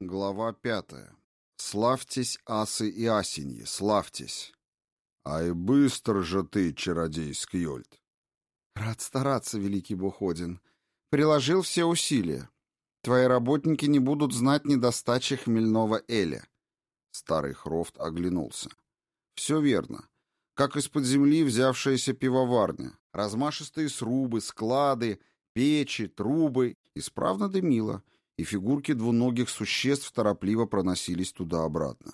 Глава пятая. Славьтесь, асы и асеньи, славьтесь. Ай, быстро же ты, чародей Скьольд. Рад стараться, великий бог Один. Приложил все усилия. Твои работники не будут знать недостачи хмельного эля. Старый Хрофт оглянулся. Все верно. Как из-под земли взявшаяся пивоварня. Размашистые срубы, склады, печи, трубы. Исправно дымило — и фигурки двуногих существ торопливо проносились туда-обратно.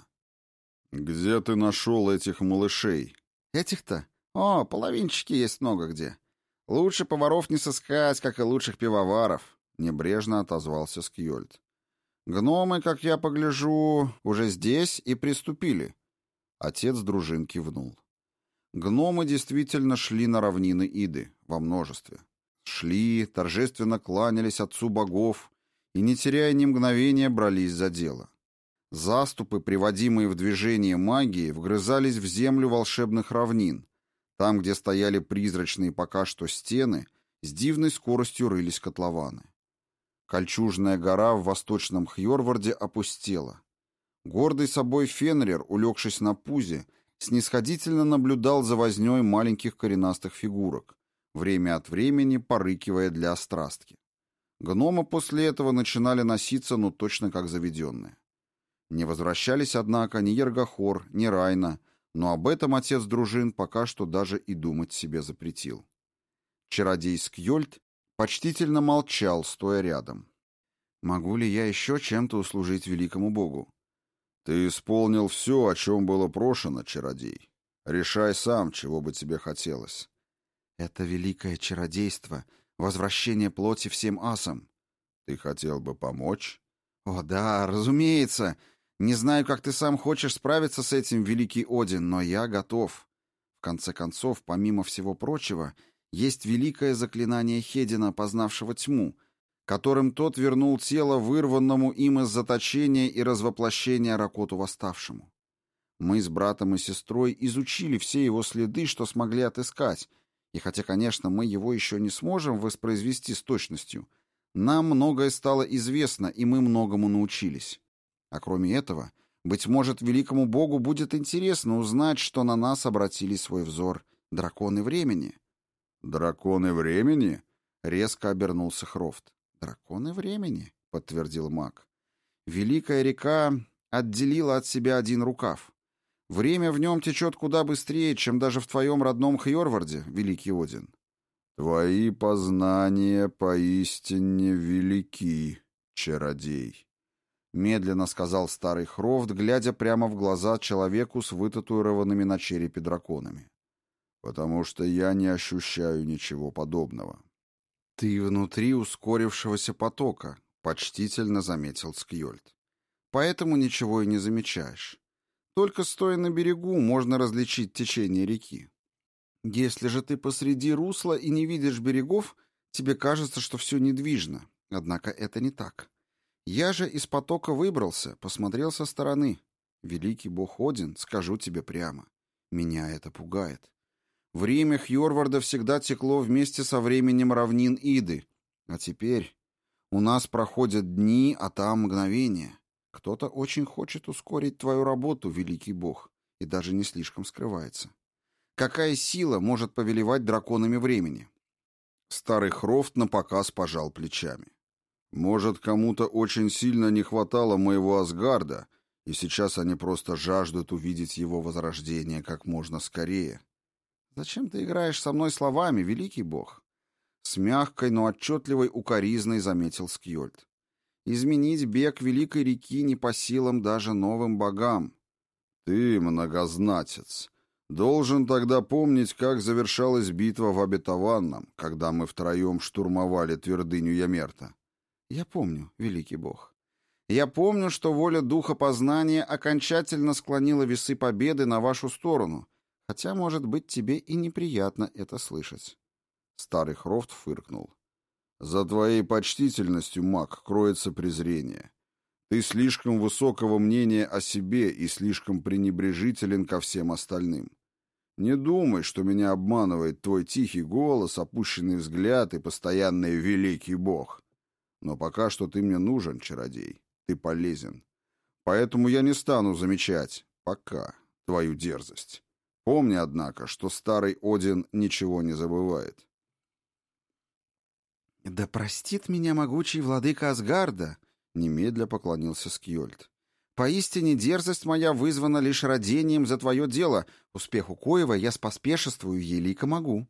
«Где ты нашел этих малышей?» «Этих-то? О, половинчики есть много где. Лучше поваров не сыскать, как и лучших пивоваров», — небрежно отозвался Скьольд. «Гномы, как я погляжу, уже здесь и приступили». Отец дружин кивнул. Гномы действительно шли на равнины Иды, во множестве. Шли, торжественно кланялись отцу богов, и, не теряя ни мгновения, брались за дело. Заступы, приводимые в движение магии, вгрызались в землю волшебных равнин. Там, где стояли призрачные пока что стены, с дивной скоростью рылись котлованы. Кольчужная гора в восточном Хьорварде опустела. Гордый собой Фенрир, улегшись на пузе, снисходительно наблюдал за вознёй маленьких коренастых фигурок, время от времени порыкивая для острастки. Гномы после этого начинали носиться, ну точно как заведенные. Не возвращались, однако, ни Ергохор, ни Райна, но об этом отец дружин пока что даже и думать себе запретил. Чародей Скьольд почтительно молчал, стоя рядом. «Могу ли я еще чем-то услужить великому богу?» «Ты исполнил все, о чем было прошено, чародей. Решай сам, чего бы тебе хотелось». «Это великое чародейство — Возвращение плоти всем асам. Ты хотел бы помочь? О, да, разумеется. Не знаю, как ты сам хочешь справиться с этим, великий Один, но я готов. В конце концов, помимо всего прочего, есть великое заклинание Хедина, познавшего тьму, которым тот вернул тело вырванному им из заточения и развоплощения Ракоту восставшему. Мы с братом и сестрой изучили все его следы, что смогли отыскать, и хотя, конечно, мы его еще не сможем воспроизвести с точностью, нам многое стало известно, и мы многому научились. А кроме этого, быть может, великому богу будет интересно узнать, что на нас обратили свой взор драконы времени. «Драконы времени?» — резко обернулся Хрофт. «Драконы времени», — подтвердил маг. «Великая река отделила от себя один рукав. Время в нем течет куда быстрее, чем даже в твоем родном Хьорварде, великий Один. Твои познания поистине велики, чародей. Медленно сказал старый Хрофт, глядя прямо в глаза человеку с вытатуированными на черепе драконами. Потому что я не ощущаю ничего подобного. Ты внутри ускорившегося потока, почтительно заметил Скьольд. Поэтому ничего и не замечаешь. Только стоя на берегу можно различить течение реки. Если же ты посреди русла и не видишь берегов, тебе кажется, что все недвижно. Однако это не так. Я же из потока выбрался, посмотрел со стороны. Великий бог Один, скажу тебе прямо. Меня это пугает. Время Хьорварда всегда текло вместе со временем равнин Иды. А теперь у нас проходят дни, а там мгновения. Кто-то очень хочет ускорить твою работу, великий бог, и даже не слишком скрывается. Какая сила может повелевать драконами времени? Старый Хрофт напоказ пожал плечами. Может, кому-то очень сильно не хватало моего Асгарда, и сейчас они просто жаждут увидеть его возрождение как можно скорее. Зачем ты играешь со мной словами, великий бог? С мягкой, но отчетливой укоризной заметил Скьольд. Изменить бег великой реки не по силам даже новым богам. Ты, многознатец, должен тогда помнить, как завершалась битва в обетованном, когда мы втроем штурмовали твердыню Ямерта. Я помню, великий бог. Я помню, что воля духа познания окончательно склонила весы победы на вашу сторону, хотя, может быть, тебе и неприятно это слышать. Старый Хрофт фыркнул. За твоей почтительностью, маг, кроется презрение. Ты слишком высокого мнения о себе и слишком пренебрежителен ко всем остальным. Не думай, что меня обманывает твой тихий голос, опущенный взгляд и постоянный великий бог. Но пока что ты мне нужен, чародей. ты полезен. Поэтому я не стану замечать, пока, твою дерзость. Помни, однако, что старый Один ничего не забывает. «Да простит меня могучий владыка Асгарда!» — немедля поклонился Скьольд. «Поистине дерзость моя вызвана лишь родением за твое дело, успеху коего я споспешествую елико могу».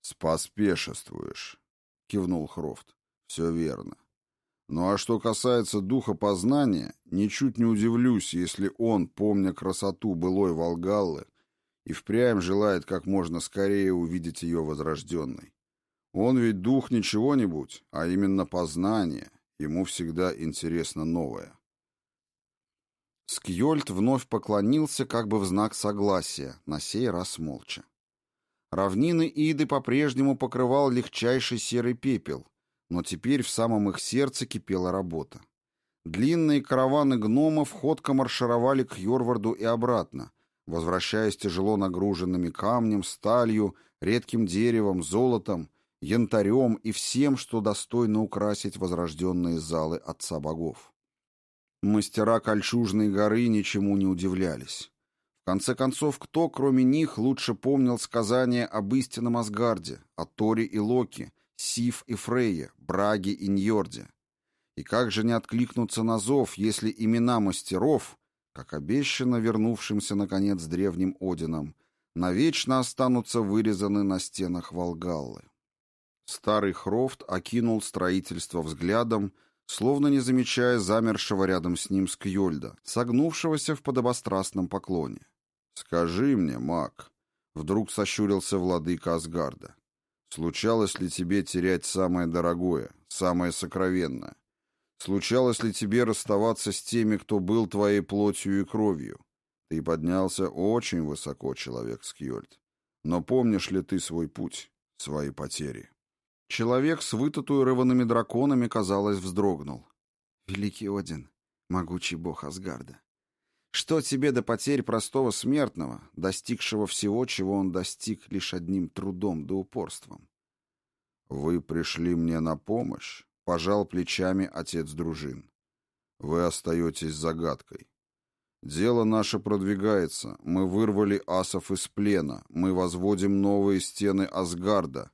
«Споспешествуешь», — кивнул Хрофт. «Все верно. Ну а что касается духа познания, ничуть не удивлюсь, если он, помня красоту былой Волгаллы, и впрямь желает как можно скорее увидеть ее возрожденной. Он ведь дух не чего-нибудь, а именно познание, ему всегда интересно новое. Скьольд вновь поклонился как бы в знак согласия, на сей раз молча. Равнины Иды по-прежнему покрывал легчайший серый пепел, но теперь в самом их сердце кипела работа. Длинные караваны гномов ходко маршировали к Йорварду и обратно, возвращаясь тяжело нагруженными камнем, сталью, редким деревом, золотом, янтарем и всем, что достойно украсить возрожденные залы Отца Богов. Мастера Кольчужной горы ничему не удивлялись. В конце концов, кто, кроме них, лучше помнил сказания об истинном Асгарде, о Торе и Локи, Сиф и Фрейе, Браге и Ньорде? И как же не откликнуться на зов, если имена мастеров, как обещано вернувшимся, наконец, древним Одином, навечно останутся вырезаны на стенах Волгаллы? Старый Хрофт окинул строительство взглядом, словно не замечая замершего рядом с ним Скьольда, согнувшегося в подобострастном поклоне. «Скажи мне, маг», — вдруг сощурился владыка Асгарда, Случалось ли тебе терять самое дорогое, самое сокровенное? Случалось ли тебе расставаться с теми, кто был твоей плотью и кровью? Ты поднялся очень высоко, человек Скьольд. Но помнишь ли ты свой путь, свои потери? Человек с вытатуированными драконами, казалось, вздрогнул. Великий Один, могучий бог Асгарда. Что тебе до потерь простого смертного, достигшего всего, чего он достиг лишь одним трудом да упорством? «Вы пришли мне на помощь», — пожал плечами отец дружин. «Вы остаетесь загадкой. Дело наше продвигается, мы вырвали асов из плена, мы возводим новые стены Асгарда,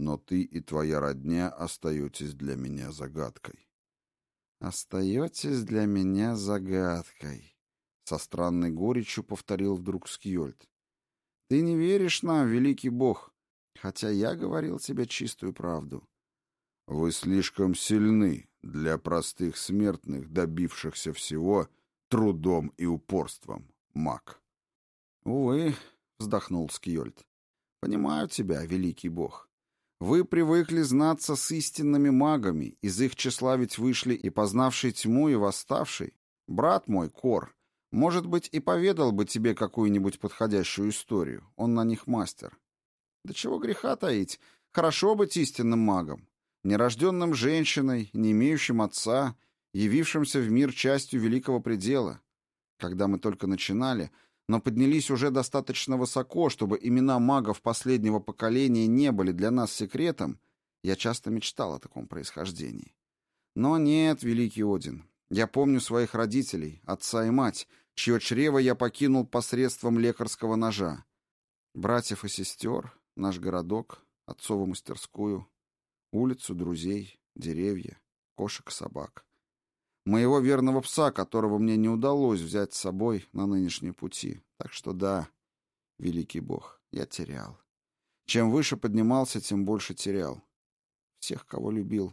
но ты и твоя родня остаетесь для меня загадкой». «Остаетесь для меня загадкой», со странной горечью повторил вдруг Скьольд. «Ты не веришь нам, великий бог, хотя я говорил тебе чистую правду». «Вы слишком сильны для простых смертных, добившихся всего трудом и упорством, маг». «Увы», — вздохнул Скьольд, — «понимаю тебя, великий бог. Вы привыкли знаться с истинными магами, из их числа ведь вышли и познавший тьму, и восставший. Брат мой, Кор, может быть, и поведал бы тебе какую-нибудь подходящую историю. Он на них мастер. Да чего греха таить. Хорошо быть истинным магом. Нерожденным женщиной, не имеющим отца, явившимся в мир частью великого предела. Когда мы только начинали, но поднялись уже достаточно высоко, чтобы имена магов последнего поколения не были для нас секретом, я часто мечтал о таком происхождении. Но нет, великий Один, я помню своих родителей, отца и мать, чье чрево я покинул посредством лекарского ножа. Братьев и сестер, наш городок, отцову мастерскую, улицу, друзей, деревья, кошек, собак. Моего верного пса, которого мне не удалось взять с собой на нынешние пути. Так что да, великий бог, я терял. Чем выше поднимался, тем больше терял. Всех, кого любил.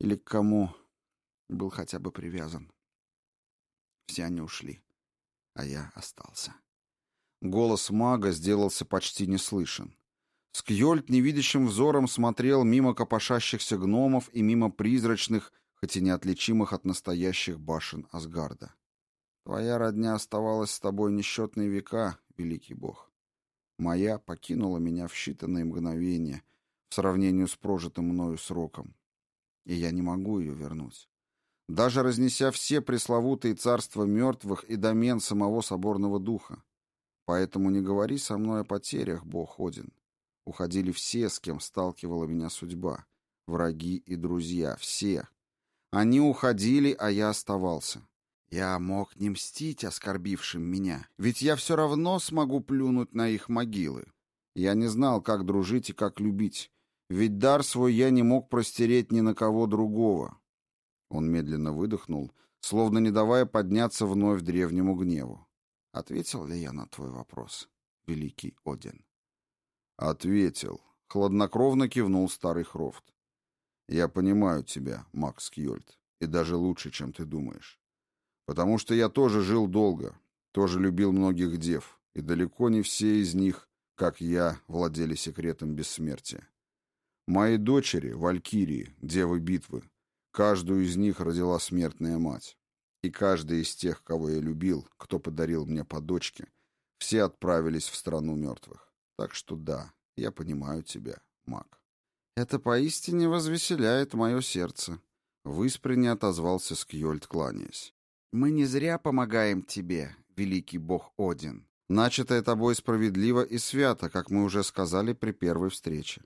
Или к кому был хотя бы привязан. Все они ушли, а я остался. Голос мага сделался почти неслышен. Скьольд невидящим взором смотрел мимо копошащихся гномов и мимо призрачных, хоть и неотличимых от настоящих башен Асгарда. Твоя родня оставалась с тобой несчетные века, великий бог. Моя покинула меня в считанные мгновения в сравнении с прожитым мною сроком, и я не могу ее вернуть даже разнеся все пресловутые царства мертвых и домен самого соборного духа. Поэтому не говори со мной о потерях, Бог Один. Уходили все, с кем сталкивала меня судьба. Враги и друзья, все. Они уходили, а я оставался. Я мог не мстить оскорбившим меня, ведь я все равно смогу плюнуть на их могилы. Я не знал, как дружить и как любить, ведь дар свой я не мог простереть ни на кого другого. Он медленно выдохнул, словно не давая подняться вновь древнему гневу. Ответил ли я на твой вопрос, великий Один? Ответил. Хладнокровно кивнул старый Хрофт. Я понимаю тебя, Макс Кьольд, и даже лучше, чем ты думаешь. Потому что я тоже жил долго, тоже любил многих дев, и далеко не все из них, как я, владели секретом бессмертия. Мои дочери, валькирии, девы битвы, каждую из них родила смертная мать. И каждый из тех, кого я любил, кто подарил мне по дочке, все отправились в страну мертвых. Так что да, я понимаю тебя, маг. Это поистине возвеселяет мое сердце. В Исприне отозвался Скьольд, кланяясь. Мы не зря помогаем тебе, великий бог Один. Начатое тобой справедливо и свято, как мы уже сказали при первой встрече.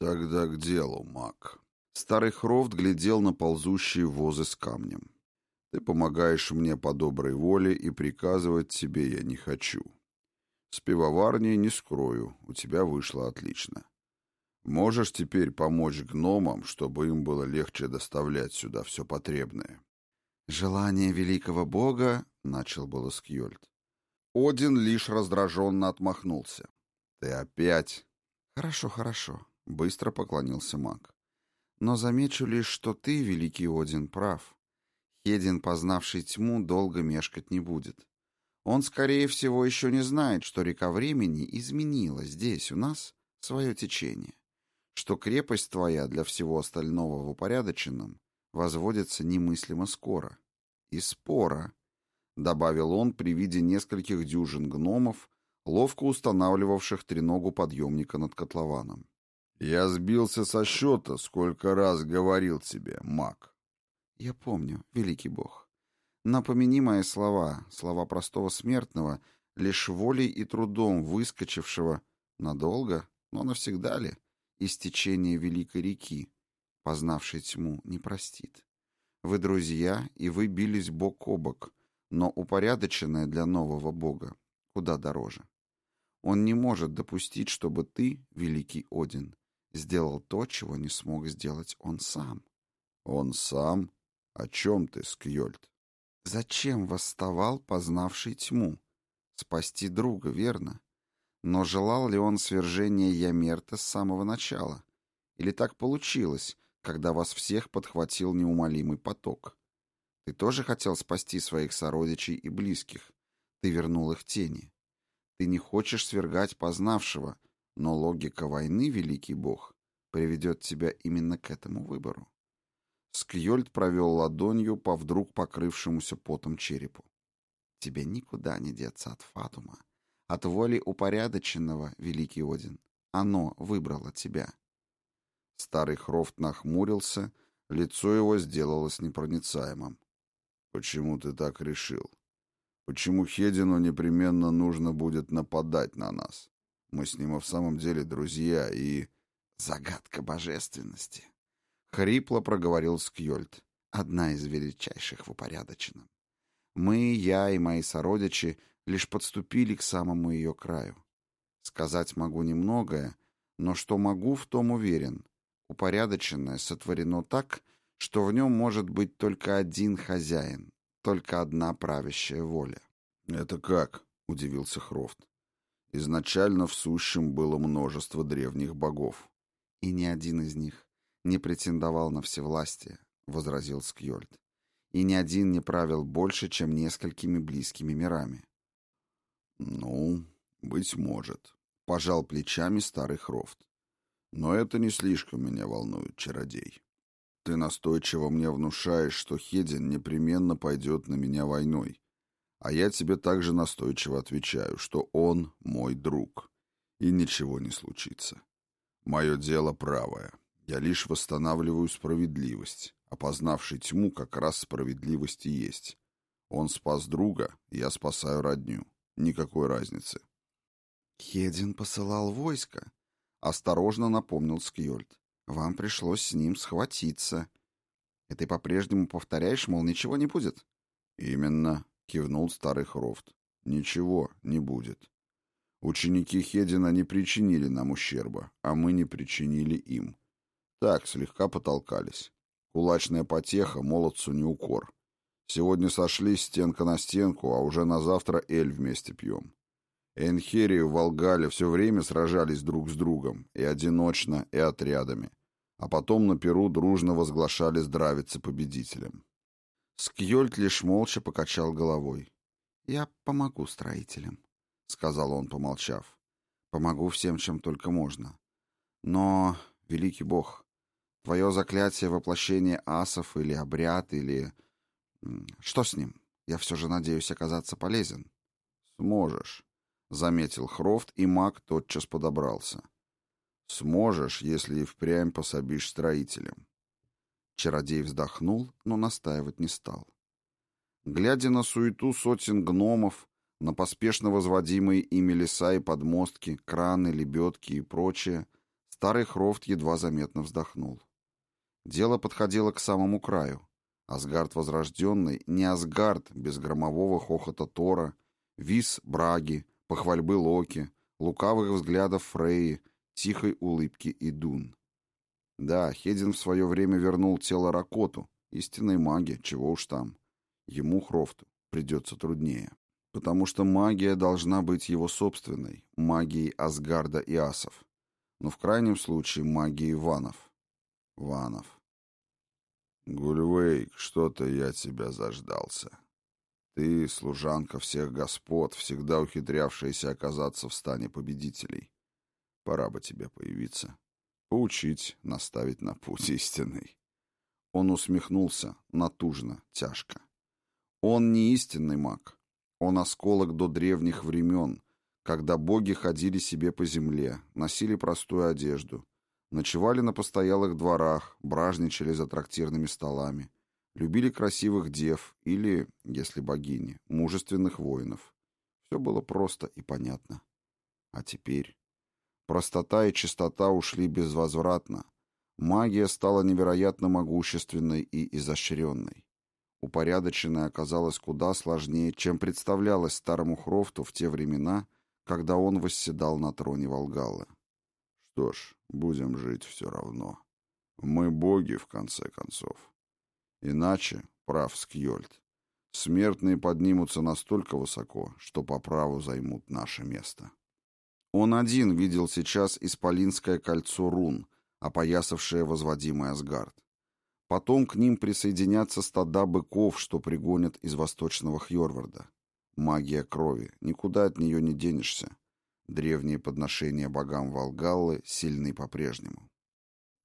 Тогда к делу, маг. Старый Хрофт глядел на ползущие возы с камнем. Ты помогаешь мне по доброй воле, и приказывать тебе я не хочу. С пивоварней не скрою, у тебя вышло отлично. Можешь теперь помочь гномам, чтобы им было легче доставлять сюда все потребное. Желание великого бога, — начал было Скьольд. Один лишь раздраженно отмахнулся. Ты опять... Хорошо, хорошо, — быстро поклонился маг. Но замечу лишь, что ты, великий Один, прав. Хедин, познавший тьму, долго мешкать не будет. Он, скорее всего, еще не знает, что река времени изменила здесь, у нас, свое течение, что крепость твоя для всего остального в упорядоченном возводится немыслимо скоро. И спора, — добавил он при виде нескольких дюжин гномов, ловко устанавливавших треногу подъемника над котлованом. «Я сбился со счета, сколько раз говорил тебе, маг. Я помню, великий бог. Напомини мои слова, слова простого смертного, лишь волей и трудом выскочившего надолго, но навсегда ли, из течения великой реки, познавший тьму, не простит. Вы друзья, и вы бились бок о бок, но упорядоченное для нового бога куда дороже. Он не может допустить, чтобы ты, великий Один, сделал то, чего не смог сделать он сам. Он сам? «О чем ты, Скьольд?» «Зачем восставал, познавший тьму? Спасти друга, верно? Но желал ли он свержения Ямерта с самого начала? Или так получилось, когда вас всех подхватил неумолимый поток? Ты тоже хотел спасти своих сородичей и близких. Ты вернул их тени. Ты не хочешь свергать познавшего, но логика войны, великий бог, приведет тебя именно к этому выбору. Скьольд провел ладонью по вдруг покрывшемуся потом черепу. «Тебе никуда не деться от Фатума, от воли упорядоченного, великий Один. Оно выбрало тебя». Старый Хрофт нахмурился, лицо его сделалось непроницаемым. «Почему ты так решил? Почему Хедину непременно нужно будет нападать на нас? Мы с ним и в самом деле друзья и...» «Загадка божественности», Хрипло проговорил Скьольд, одна из величайших в упорядоченном. Мы, я и мои сородичи, лишь подступили к самому ее краю. Сказать могу немногое, но что могу, в том уверен. Упорядоченное сотворено так, что в нем может быть только один хозяин, только одна правящая воля. «Это как?» — удивился Хрофт. «Изначально в сущем было множество древних богов». «И ни один из них не претендовал на всевластие, — возразил Скьольд. И ни один не правил больше, чем несколькими близкими мирами. — Ну, быть может, — пожал плечами старый Хрофт. Но это не слишком меня волнует, чародей. Ты настойчиво мне внушаешь, что Хедин непременно пойдет на меня войной. А я тебе также настойчиво отвечаю, что он мой друг. И ничего не случится. Мое дело правое. Я лишь восстанавливаю справедливость. Опознавший тьму, как раз справедливость и есть. Он спас друга, я спасаю родню. Никакой разницы. Хедин посылал войско. Осторожно напомнил Скьольд. Вам пришлось с ним схватиться. И ты по-прежнему повторяешь, мол, ничего не будет? Именно, кивнул старый Хрофт. Ничего не будет. Ученики Хедина не причинили нам ущерба, а мы не причинили им. Так, слегка потолкались. Кулачная потеха, молодцу не укор. Сегодня сошлись стенка на стенку, а уже на завтра эль вместе пьем. Энхерию в Волгале все время сражались друг с другом, и одиночно, и отрядами. А потом на Перу дружно возглашали здравицы победителям. Скьольд лишь молча покачал головой. «Я помогу строителям», — сказал он, помолчав. «Помогу всем, чем только можно. Но, великий бог, твое заклятие воплощение асов или обряд, или... Что с ним? Я все же надеюсь оказаться полезен». «Сможешь», заметил Хрофт, и маг тотчас подобрался. Сможешь, если и впрямь пособишь строителям. Чародей вздохнул, но настаивать не стал. Глядя на суету сотен гномов, на поспешно возводимые ими леса и подмостки, краны, лебедки и прочее, старый Хрофт едва заметно вздохнул. Дело подходило к самому краю. Асгард Возрожденный, не Асгард без громового хохота Тора, Вис Браги, похвальбы Локи, лукавых взглядов Фреи, тихой улыбки Идун. Да, Хедин в свое время вернул тело Ракоту, истинной маги, чего уж там. Ему, Хрофту, придется труднее. Потому что магия должна быть его собственной, магией Асгарда и Асов. Но в крайнем случае магией Ванов. Ванов. Гульвейк, что-то я тебя заждался. Ты, служанка всех господ, всегда ухитрявшаяся оказаться в стане победителей. Пора бы тебе появиться. Поучить, наставить на путь истинный. Он усмехнулся, натужно, тяжко. Он не истинный маг. Он осколок до древних времен, когда боги ходили себе по земле, носили простую одежду, ночевали на постоялых дворах, бражничали за трактирными столами, Любили красивых дев или, если богини, мужественных воинов. Все было просто и понятно. А теперь... Простота и чистота ушли безвозвратно. Магия стала невероятно могущественной и изощренной. Упорядоченная оказалась куда сложнее, чем представлялось старому Хрофту в те времена, когда он восседал на троне Волгалы. Что ж, будем жить все равно. Мы боги, в конце концов. Иначе, прав Скьольд, смертные поднимутся настолько высоко, что по праву займут наше место. Он один видел сейчас исполинское кольцо рун, опоясавшее возводимый Асгард. Потом к ним присоединятся стада быков, что пригонят из восточного Хьорварда. Магия крови, никуда от нее не денешься. Древние подношения богам Волгаллы сильны по-прежнему.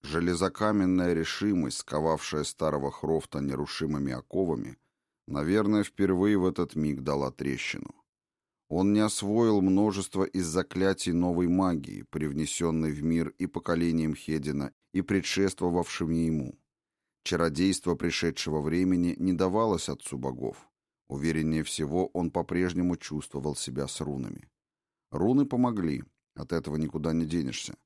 Железокаменная решимость, сковавшая старого Хрофта нерушимыми оковами, наверное, впервые в этот миг дала трещину. Он не освоил множество из заклятий новой магии, привнесенной в мир и поколением Хедина, и предшествовавшим ему. Чародейство пришедшего времени не давалось отцу богов. Увереннее всего, он по-прежнему чувствовал себя с рунами. Руны помогли, от этого никуда не денешься.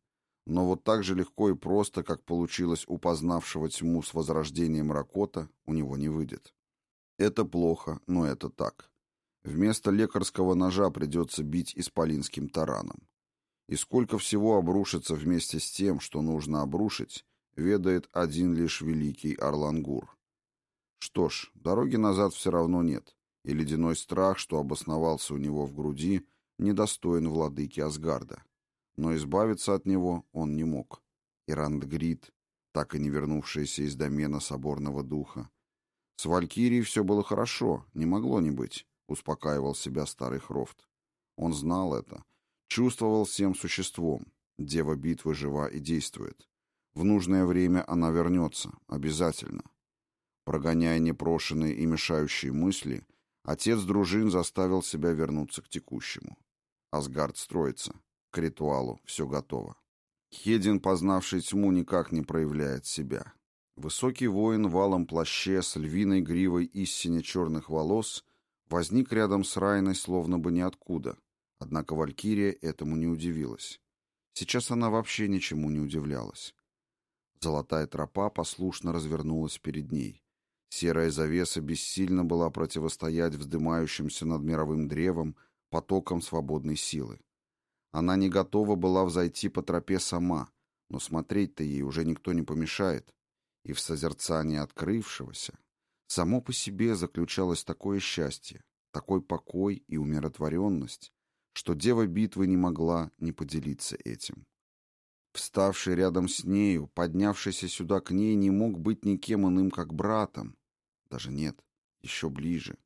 Но вот так же легко и просто, как получилось у познавшего тьму с возрождением Ракота, у него не выйдет. Это плохо, но это так. Вместо лекарского ножа придется бить исполинским тараном. И сколько всего обрушится вместе с тем, что нужно обрушить, ведает один лишь великий Орлангур. Что ж, дороги назад все равно нет, и ледяной страх, что обосновался у него в груди, недостоин владыки Асгарда но избавиться от него он не мог. И Рандгрид, так и не вернувшийся из домена соборного духа. С Валькирией все было хорошо, не могло не быть, успокаивал себя старый Хрофт. Он знал это, чувствовал всем существом. Дева битвы жива и действует. В нужное время она вернется, обязательно. Прогоняя непрошенные и мешающие мысли, отец дружин заставил себя вернуться к текущему. Асгард строится. К ритуалу все готово. Хедин, познавший тьму, никак не проявляет себя. Высокий воин в алом плаще с львиной гривой истине черных волос возник рядом с Райной словно бы ниоткуда. Однако Валькирия этому не удивилась. Сейчас она вообще ничему не удивлялась. Золотая тропа послушно развернулась перед ней. Серая завеса бессильно была противостоять вздымающимся над мировым древом потокам свободной силы. Она не готова была взойти по тропе сама, но смотреть-то ей уже никто не помешает. И в созерцании открывшегося само по себе заключалось такое счастье, такой покой и умиротворенность, что дева битвы не могла не поделиться этим. Вставший рядом с нею, поднявшийся сюда к ней, не мог быть никем иным, как братом, даже нет, еще ближе.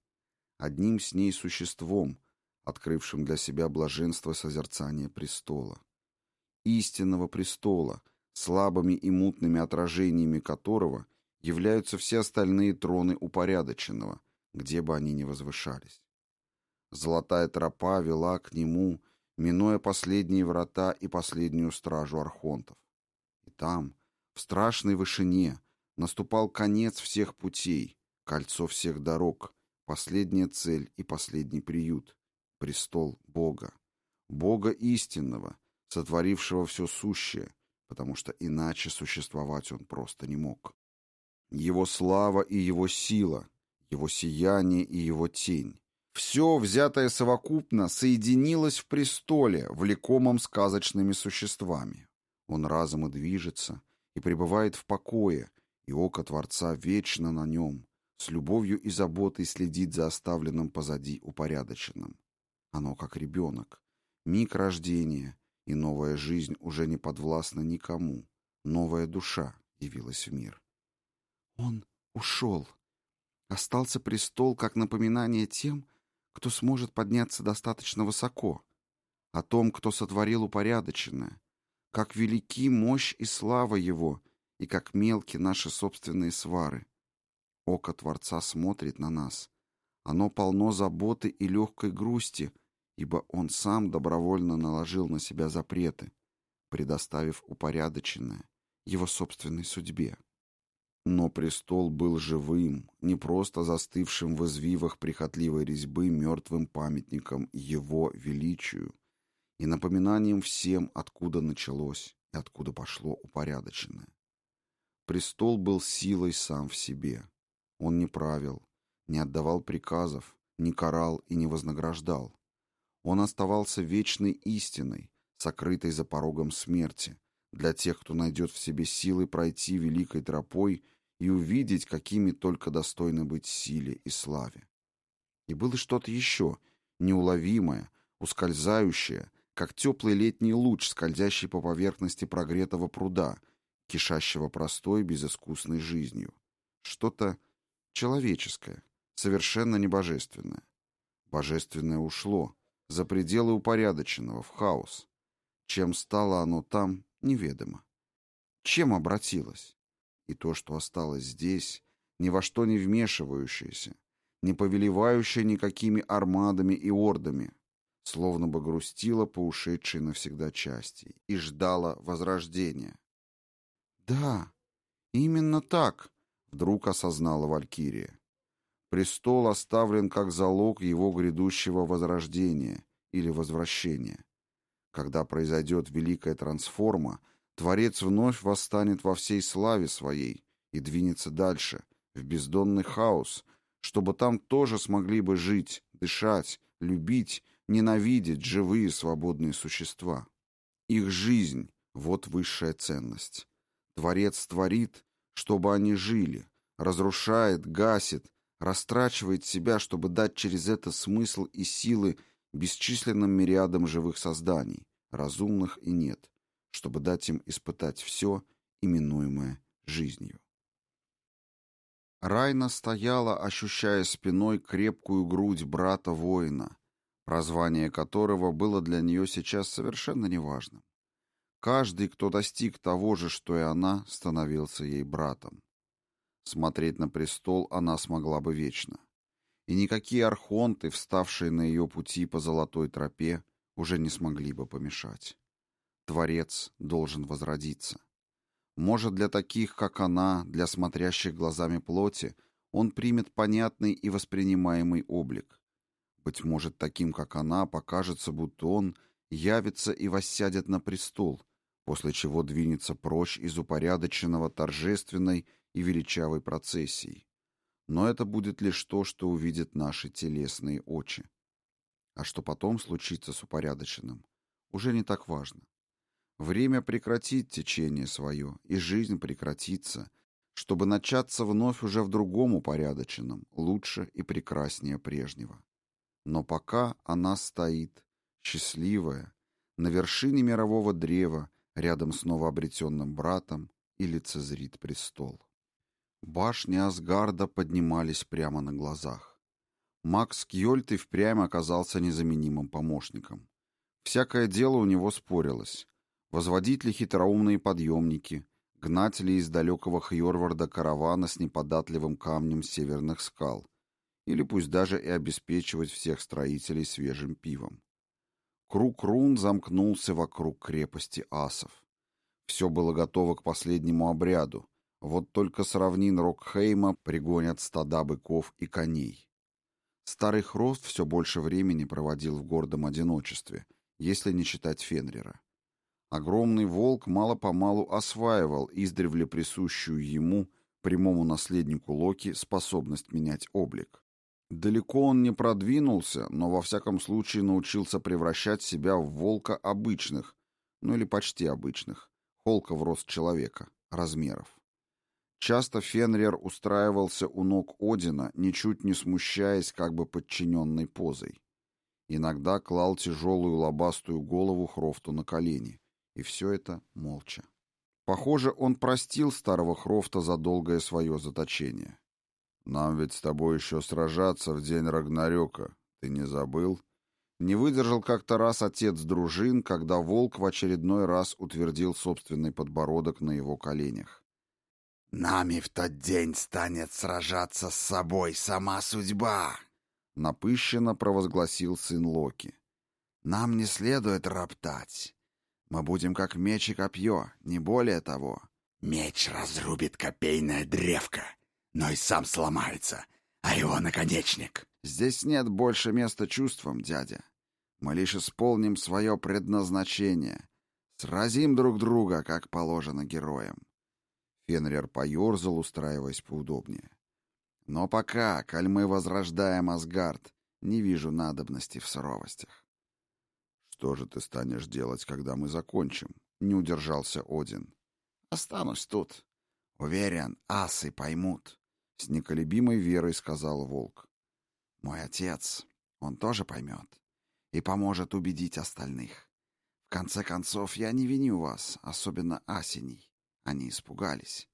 Одним с ней существом, открывшим для себя блаженство созерцания престола. Истинного престола, слабыми и мутными отражениями которого являются все остальные троны упорядоченного, где бы они ни возвышались. Золотая тропа вела к нему, минуя последние врата и последнюю стражу архонтов. И там, в страшной вышине, наступал конец всех путей, Кольцо всех дорог, последняя цель и последний приют, престол Бога. Бога истинного, сотворившего все сущее, потому что иначе существовать он просто не мог. Его слава и его сила, его сияние и его тень. Все, взятое совокупно, соединилось в престоле, влекомом сказочными существами. Он разом и движется, и пребывает в покое, и око Творца вечно на нем, с любовью и заботой следит за оставленным позади упорядоченным. Оно как ребенок. Миг рождения, и новая жизнь уже не подвластна никому. Новая душа явилась в мир. Он ушел. Остался престол как напоминание тем, кто сможет подняться достаточно высоко, о том, кто сотворил упорядоченное, как велики мощь и слава его, и как мелки наши собственные свары. Око Творца смотрит на нас. Оно полно заботы и легкой грусти, ибо Он сам добровольно наложил на себя запреты, предоставив упорядоченное Его собственной судьбе. Но престол был живым, не просто застывшим в извивах прихотливой резьбы мертвым памятником Его величию и напоминанием всем, откуда началось и откуда пошло упорядоченное. Престол был силой сам в себе — он не правил, не отдавал приказов, не карал и не вознаграждал. Он оставался вечной истиной, сокрытой за порогом смерти, для тех, кто найдет в себе силы пройти великой тропой и увидеть, какими только достойны быть силе и славе. И было что-то еще, неуловимое, ускользающее, как теплый летний луч, скользящий по поверхности прогретого пруда, кишащего простой безыскусной жизнью. Что-то человеческое, совершенно не божественное. Божественное ушло, за пределы упорядоченного, в хаос. Чем стало оно там, неведомо. Чем обратилось? И то, что осталось здесь, ни во что не вмешивающееся, не повелевающее никакими армадами и ордами, словно бы грустило по ушедшей навсегда части и ждало возрождения. «Да, именно так», вдруг осознала Валькирия. Престол оставлен как залог его грядущего возрождения или возвращения. Когда произойдет великая трансформа, Творец вновь восстанет во всей славе своей и двинется дальше, в бездонный хаос, чтобы там тоже смогли бы жить, дышать, любить, ненавидеть живые свободные существа. Их жизнь — вот высшая ценность. Творец творит, чтобы они жили, разрушает, гасит, растрачивает себя, чтобы дать через это смысл и силы бесчисленным мириадам живых созданий, разумных и нет, чтобы дать им испытать все, именуемое жизнью. Райна стояла, ощущая спиной крепкую грудь брата-воина, прозвание которого было для нее сейчас совершенно неважным. Каждый, кто достиг того же, что и она, становился ей братом. Смотреть на престол она смогла бы вечно. И никакие архонты, вставшие на ее пути по золотой тропе, уже не смогли бы помешать. Творец должен возродиться. Может, для таких, как она, для смотрящих глазами плоти, он примет понятный и воспринимаемый облик. Быть может, таким, как она, покажется, будто он явится и воссядет на престол — после чего двинется прочь из упорядоченного торжественной и величавой процессии. Но это будет лишь то, что увидят наши телесные очи. А что потом случится с упорядоченным, уже не так важно. Время прекратит течение свое, и жизнь прекратится, чтобы начаться вновь уже в другом упорядоченном, лучше и прекраснее прежнего. Но пока она стоит, счастливая, на вершине мирового древа, рядом с новообретенным братом, и лицезрит престол. Башни Асгарда поднимались прямо на глазах. Макс Кьольт и впрямь оказался незаменимым помощником. Всякое дело у него спорилось. Возводить ли хитроумные подъемники, гнать ли из далекого Хьорварда каравана с неподатливым камнем северных скал, или пусть даже и обеспечивать всех строителей свежим пивом. Круг рун замкнулся вокруг крепости асов. Все было готово к последнему обряду, вот только с равнин Рокхейма пригонят стада быков и коней. Старый Хрост все больше времени проводил в гордом одиночестве, если не считать Фенрира. Огромный волк мало-помалу осваивал издревле присущую ему, прямому наследнику Локи, способность менять облик. Далеко он не продвинулся, но во всяком случае научился превращать себя в волка обычных, ну или почти обычных, холка в рост человека, размеров. Часто Фенрир устраивался у ног Одина, ничуть не смущаясь как бы подчиненной позой. Иногда клал тяжелую лобастую голову Хрофту на колени, и все это молча. Похоже, он простил старого Хрофта за долгое свое заточение. «Нам ведь с тобой еще сражаться в день Рагнарёка. Ты не забыл?» Не выдержал как-то раз отец дружин, когда волк в очередной раз утвердил собственный подбородок на его коленях. «Нами в тот день станет сражаться с собой сама судьба!» Напыщенно провозгласил сын Локи. «Нам не следует роптать. Мы будем как меч и копье, не более того. Меч разрубит копейная древко, но и сам сломается, а его наконечник. Здесь нет больше места чувствам, дядя. Мы лишь исполним свое предназначение. Сразим друг друга, как положено героям. Фенрир поерзал, устраиваясь поудобнее. Но пока, коль мы возрождаем Асгард, не вижу надобности в суровостях. Что же ты станешь делать, когда мы закончим? Не удержался Один. Останусь тут. Уверен, асы поймут. С неколебимой верой сказал волк. Мой отец, он тоже поймет и поможет убедить остальных. В конце концов, я не виню вас, особенно Асеней. Они испугались.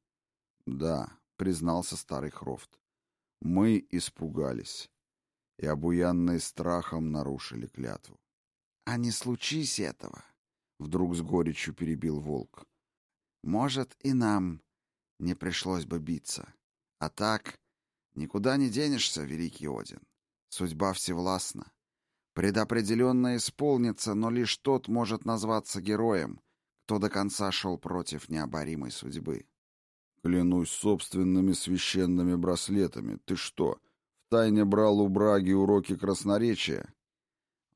Да, признался старый Хрофт. Мы испугались. И обуянные страхом нарушили клятву. А не случись этого, вдруг с горечью перебил волк. Может, и нам не пришлось бы биться. А так, никуда не денешься, великий Один. Судьба всевластна. Предопределенно исполнится, но лишь тот может назваться героем, кто до конца шел против необоримой судьбы. Клянусь собственными священными браслетами. Ты что, втайне брал у Браги уроки красноречия?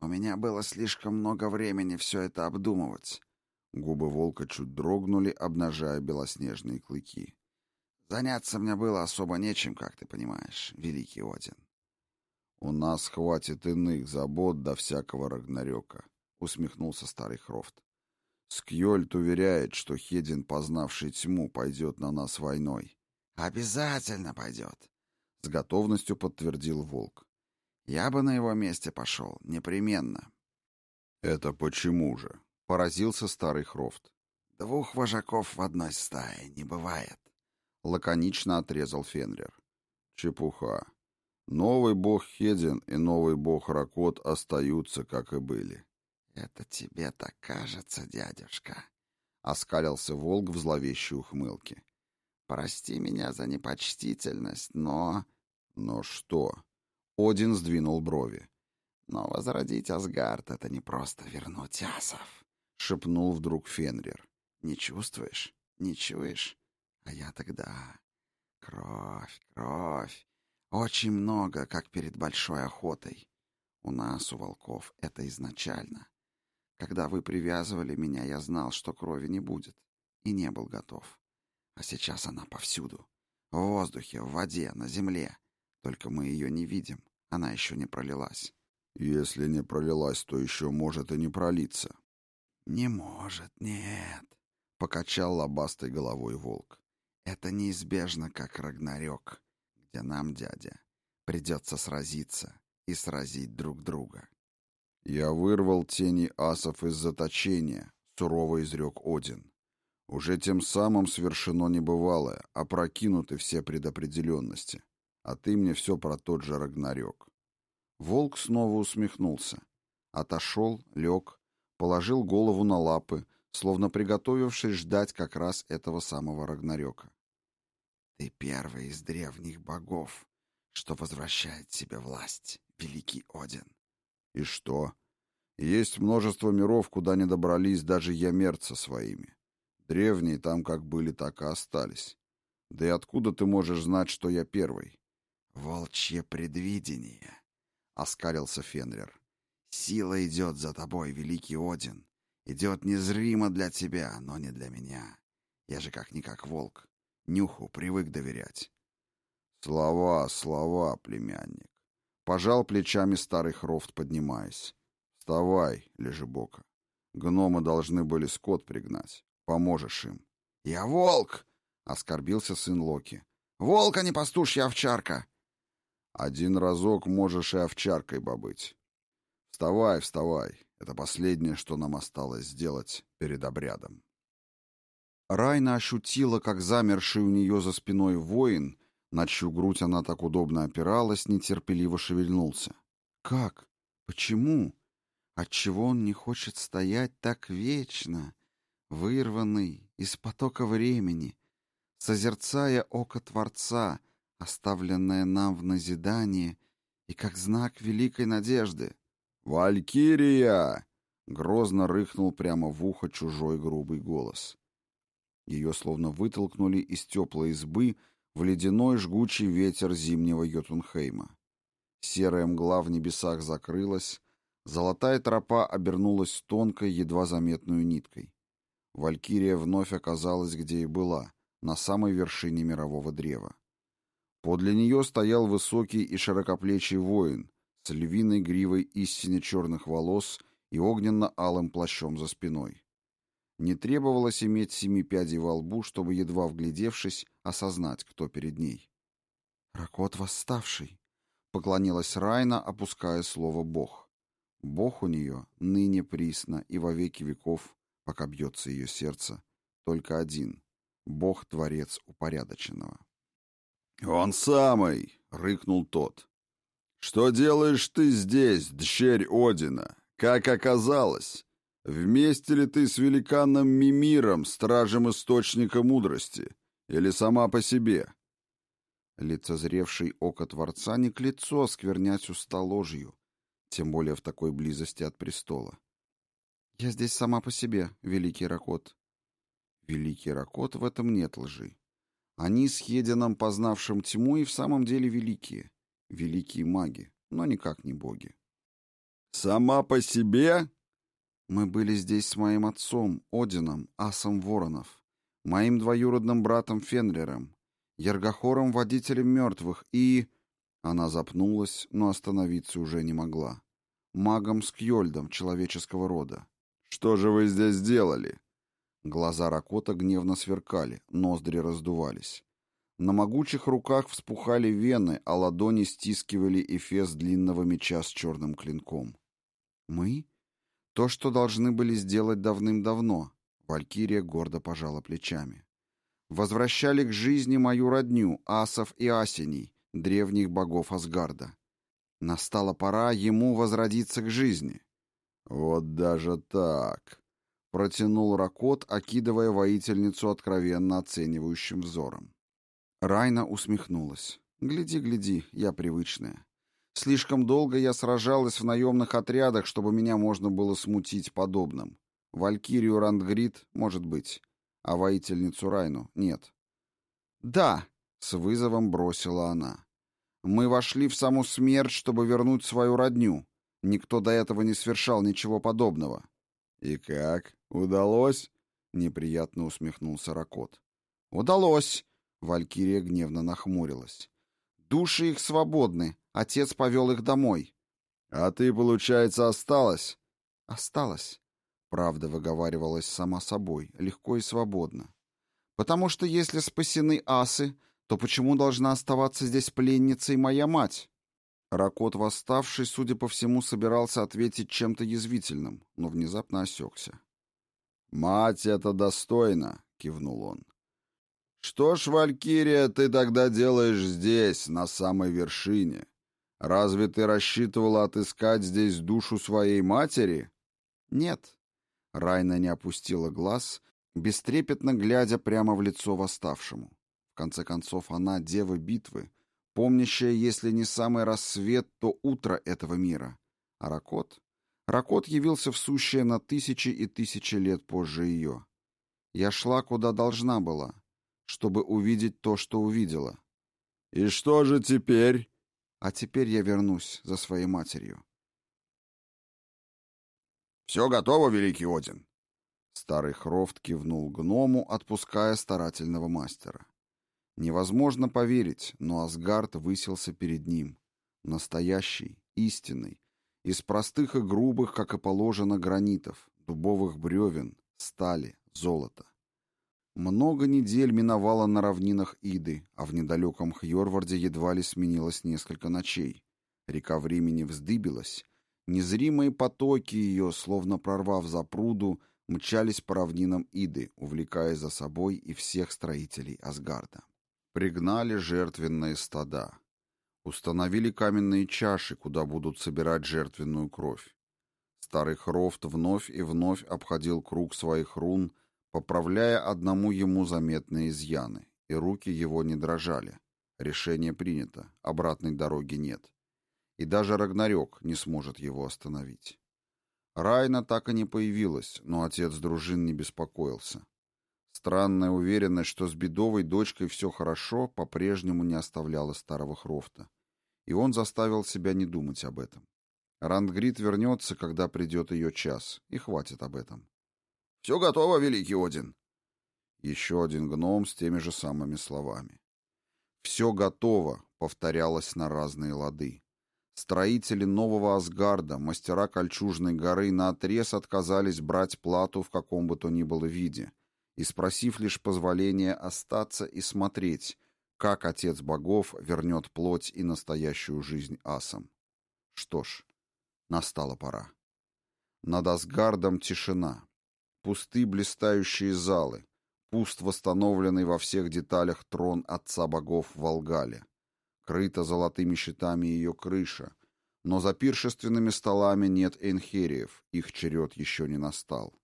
У меня было слишком много времени все это обдумывать. Губы волка чуть дрогнули, обнажая белоснежные клыки. Заняться мне было особо нечем, как ты понимаешь, великий Один. У нас хватит иных забот до всякого Рагнарёка, усмехнулся старый Хрофт. Скьольд уверяет, что Хедин, познавший тьму, пойдет на нас войной. Обязательно пойдет, с готовностью подтвердил Волк. Я бы на его месте пошел, непременно. Это почему же? Поразился старый Хрофт. Двух вожаков в одной стае не бывает. Лаконично отрезал Фенрир. Чепуха. Новый бог Хедин и новый бог Ракот остаются, как и были. «Это тебе так кажется, дядюшка», — оскалился волк в зловещей ухмылке. «Прости меня за непочтительность, но...» «Но что?» Один сдвинул брови. «Но возродить Асгард — это не просто вернуть асов», — шепнул вдруг Фенрир. «Не чувствуешь? Не чуешь? А я тогда... Кровь, кровь. Очень много, как перед большой охотой. У нас, у волков, это изначально. Когда вы привязывали меня, я знал, что крови не будет, и не был готов. А сейчас она повсюду. В воздухе, в воде, на земле. Только мы ее не видим, она еще не пролилась. Если не пролилась, то еще может и не пролиться. Не может, нет, — покачал лобастой головой волк. Это неизбежно, как Рагнарёк, где нам, дядя, придется сразиться и сразить друг друга. Я вырвал тени асов из заточения, сурово изрек Один. Уже тем самым свершено небывалое, опрокинуты все предопределенности. А ты мне все про тот же Рагнарёк. Волк снова усмехнулся. Отошел, лег, положил голову на лапы, словно приготовившись ждать как раз этого самого Рагнарёка. «Ты первый из древних богов, что возвращает себе власть, великий Один». «И что? Есть множество миров, куда не добрались даже ямерцы своими. Древние там как были, так и остались. Да и откуда ты можешь знать, что я первый? Волчье предвидение, — оскалился Фенрир. Сила идет за тобой, великий Один. Идет незримо для тебя, но не для меня. Я же как-никак волк. Нюху привык доверять. Слова, слова, племянник. Пожал плечами старый Хрофт, поднимаясь. Вставай, лежебока. Гномы должны были скот пригнать. Поможешь им. «Я волк!» — оскорбился сын Локи. «Волк, а не пастушья овчарка!» «Один разок можешь и овчаркой побыть. Вставай, вставай. Это последнее, что нам осталось сделать перед обрядом». Райна ощутила, как замерший у нее за спиной воин, на чью грудь она так удобно опиралась, нетерпеливо шевельнулся. «Как? Почему? Отчего он не хочет стоять так вечно?» вырванный из потока времени, созерцая око Творца, оставленное нам в назидание и как знак великой надежды. «Валькирия!» — грозно рыхнул прямо в ухо чужой грубый голос. Ее словно вытолкнули из теплой избы в ледяной жгучий ветер зимнего Йотунхейма. Серая мгла в небесах закрылась, золотая тропа обернулась тонкой, едва заметной ниткой. Валькирия вновь оказалась, где и была, на самой вершине мирового древа. Подле нее стоял высокий и широкоплечий воин с львиной гривой истине черных волос и огненно-алым плащом за спиной. Не требовалось иметь семи пядей во лбу, чтобы, едва вглядевшись, осознать, кто перед ней. «Ракот восставший», — поклонилась Райна, опуская слово «бог». Бог у нее ныне присно и во веки веков пока бьется ее сердце, только один — Бог-творец упорядоченного. «Он самый!» — рыкнул тот. «Что делаешь ты здесь, дщерь Одина? Как оказалось? Вместе ли ты с великаном Мимиром, стражем Источника Мудрости? Или сама по себе?» Лицезревший око Творца не к лицу осквернять уста ложью, тем более в такой близости от престола. «Я здесь сама по себе, великий Ракот». Великий Ракот в этом нет лжи. Они с Хедином, познавшим тьму, и в самом деле великие. Великие маги, но никак не боги. «Сама по себе?» Мы были здесь с моим отцом, Одином, асом воронов, моим двоюродным братом Фенрером, Ергохором, водителем мертвых, и... Она запнулась, но остановиться уже не могла. Магом Скьольдом человеческого рода. «Что же вы здесь делали?» Глаза Ракота гневно сверкали, ноздри раздувались. На могучих руках вспухали вены, а ладони стискивали эфес длинного меча с черным клинком. «Мы? То, что должны были сделать давным-давно», — Валькирия гордо пожала плечами. «Возвращали к жизни мою родню, асов и асеней, древних богов Асгарда. Настала пора ему возродиться к жизни. «Вот даже так!» — протянул Ракот, окидывая воительницу откровенно оценивающим взором. Райна усмехнулась. «Гляди, гляди, я привычная. Слишком долго я сражалась в наемных отрядах, чтобы меня можно было смутить подобным. Валькирию Рандгрид, может быть, а воительницу Райну нет». «Да!» — с вызовом бросила она. «Мы вошли в саму смерть, чтобы вернуть свою родню. Никто до этого не совершал ничего подобного. «И как? Удалось?» — неприятно усмехнулся Ракот. «Удалось!» — Валькирия гневно нахмурилась. «Души их свободны. Отец повел их домой». «А ты, получается, осталась?» «Осталась». Правда выговаривалась сама собой, легко и свободно. «Потому что если спасены асы, то почему должна оставаться здесь пленницей моя мать?» Ракот, восставший, судя по всему, собирался ответить чем-то язвительным, но внезапно осекся. «Мать это достойно!» — кивнул он. «Что ж, Валькирия, ты тогда делаешь здесь, на самой вершине? Разве ты рассчитывала отыскать здесь душу своей матери?» «Нет». Райна не опустила глаз, бестрепетно глядя прямо в лицо восставшему. В конце концов, она дева битвы, помнящая, если не самый рассвет, то утро этого мира. А Ракот? Ракот явился в сущее на тысячи и тысячи лет позже ее. Я шла, куда должна была, чтобы увидеть то, что увидела. «И что же теперь?» «А теперь я вернусь за своей матерью». «Все готово, Великий Один?» Старый Хрофт кивнул гному, отпуская старательного мастера. Невозможно поверить, но Асгард высился перед ним. Настоящий, истинный, из простых и грубых, как и положено, гранитов, дубовых бревен, стали, золота. Много недель миновало на равнинах Иды, а в недалеком Хьорварде едва ли сменилось несколько ночей. Река времени вздыбилась. Незримые потоки ее, словно прорвав запруду, мчались по равнинам Иды, увлекая за собой и всех строителей Асгарда. Пригнали жертвенные стада. Установили каменные чаши, куда будут собирать жертвенную кровь. Старый Хрофт вновь и вновь обходил круг своих рун, поправляя одному ему заметные изъяны, и руки его не дрожали. Решение принято, обратной дороги нет. И даже Рагнарёк не сможет его остановить. Райна так и не появилась, но отец дружин не беспокоился. Странная уверенность, что с бедовой дочкой все хорошо, по-прежнему не оставляла старого Хрофта. И он заставил себя не думать об этом. Рандгрид вернется, когда придет ее час, и хватит об этом. «Все готово, Великий Один!» Еще один гном с теми же самыми словами. «Все готово», — повторялось на разные лады. Строители нового Асгарда, мастера Кольчужной горы, наотрез отказались брать плату в каком бы то ни было виде — и спросив лишь позволения остаться и смотреть, как Отец Богов вернет плоть и настоящую жизнь асам. Что ж, настала пора. Над Асгардом тишина. Пусты блистающие залы, пуст восстановленный во всех деталях трон Отца Богов в Волгале. Крыта золотыми щитами ее крыша, но за пиршественными столами нет энхериев, их черед еще не настал.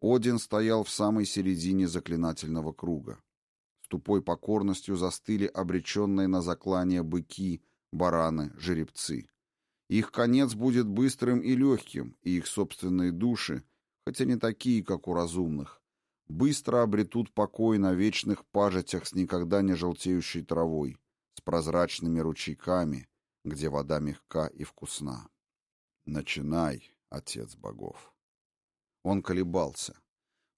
Один стоял в самой середине заклинательного круга. С тупой покорностью застыли обреченные на заклание быки, бараны, жеребцы. Их конец будет быстрым и легким, и их собственные души, хотя не такие, как у разумных, быстро обретут покой на вечных пажитях с никогда не желтеющей травой, с прозрачными ручейками, где вода мягка и вкусна. Начинай, отец богов. Он колебался.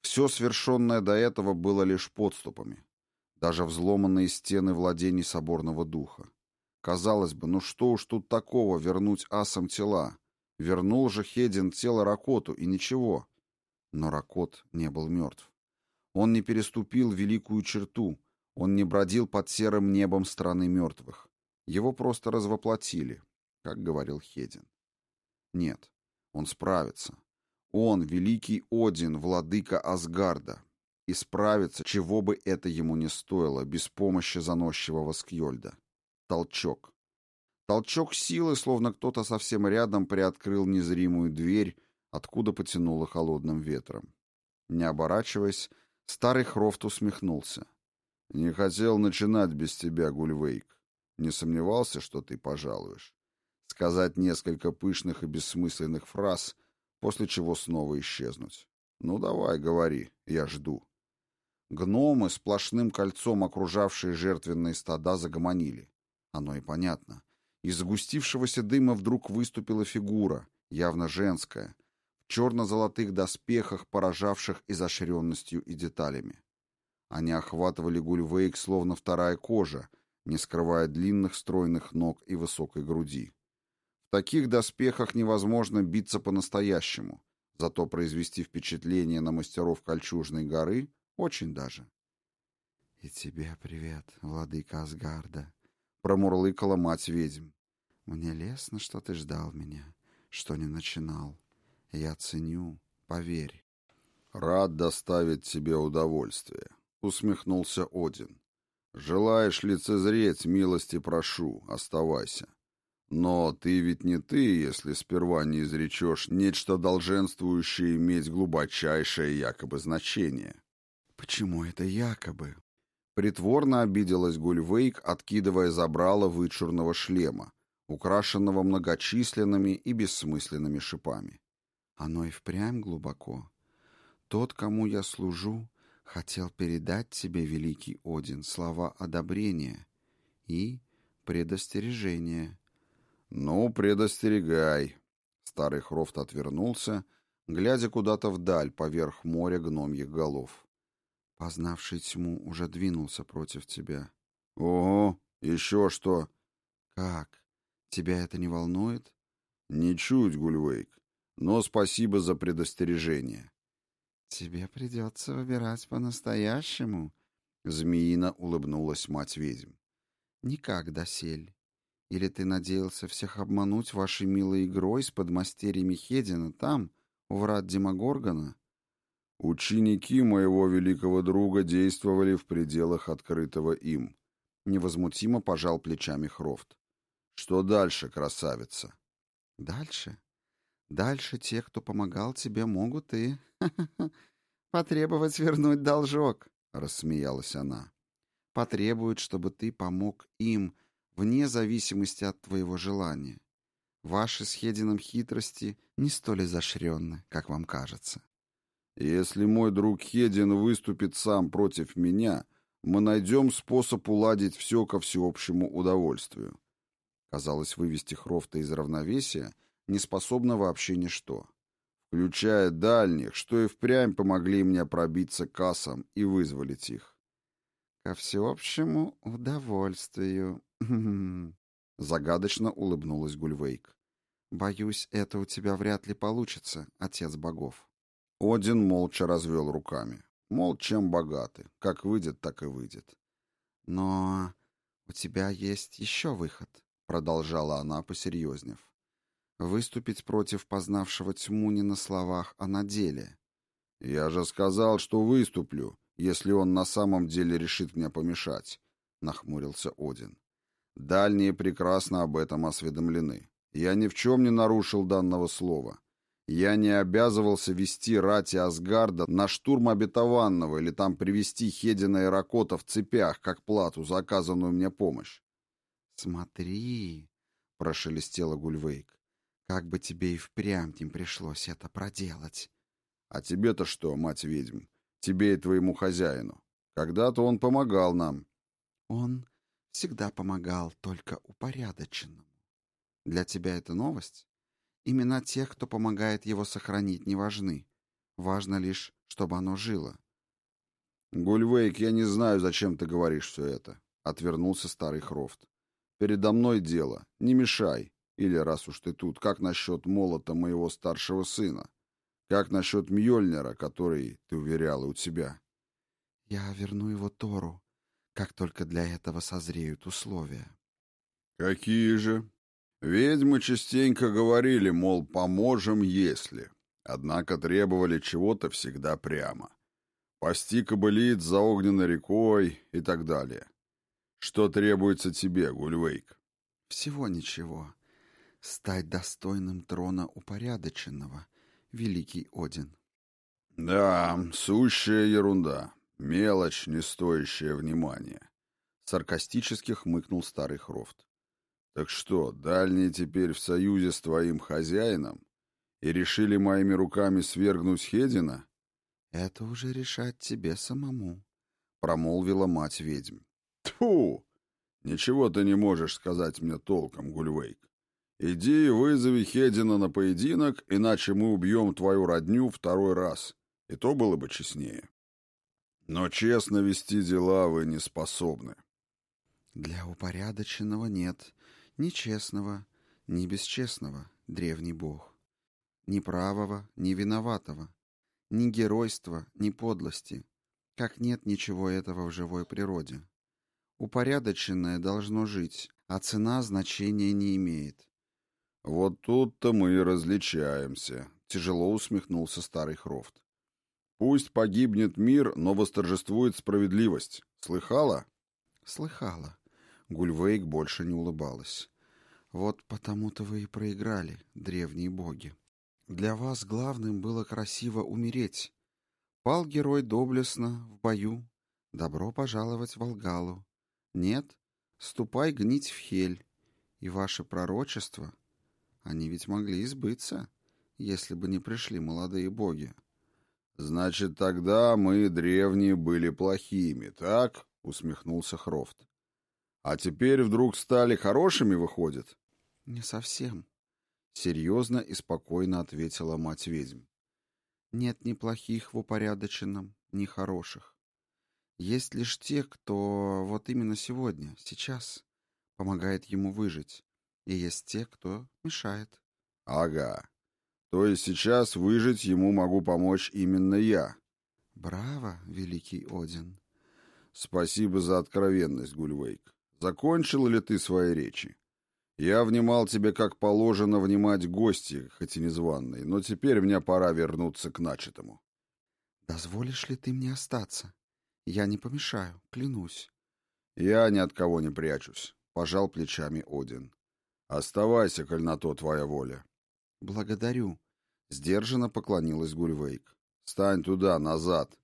Все свершенное до этого было лишь подступами. Даже взломанные стены владений соборного духа. Казалось бы, ну что уж тут такого вернуть асам тела? Вернул же Хедин тело Ракоту, и ничего. Но Ракот не был мертв. Он не переступил великую черту, он не бродил под серым небом страны мертвых. Его просто развоплотили, как говорил Хедин. Нет, он справится. Он, великий Один, владыка Асгарда, исправится, чего бы это ему не стоило, без помощи заносчивого Скьольда. Толчок. Толчок силы, словно кто-то совсем рядом приоткрыл незримую дверь, откуда потянуло холодным ветром. Не оборачиваясь, старый Хрофт усмехнулся. «Не хотел начинать без тебя, Гульвейк. Не сомневался, что ты пожалуешь. Сказать несколько пышных и бессмысленных фраз, после чего снова исчезнуть. Ну давай, говори, я жду. Гномы, сплошным кольцом окружавшие жертвенные стада, загомонили. Оно и понятно. Из сгустившегося дыма вдруг выступила фигура, явно женская, черно-золотых доспехах, поражавших изощренностью и деталями. Они охватывали Гульвейк словно вторая кожа, не скрывая длинных стройных ног и высокой груди. В таких доспехах невозможно биться по-настоящему, зато произвести впечатление на мастеров Кольчужной горы очень даже. «И тебе привет, владыка Асгарда», — промурлыкала мать ведьм. «Мне лестно, что ты ждал меня, что не начинал. Я ценю, поверь». «Рад доставить тебе удовольствие», — усмехнулся Один. «Желаешь лицезреть, милости прошу, оставайся. Но ты ведь не ты, если сперва не изречешь нечто долженствующее иметь глубочайшее якобы значение». «Почему это якобы?» Притворно обиделась Гульвейк, откидывая забрало вычурного шлема, украшенного многочисленными и бессмысленными шипами. Оно и впрямь глубоко. Тот, кому я служу, хотел передать тебе, великий Один, слова одобрения и предостережения. «Ну, предостерегай!» Старый Хрофт отвернулся, глядя куда-то вдаль, поверх моря гномьих голов. «Познавший тьму уже двинулся против тебя». «Ого! Еще что?» «Как? Тебя это не волнует?» «Ничуть, Гульвейк. Но спасибо за предостережение». «Тебе придется выбирать по-настоящему», — змеина улыбнулась мать ведьм. «Никак досель. Или ты надеялся всех обмануть вашей милой игрой с подмастерьями Хедина там, у врат Демогоргона?» «Ученики моего великого друга действовали в пределах открытого им», — невозмутимо пожал плечами Хрофт. «Что дальше, красавица?» «Дальше?» Дальше те, кто помогал тебе, могут и потребовать вернуть должок, рассмеялась она. Потребуют, чтобы ты помог им вне зависимости от твоего желания. Ваши с Хедином хитрости не столь изощренны, как вам кажется. Если мой друг Хедин выступит сам против меня, мы найдем способ уладить все ко всеобщему удовольствию. Казалось, вывести Хрофта из равновесия — не способна вообще ничто. Включая дальних, что и впрямь помогли мне пробиться кассам и вызволить их. «Ко всеобщему удовольствию», — загадочно улыбнулась Гульвейк. «Боюсь, это у тебя вряд ли получится, отец богов». Один молча развел руками. Мол, чем богаты, как выйдет, так и выйдет. «Но у тебя есть еще выход», — продолжала она, посерьезнев. Выступить против познавшего тьму не на словах, а на деле. «Я же сказал, что выступлю, если он на самом деле решит мне помешать», — нахмурился Один. «Дальние прекрасно об этом осведомлены. Я ни в чем не нарушил данного слова. Я не обязывался вести рати Асгарда на штурм обетованного или там привести Хедина и Ракота в цепях, как плату за оказанную мне помощь». «Смотри», — прошелестела Гульвейк, как бы тебе и впрямь не пришлось это проделать. А тебе-то что, мать ведьм? Тебе и твоему хозяину. Когда-то он помогал нам. Он всегда помогал только упорядоченному. Для тебя это новость? Имена тех, кто помогает его сохранить, не важны. Важно лишь, чтобы оно жило. Гульвейк, я не знаю, зачем ты говоришь все это. Отвернулся старый Хрофт. Передо мной дело. Не мешай. Или, раз уж ты тут, как насчет молота моего старшего сына? Как насчет Мьёльнира, который, ты уверяла, у тебя? Я верну его Тору, как только для этого созреют условия. Какие же? Ведьмы частенько говорили, мол, поможем, если. Однако требовали чего-то всегда прямо. Пасти кобылиц за огненной рекой и так далее. Что требуется тебе, Гульвейк? Всего ничего стать достойным трона упорядоченного, великий Один. Да, сущая ерунда, мелочь, не стоящая внимания. Саркастически хмыкнул старый Хрофт. Так что, дальние теперь в союзе с твоим хозяином? И решили моими руками свергнуть Хедина? Это уже решать тебе самому, промолвила мать ведьм. Тьфу! Ничего ты не можешь сказать мне толком, Гульвейк. Иди и вызови Хедина на поединок, иначе мы убьем твою родню второй раз. И то было бы честнее. Но честно вести дела вы не способны. Для упорядоченного нет ни честного, ни бесчестного, древний бог. Ни правого, ни виноватого, ни геройства, ни подлости, как нет ничего этого в живой природе. Упорядоченное должно жить, а цена значения не имеет. Вот тут-то мы и различаемся, тяжело усмехнулся старый Хрофт. Пусть погибнет мир, но восторжествует справедливость. Слыхала? Слыхала. Гульвейк больше не улыбалась. Вот потому-то вы и проиграли, древние боги. Для вас главным было красиво умереть. Пал герой доблестно в бою. Добро пожаловать в Алгалу. Нет, ступай гнить в Хель. И ваше пророчество, они ведь могли избыться, если бы не пришли молодые боги. Значит, тогда мы, древние, были плохими, так? Усмехнулся Хрофт. А теперь вдруг стали хорошими, выходит? Не совсем. Серьезно и спокойно ответила мать ведьм. Нет ни плохих в упорядоченном, ни хороших. Есть лишь те, кто вот именно сегодня, сейчас, помогает ему выжить. И есть те, кто мешает. Ага. То есть сейчас выжить ему могу помочь именно я. Браво, великий Один. Спасибо за откровенность, Гульвейк. Закончил ли ты свои речи? Я внимал тебе, как положено внимать гости, хоть и незваные, но теперь мне пора вернуться к начатому. Дозволишь ли ты мне остаться? Я не помешаю, клянусь. Я ни от кого не прячусь, пожал плечами Один. Оставайся, коль на то твоя воля. Благодарю. Сдержанно поклонилась Гульвейк. Стань туда, назад.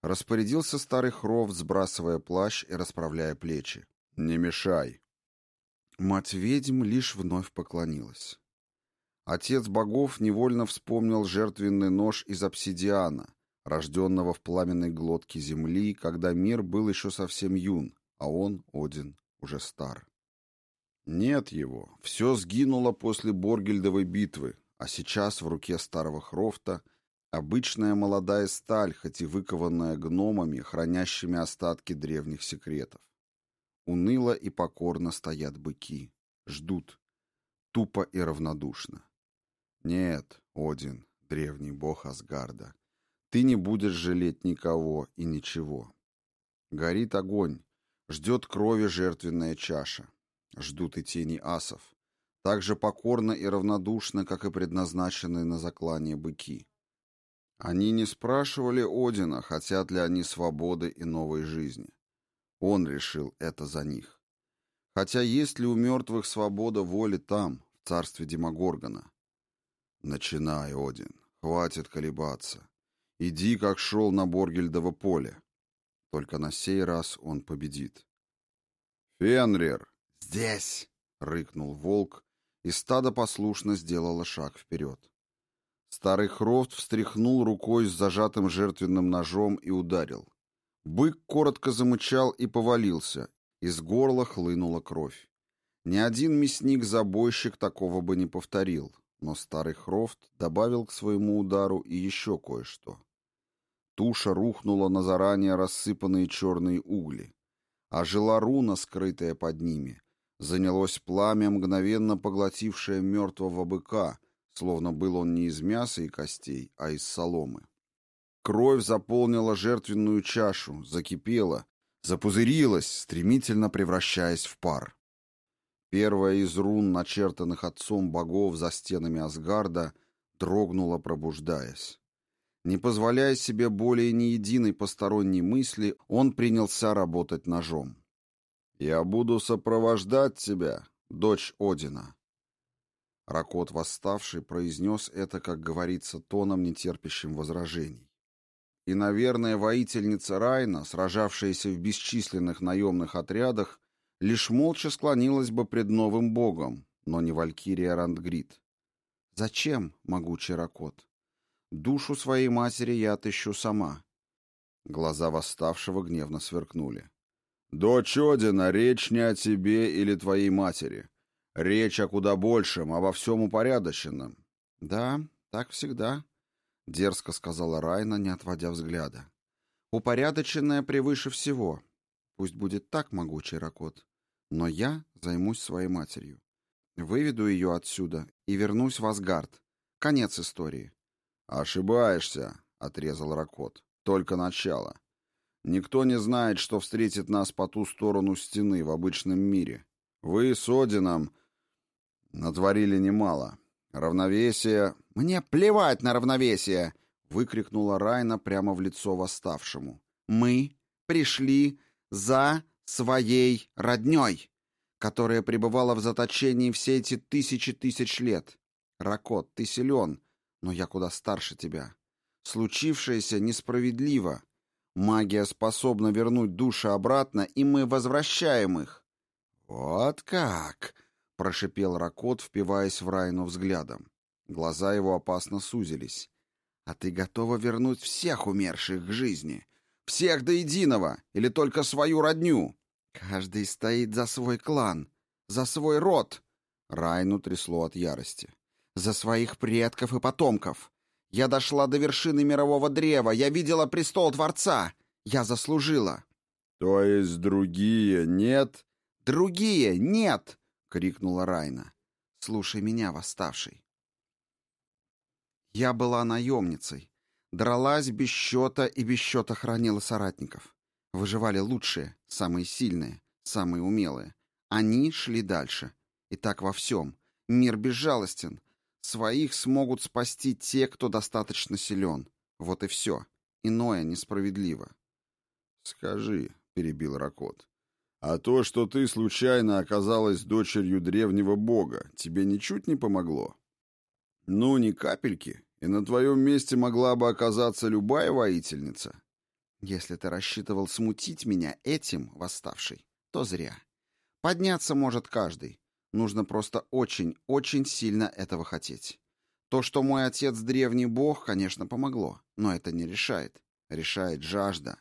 Распорядился старый Хрофт, сбрасывая плащ и расправляя плечи. Не мешай. Мать ведьм лишь вновь поклонилась. Отец богов невольно вспомнил жертвенный нож из обсидиана, рожденного в пламенной глотке земли, когда мир был еще совсем юн, а он, Один, уже стар. Нет его, все сгинуло после Боргельдовой битвы, а сейчас в руке старого Хрофта обычная молодая сталь, хоть и выкованная гномами, хранящими остатки древних секретов. Уныло и покорно стоят быки, ждут, тупо и равнодушно. Нет, Один, древний бог Асгарда, ты не будешь жалеть никого и ничего. Горит огонь, ждет крови жертвенная чаша. Ждут и тени асов, так же покорно и равнодушно, как и предназначенные на заклание быки. Они не спрашивали Одина, хотят ли они свободы и новой жизни. Он решил это за них. Хотя есть ли у мертвых свобода воли там, в царстве Демогоргона? Начинай, Один, хватит колебаться. Иди, как шел на Боргельдово поле. Только на сей раз он победит. «Фенрир!» «Здесь!» — рыкнул волк, и стадо послушно сделало шаг вперед. Старый Хрофт встряхнул рукой с зажатым жертвенным ножом и ударил. Бык коротко замычал и повалился. Из горла хлынула кровь. Ни один мясник-забойщик такого бы не повторил, но старый Хрофт добавил к своему удару и еще кое-что. Туша рухнула на заранее рассыпанные черные угли, а жила руна, скрытая под ними, занялось пламя, мгновенно поглотившее мертвого быка, словно был он не из мяса и костей, а из соломы. Кровь заполнила жертвенную чашу, закипела, запузырилась, стремительно превращаясь в пар. Первая из рун, начертанных отцом богов за стенами Асгарда, дрогнула, пробуждаясь. Не позволяя себе более ни единой посторонней мысли, он принялся работать ножом. «Я буду сопровождать тебя, дочь Одина». Ракот восставший произнес это, как говорится, тоном, нетерпящим возражений. И, наверное, воительница Райна, сражавшаяся в бесчисленных наемных отрядах, лишь молча склонилась бы пред новым богом, но не Валькирия Рандгрид. «Зачем, могучий Ракот? Душу своей матери я отыщу сама». Глаза восставшего гневно сверкнули. «Дочь Одина, речь не о тебе или твоей матери. Речь о куда большем, обо всем упорядоченном. Да, так всегда, — дерзко сказала Райна, не отводя взгляда. Упорядоченное превыше всего. Пусть будет так, могучий Ракот. Но я займусь своей матерью. Выведу ее отсюда и вернусь в Асгард. Конец истории. «Ошибаешься», — отрезал Ракот. «Только начало. Никто не знает, что встретит нас по ту сторону стены в обычном мире. Вы с Одином натворили немало. Равновесие...» «Мне плевать на равновесие!» — выкрикнула Райна прямо в лицо восставшему. «Мы пришли за своей родней, которая пребывала в заточении все эти тысячи тысяч лет. Ракот, ты силен, но я куда старше тебя. Случившееся несправедливо. Магия способна вернуть души обратно, и мы возвращаем их. Вот как, прошипел Ракот, впиваясь в Райну взглядом. Глаза его опасно сузились. А ты готова вернуть всех умерших к жизни? Всех до единого или только свою родню? Каждый стоит за свой клан, за свой род. Райну трясло от ярости. За своих предков и потомков. Я дошла до вершины мирового древа, я видела престол Творца. Я заслужила. То есть другие нет? Другие нет, крикнула Райна. Слушай меня, восставший. Я была наемницей. Дралась без счета и без счета хранила соратников. Выживали лучшие, самые сильные, самые умелые. Они шли дальше. И так во всем. Мир безжалостен. Своих смогут спасти те, кто достаточно силен. Вот и все. Иное несправедливо. «Скажи», — перебил Ракот, — «а то, что ты случайно оказалась дочерью древнего бога, тебе ничуть не помогло?» «Ну, ни капельки, и на твоем месте могла бы оказаться любая воительница». «Если ты рассчитывал смутить меня этим, восставший, то зря. Подняться может каждый. Нужно просто очень, очень сильно этого хотеть. То, что мой отец древний бог, конечно, помогло, но это не решает. Решает жажда.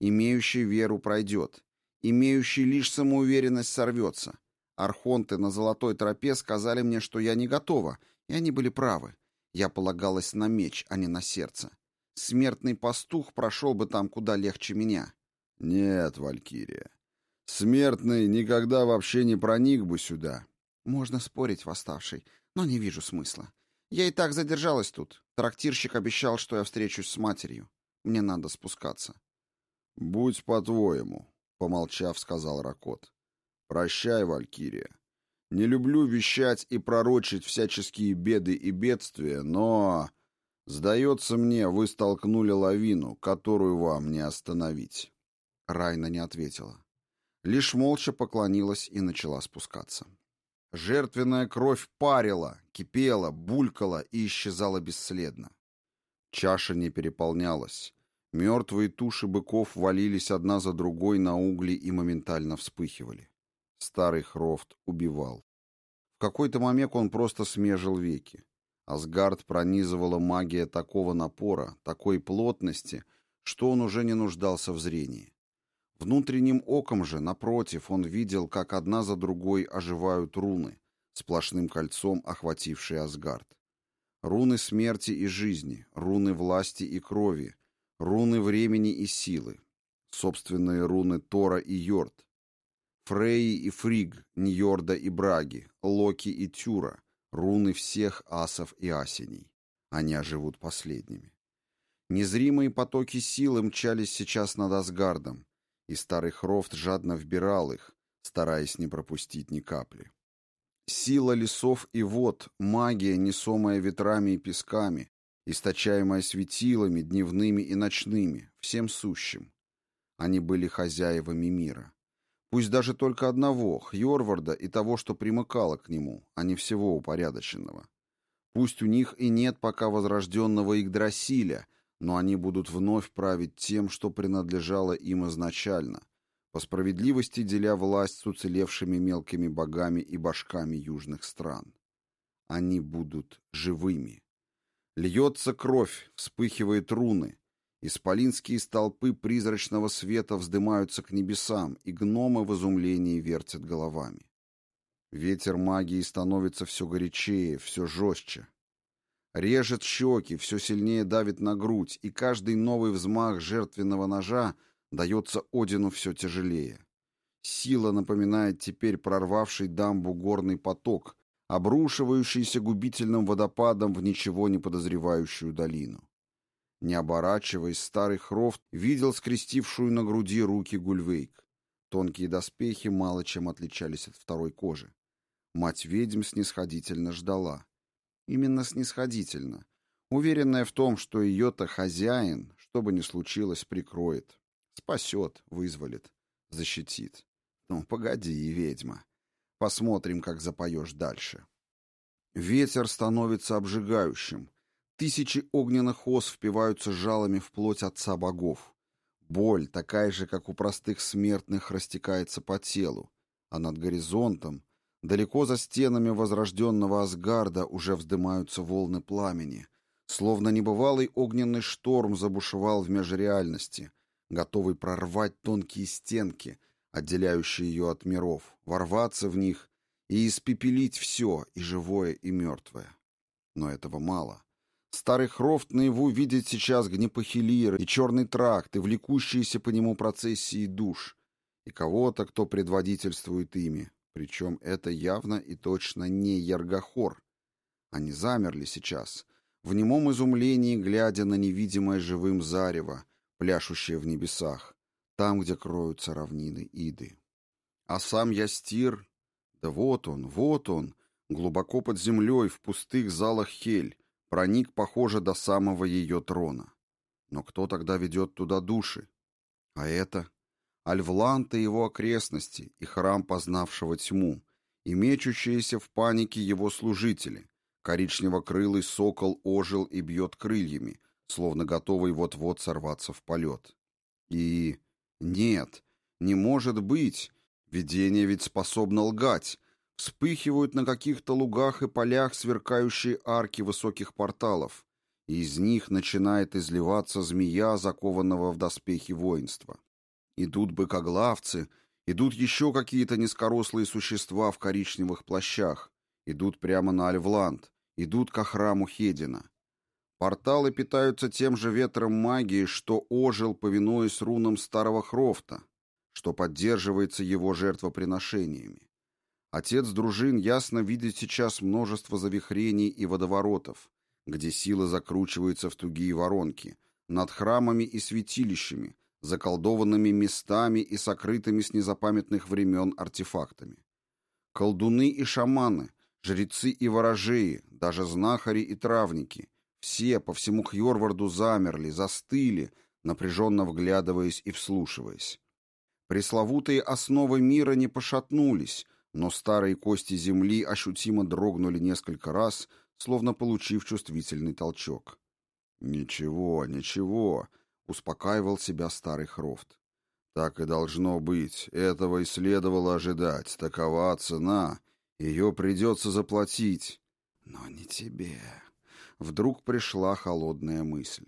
Имеющий веру пройдет. Имеющий лишь самоуверенность сорвется. Архонты на золотой тропе сказали мне, что я не готова, и они были правы. Я полагалась на меч, а не на сердце. Смертный пастух прошел бы там куда легче меня. Нет, Валькирия, Смертный никогда вообще не проник бы сюда. Можно спорить, восставший, но не вижу смысла. Я и так задержалась тут. Трактирщик обещал, что я встречусь с матерью. Мне надо спускаться. Будь по-твоему, помолчав, сказал Ракот. Прощай, Валькирия. Не люблю вещать и пророчить всяческие беды и бедствия, но... Сдается мне, вы столкнули лавину, которую вам не остановить. Райна не ответила лишь молча поклонилась и начала спускаться. Жертвенная кровь парила, кипела, булькала и исчезала бесследно. Чаша не переполнялась. Мертвые туши быков валились одна за другой на угли и моментально вспыхивали. Старый Хрофт убивал. В какой-то момент он просто смежил веки. Асгард пронизывала магия такого напора, такой плотности, что он уже не нуждался в зрении. Внутренним оком же, напротив, он видел, как одна за другой оживают руны, сплошным кольцом охватившие Асгард. Руны смерти и жизни, руны власти и крови, руны времени и силы, собственные руны Тора и Йорд, Фрейи и Фриг, Ньорда и Браги, Локи и Тюра, руны всех асов и асеней. Они оживут последними. Незримые потоки силы мчались сейчас над Асгардом, и старый Хрофт жадно вбирал их, стараясь не пропустить ни капли. Сила лесов и вод, магия, несомая ветрами и песками, источаемая светилами дневными и ночными, всем сущим. Они были хозяевами мира. Пусть даже только одного, Хьорварда и того, что примыкало к нему, а не всего упорядоченного. Пусть у них и нет пока возрожденного Игдрасиля — но они будут вновь править тем, что принадлежало им изначально, по справедливости деля власть с уцелевшими мелкими богами и башками южных стран. Они будут живыми. Льется кровь, вспыхивает руны, исполинские столпы призрачного света вздымаются к небесам, и гномы в изумлении вертят головами. Ветер магии становится все горячее, все жестче. Режет щеки, все сильнее давит на грудь, и каждый новый взмах жертвенного ножа дается Одину все тяжелее. Сила напоминает теперь прорвавший дамбу горный поток, обрушивающийся губительным водопадом в ничего не подозревающую долину. Не оборачиваясь, старый Хрофт видел скрестившую на груди руки Гульвейк. Тонкие доспехи мало чем отличались от второй кожи. Мать ведьм снисходительно ждала. Именно снисходительно, уверенная в том, что ее-то хозяин, что бы ни случилось, прикроет, спасет, вызволит, защитит. Ну, погоди, ведьма. Посмотрим, как запоешь дальше. Ветер становится обжигающим. Тысячи огненных ос впиваются жалами в плоть отца богов. Боль, такая же, как у простых смертных, растекается по телу, а над горизонтом, далеко за стенами возрожденного Асгарда, уже вздымаются волны пламени, словно небывалый огненный шторм забушевал в межреальности, готовый прорвать тонкие стенки — отделяющие ее от миров, ворваться в них и испепелить все, и живое, и мертвое. Но этого мало. Старый Хрофт наяву видит сейчас Гнепахилир и черный тракт, и влекущиеся по нему процессии душ, и кого-то, кто предводительствует ими, причем это явно и точно не Яргохор. Они замерли сейчас, в немом изумлении, глядя на невидимое живым зарево, пляшущее в небесах, там, где кроются равнины Иды. А сам Ястир, да вот он, вот он, глубоко под землей, в пустых залах Хель, проник, похоже, до самого ее трона. Но кто тогда ведет туда души? А это? Альвлант и его окрестности, и храм познавшего тьму, и мечущиеся в панике его служители. Коричнево-крылый сокол ожил и бьет крыльями, словно готовый вот-вот сорваться в полет. И нет, не может быть. Видение ведь способно лгать. Вспыхивают на каких-то лугах и полях сверкающие арки высоких порталов, и из них начинает изливаться змея, закованного в доспехи воинства. Идут быкоглавцы, идут еще какие-то низкорослые существа в коричневых плащах, идут прямо на Альвланд, идут к храму Хедина. Порталы питаются тем же ветром магии, что ожил, повинуясь рунам старого Хрофта, что поддерживается его жертвоприношениями. Отец дружин ясно видит сейчас множество завихрений и водоворотов, где сила закручивается в тугие воронки, над храмами и святилищами, заколдованными местами и сокрытыми с незапамятных времен артефактами. Колдуны и шаманы, жрецы и ворожеи, даже знахари и травники — все по всему Хьорварду замерли, застыли, напряженно вглядываясь и вслушиваясь. Пресловутые основы мира не пошатнулись, но старые кости земли ощутимо дрогнули несколько раз, словно получив чувствительный толчок. «Ничего, ничего», — успокаивал себя старый Хрофт. «Так и должно быть. Этого и следовало ожидать. Такова цена. Ее придется заплатить». «Но не тебе», вдруг пришла холодная мысль.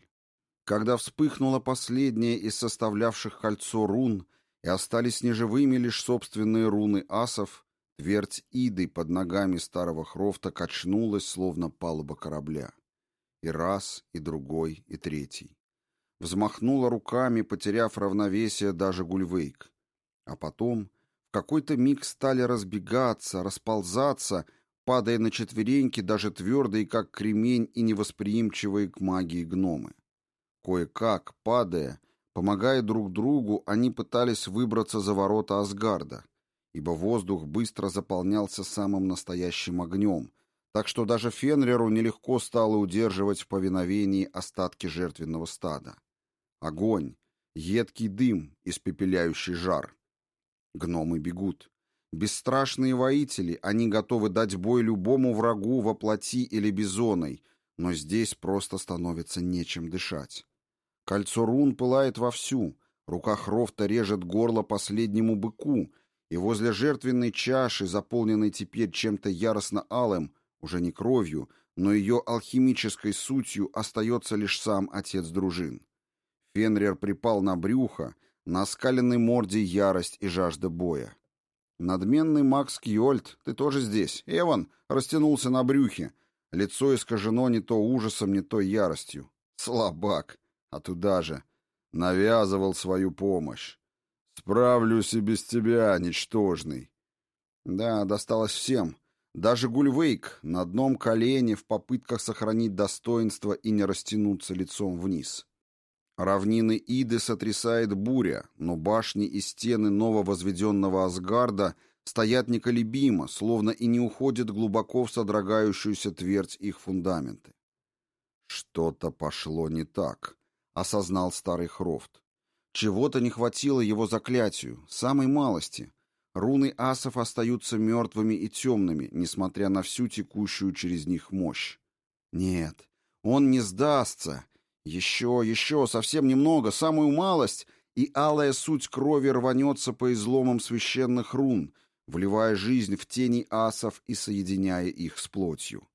Когда вспыхнула последняя из составлявших кольцо рун, и остались неживыми лишь собственные руны асов, твердь Иды под ногами старого Хрофта качнулась, словно палуба корабля. И раз, и другой, и третий. Взмахнула руками, потеряв равновесие даже Гульвейк. А потом в какой-то миг стали разбегаться, расползаться — падая на четвереньки, даже твердые, как кремень, и невосприимчивые к магии гномы. Кое-как, падая, помогая друг другу, они пытались выбраться за ворота Асгарда, ибо воздух быстро заполнялся самым настоящим огнем, так что даже Фенреру нелегко стало удерживать в повиновении остатки жертвенного стада. Огонь, едкий дым, испепеляющий жар. Гномы бегут. Бесстрашные воители, они готовы дать бой любому врагу во плоти или бизоной, но здесь просто становится нечем дышать. Кольцо рун пылает вовсю, рука Хрофта режет горло последнему быку, и возле жертвенной чаши, заполненной теперь чем-то яростно алым, уже не кровью, но ее алхимической сутью остается лишь сам отец дружин. Фенрир припал на брюхо, на скаленной морде ярость и жажда боя. Надменный Макс Кьольд, ты тоже здесь. Эван растянулся на брюхе. Лицо искажено не то ужасом, не то яростью. Слабак. А туда же. Навязывал свою помощь. Справлюсь и без тебя, ничтожный. Да, досталось всем. Даже Гульвейк на одном колене в попытках сохранить достоинство и не растянуться лицом вниз. Равнины Иды сотрясает буря, но башни и стены нововозведенного Асгарда стоят неколебимо, словно и не уходят глубоко в содрогающуюся твердь их фундаменты. Что-то пошло не так, осознал старый Хрофт. Чего-то не хватило его заклятию, самой малости — Руны асов остаются мертвыми и темными, несмотря на всю текущую через них мощь. Нет, он не сдастся. Еще, еще, совсем немного, самую малость, и алая суть крови рванется по изломам священных рун, вливая жизнь в тени асов и соединяя их с плотью.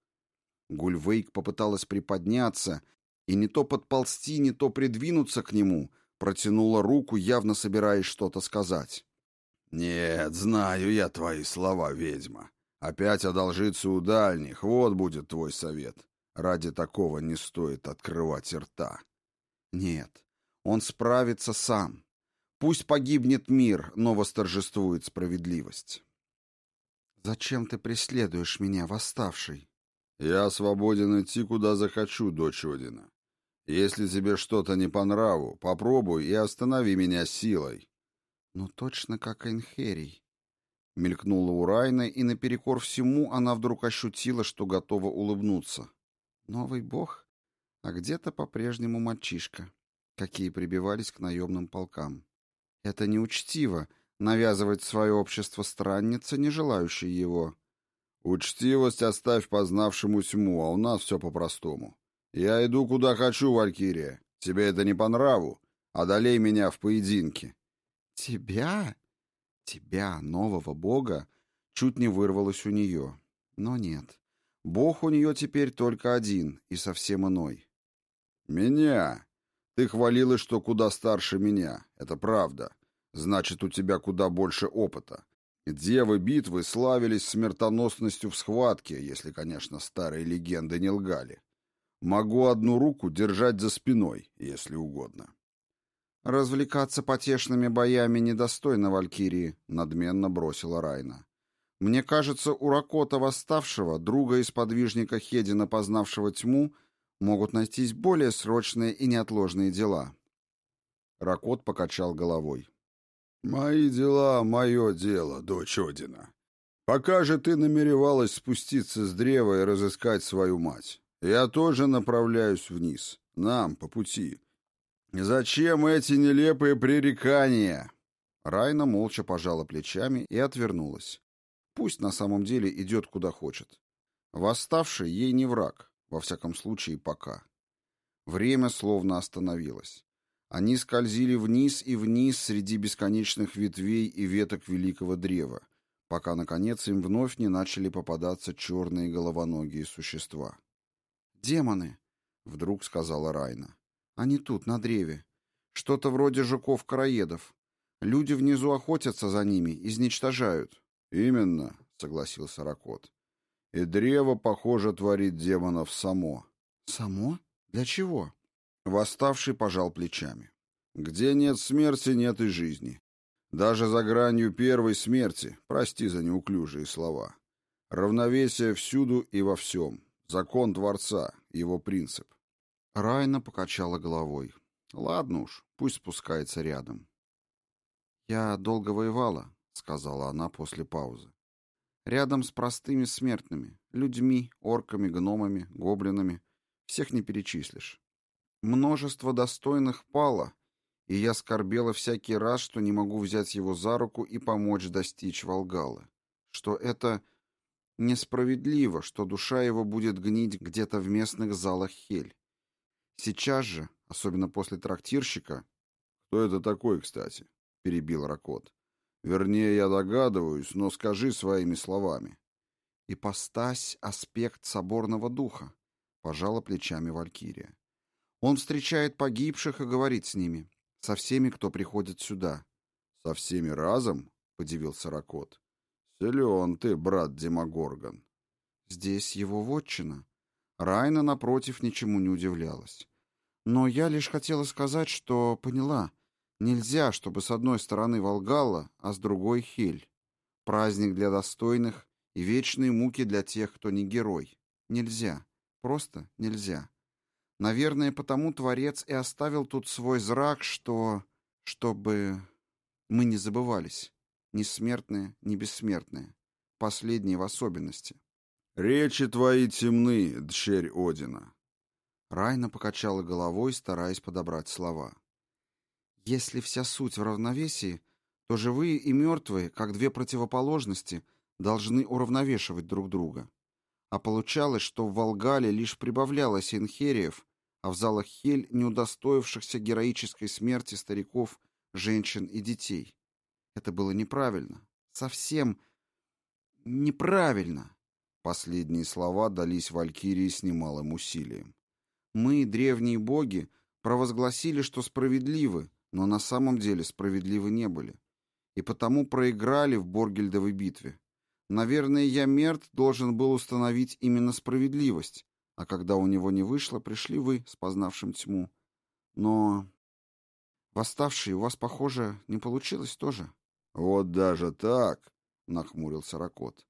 Гульвейк попыталась приподняться и не то подползти, не то придвинуться к нему, протянула руку, явно собираясь что-то сказать. «Нет, знаю я твои слова, ведьма. Опять одолжиться у дальних, вот будет твой совет. Ради такого не стоит открывать рта». «Нет, он справится сам. Пусть погибнет мир, но восторжествует справедливость». «Зачем ты преследуешь меня, восставший?» «Я свободен идти, куда захочу, дочь Одина. Если тебе что-то не по нраву, попробуй и останови меня силой. «Ну точно как Эйнхерий». Мелькнула у Райны, и наперекор всему она вдруг ощутила, что готова улыбнуться. «Новый бог? А где-то по-прежнему мальчишка, какие прибивались к наемным полкам. Это неучтиво — навязывать свое общество страннице, не желающей его». «Учтивость оставь познавшему тьму, а у нас все по-простому. Я иду куда хочу, Валькирия. Тебе это не по нраву. Одолей меня в поединке». «Тебя? Тебя, нового бога?» Чуть не вырвалось у нее. Но нет. Бог у нее теперь только один и совсем иной. «Меня? Ты хвалилась, что куда старше меня. Это правда. Значит, у тебя куда больше опыта. Девы битвы славились смертоносностью в схватке, если, конечно, старые легенды не лгали. Могу одну руку держать за спиной, если угодно. «Развлекаться потешными боями недостойно Валькирии», — надменно бросила Райна. «Мне кажется, у Ракота Восставшего, друга и сподвижника Хедина, познавшего тьму, могут найтись более срочные и неотложные дела». Ракот покачал головой. «Мои дела — мое дело, дочь Одина. Пока же ты намеревалась спуститься с древа и разыскать свою мать. Я тоже направляюсь вниз, нам, по пути». «Зачем эти нелепые пререкания?» Райна молча пожала плечами и отвернулась. Пусть на самом деле идет куда хочет. Восставший ей не враг, во всяком случае пока. Время словно остановилось. Они скользили вниз и вниз среди бесконечных ветвей и веток великого древа, пока, наконец, им вновь не начали попадаться черные головоногие существа. «Демоны!» — вдруг сказала Райна. Они тут, на древе. Что-то вроде жуков-караедов. Люди внизу охотятся за ними, изничтожают. Именно, согласился Ракот. И древо, похоже, творит демонов само. Само? Для чего? Восставший пожал плечами. Где нет смерти, нет и жизни. Даже за гранью первой смерти, прости за неуклюжие слова. Равновесие всюду и во всем. Закон Творца, его принцип. Райна покачала головой. Ладно уж, пусть спускается рядом. Я долго воевала, сказала она после паузы. Рядом с простыми смертными, людьми, орками, гномами, гоблинами, всех не перечислишь. Множество достойных пало, и я скорбела всякий раз, что не могу взять его за руку и помочь достичь Волгалы. Что это несправедливо, что душа его будет гнить где-то в местных залах Хель. Сейчас же, особенно после трактирщика... «Кто это такой, кстати?» — перебил Ракот. «Вернее, я догадываюсь, но скажи своими словами». «Ипостась — аспект соборного духа», — пожала плечами Валькирия. «Он встречает погибших и говорит с ними, со всеми, кто приходит сюда». «Со всеми разом?» — подивился Ракот. Силен ты, брат Демогоргон. Здесь его вотчина. Райна, напротив, ничему не удивлялась. Но я лишь хотела сказать, что поняла. Нельзя, чтобы с одной стороны Волгала, а с другой Хель. Праздник для достойных и вечные муки для тех, кто не герой. Нельзя. Просто нельзя. Наверное, потому Творец и оставил тут свой зрак, что... чтобы мы не забывались. Ни смертные, ни бессмертные. Последние в особенности. «Речи твои темны, дщерь Одина». Райна покачала головой, стараясь подобрать слова. «Если вся суть в равновесии, то живые и мертвые, как две противоположности, должны уравновешивать друг друга. А получалось, что в Волгале лишь прибавлялось инхериев, а в залах Хель не героической смерти стариков, женщин и детей. Это было неправильно. Совсем неправильно. Последние слова дались Валькирии с немалым усилием. Мы, древние боги, провозгласили, что справедливы, но на самом деле справедливы не были. И потому проиграли в Боргельдовой битве. Наверное, я Мерт должен был установить именно справедливость, а когда у него не вышло, пришли вы, спознавшим тьму. Но... Восставшие, у вас, похоже, не получилось тоже. Вот даже так, нахмурился Ракот.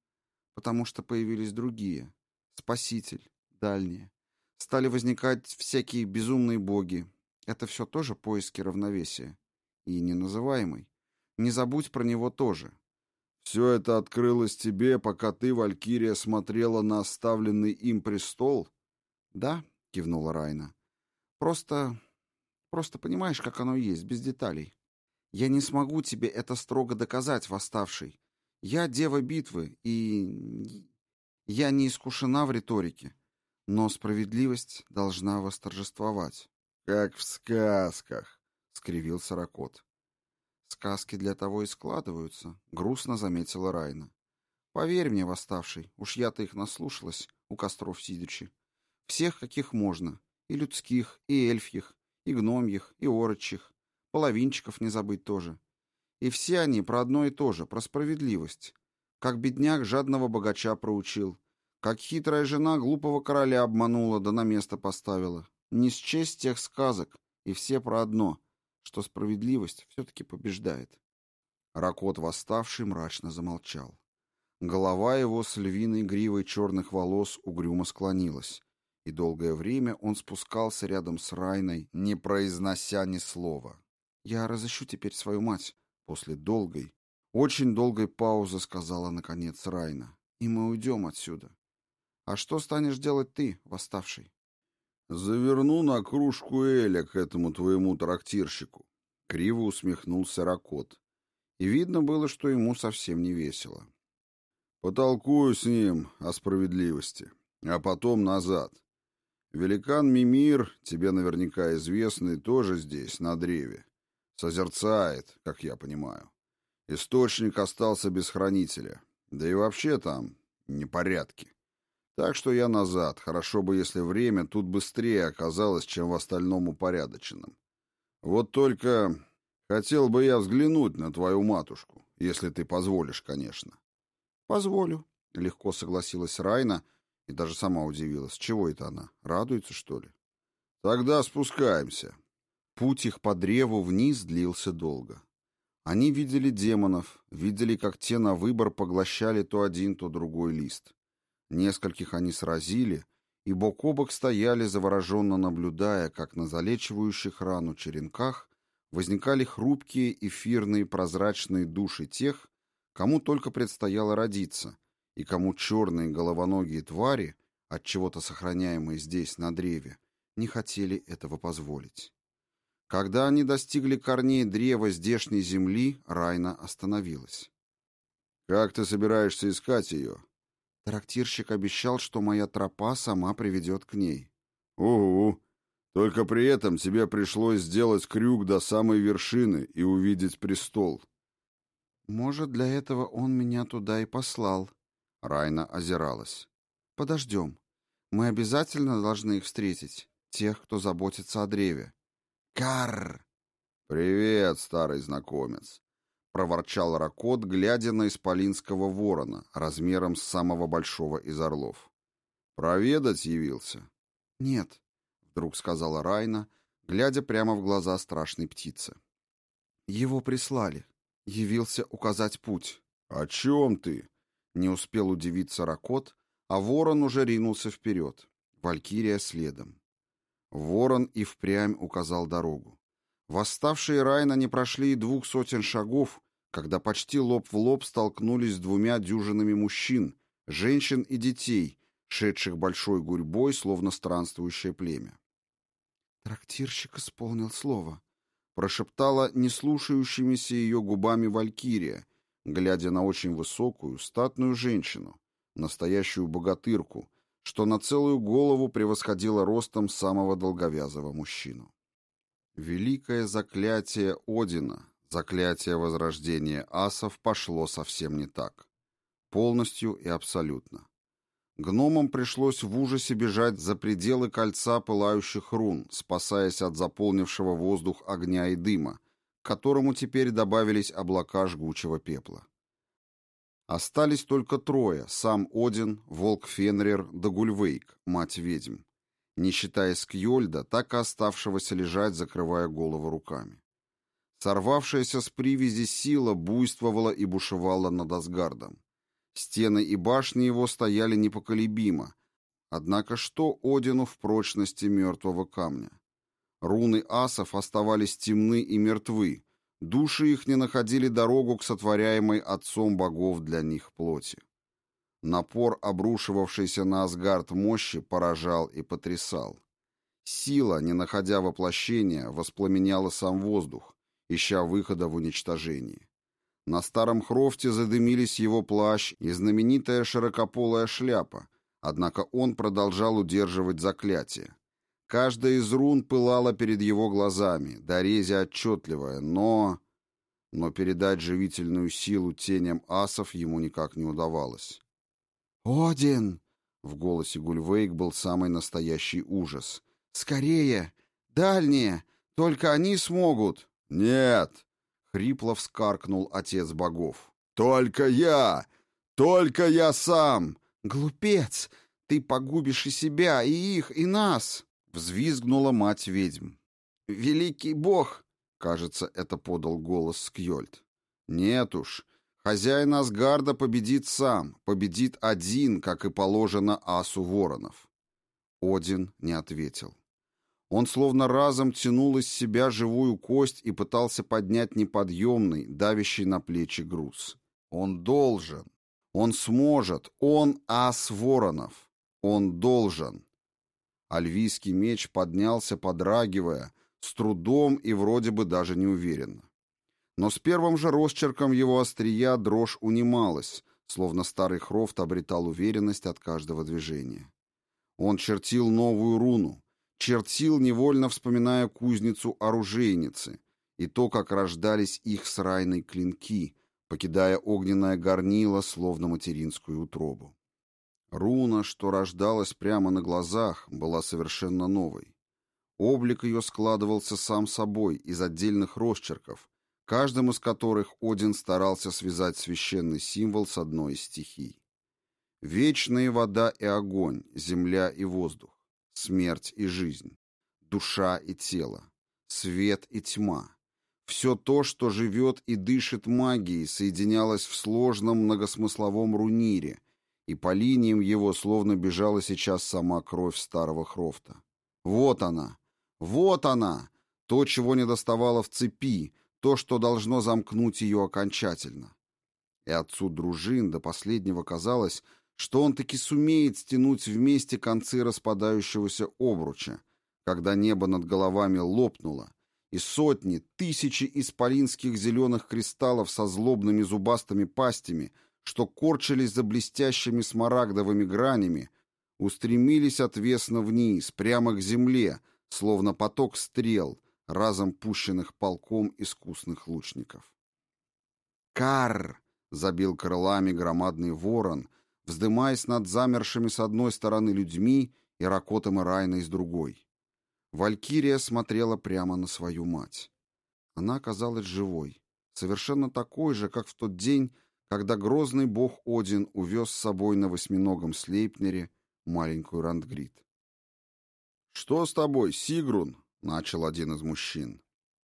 Потому что появились другие. Спаситель, дальние. Стали возникать всякие безумные боги. Это все тоже поиски равновесия. И неназываемый. Не забудь про него тоже. Все это открылось тебе, пока ты, Валькирия, смотрела на оставленный им престол? «Да», — кивнула Райна. «Просто... просто понимаешь, как оно есть, без деталей. Я не смогу тебе это строго доказать, восставший. Я дева битвы, и... я не искушена в риторике. Но справедливость должна восторжествовать». «Как в сказках», — скривился Ракот. «Сказки для того и складываются», — грустно заметила Райна. «Поверь мне, восставший, уж я-то их наслушалась, у костров сидячи. Всех, каких можно. И людских, и эльфьих, и гномьих, и орочьих. Половинчиков не забыть тоже. И все они про одно и то же, про справедливость. Как бедняк жадного богача проучил. Как хитрая жена глупого короля обманула, да на место поставила. Не счесть тех сказок, и все про одно, что справедливость все-таки побеждает. Ракот, восставший, мрачно замолчал. Голова его с львиной гривой черных волос угрюмо склонилась, и долгое время он спускался рядом с Райной, не произнося ни слова. «Я разыщу теперь свою мать», — после долгой, очень долгой паузы сказала, наконец, Райна. «И мы уйдем отсюда. А что станешь делать ты, восставший?» «Заверну на кружку Эля к этому твоему трактирщику», — криво усмехнулся Ракот. И видно было, что ему совсем не весело. «Потолкую с ним о справедливости, а потом назад. Великан Мимир, тебе наверняка известный, тоже здесь, на древе. Созерцает, как я понимаю. Источник остался без хранителя. Да и вообще там непорядки. Так что я назад. Хорошо бы, если время тут быстрее оказалось, чем в остальном упорядоченном. Вот только хотел бы я взглянуть на твою матушку, если ты позволишь, конечно. Позволю, легко согласилась Райна, — и даже сама удивилась, чего это она, радуется, что ли? Тогда спускаемся. Путь их по древу вниз длился долго. Они видели демонов, видели, как те на выбор поглощали то один, то другой лист. Нескольких они сразили, и бок о бок стояли, завороженно наблюдая, как на залечивающих рану черенках возникали хрупкие, эфирные, прозрачные души тех, кому только предстояло родиться, и кому черные головоногие твари, от чего-то сохраняемые здесь на древе, не хотели этого позволить. Когда они достигли корней древа здешней земли, Райна остановилась. «Как ты собираешься искать ее?» Трактирщик обещал, что моя тропа сама приведет к ней. «Угу. Только при этом тебе пришлось сделать крюк до самой вершины и увидеть престол». «Может, для этого он меня туда и послал», Райна озиралась. «Подождем. Мы обязательно должны их встретить, тех, кто заботится о древе». «Карр!» «Привет, старый знакомец!» Проворчал Ракот, глядя на исполинского ворона, размером с самого большого из орлов. «Проведать явился?» «Нет», — вдруг сказала Райна, глядя прямо в глаза страшной птицы. «Его прислали. Явился указать путь». «О чем ты?» Не успел удивиться Ракот, а ворон уже ринулся вперед. Валькирия следом. Ворон и впрямь указал дорогу. Восставшие Райна не прошли и двух сотен шагов, когда почти лоб в лоб столкнулись с двумя дюжинами мужчин, женщин и детей, шедших большой гурьбой, словно странствующее племя. «Трактирщик исполнил слово», — прошептала неслушающимися ее губами Валькирия, глядя на очень высокую, статную женщину, настоящую богатырку, что на целую голову превосходила ростом самого долговязого мужчину. Великое заклятие Одина, заклятие возрождения асов, пошло совсем не так. Полностью и абсолютно. Гномам пришлось в ужасе бежать за пределы кольца пылающих рун, спасаясь от заполнившего воздух огня и дыма, к которому теперь добавились облака жгучего пепла. Остались только трое, сам Один, волк Фенрир да Гульвейк, мать ведьм, не считая Скьольда, так и оставшегося лежать, закрывая голову руками. Сорвавшаяся с привязи сила буйствовала и бушевала над Асгардом. Стены и башни его стояли непоколебимо, однако что Одину в прочности мертвого камня? Руны асов оставались темны и мертвы, Души их не находили дорогу к сотворяемой отцом богов для них плоти. Напор, обрушивавшийся на Асгард мощи, поражал и потрясал. Сила, не находя воплощения, воспламеняла сам воздух, ища выхода в уничтожении. На старом хрофте задымились его плащ и знаменитая широкополая шляпа, однако он продолжал удерживать заклятие. Каждая из рун пылала перед его глазами, дорезя отчетливая, но... Но передать живительную силу теням асов ему никак не удавалось. «Один!» — в голосе Гульвейк был самый настоящий ужас. «Скорее! Дальние! Только они смогут!» «Нет!» — хрипло вскаркнул отец богов. «Только я! Только я сам!» «Глупец! Ты погубишь и себя, и их, и нас!» Взвизгнула мать ведьм. «Великий бог!» — кажется, это подал голос Скьольд. «Нет уж. Хозяин Асгарда победит сам, победит один, как и положено асу воронов». Один не ответил. Он словно разом тянул из себя живую кость и пытался поднять неподъемный, давящий на плечи груз. Он должен. Он сможет. Он ас воронов. Он должен. Альвийский меч поднялся, подрагивая, с трудом и вроде бы даже неуверенно. Но с первым же росчерком его острия дрожь унималась, словно старый Хрофт обретал уверенность от каждого движения. Он чертил новую руну, чертил, невольно вспоминая кузницу оружейницы и то, как рождались их срайные клинки, покидая огненное горнило, словно материнскую утробу. Руна, что рождалась прямо на глазах, была совершенно новой. Облик ее складывался сам собой из отдельных росчерков, каждым из которых Один старался связать священный символ с одной из стихий. Вечные вода и огонь, земля и воздух, смерть и жизнь, душа и тело, свет и тьма. Все то, что живет и дышит магией, соединялось в сложном многосмысловом рунире, и по линиям его словно бежала сейчас сама кровь старого Хрофта. Вот она! Вот она! То, чего не доставало в цепи, то, что должно замкнуть ее окончательно. И отцу дружин до последнего казалось, что он таки сумеет стянуть вместе концы распадающегося обруча, когда небо над головами лопнуло, и сотни, тысячи исполинских зеленых кристаллов со злобными зубастыми пастями — что корчились за блестящими смарагдовыми гранями, устремились отвесно вниз, прямо к земле, словно поток стрел, разом пущенных полком искусных лучников. «Карр!» — забил крылами громадный ворон, вздымаясь над замершими с одной стороны людьми и Ракотом и Райной с другой. Валькирия смотрела прямо на свою мать. Она оказалась живой, совершенно такой же, как в тот день, когда грозный бог Один увез с собой на восьминогом Слейпнере маленькую Рандгрид. «Что с тобой, Сигрун?» — начал один из мужчин.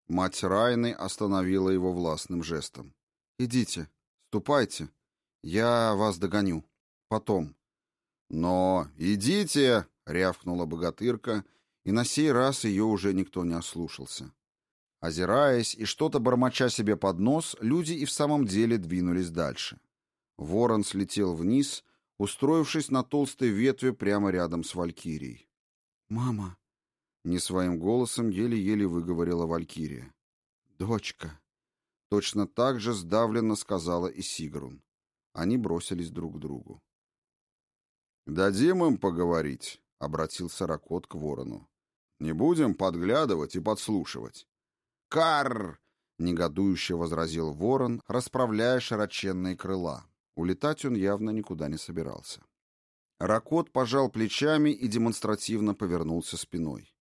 Мать Райны остановила его властным жестом. «Идите, ступайте, я вас догоню. Потом». «Но идите!» — рявкнула богатырка, и на сей раз ее уже никто не ослушался. Озираясь и что-то бормоча себе под нос, люди и в самом деле двинулись дальше. Ворон слетел вниз, устроившись на толстой ветви прямо рядом с Валькирией. «Мама!» — не своим голосом еле-еле выговорила Валькирия. «Дочка!» — точно так же сдавленно сказала и Сигрун. Они бросились друг к другу. «Дадим им поговорить», — обратился Ракот к ворону. «Не будем подглядывать и подслушивать. «Карр!» — негодующе возразил ворон, расправляя широченные крыла. Улетать он явно никуда не собирался. Ракот пожал плечами и демонстративно повернулся спиной.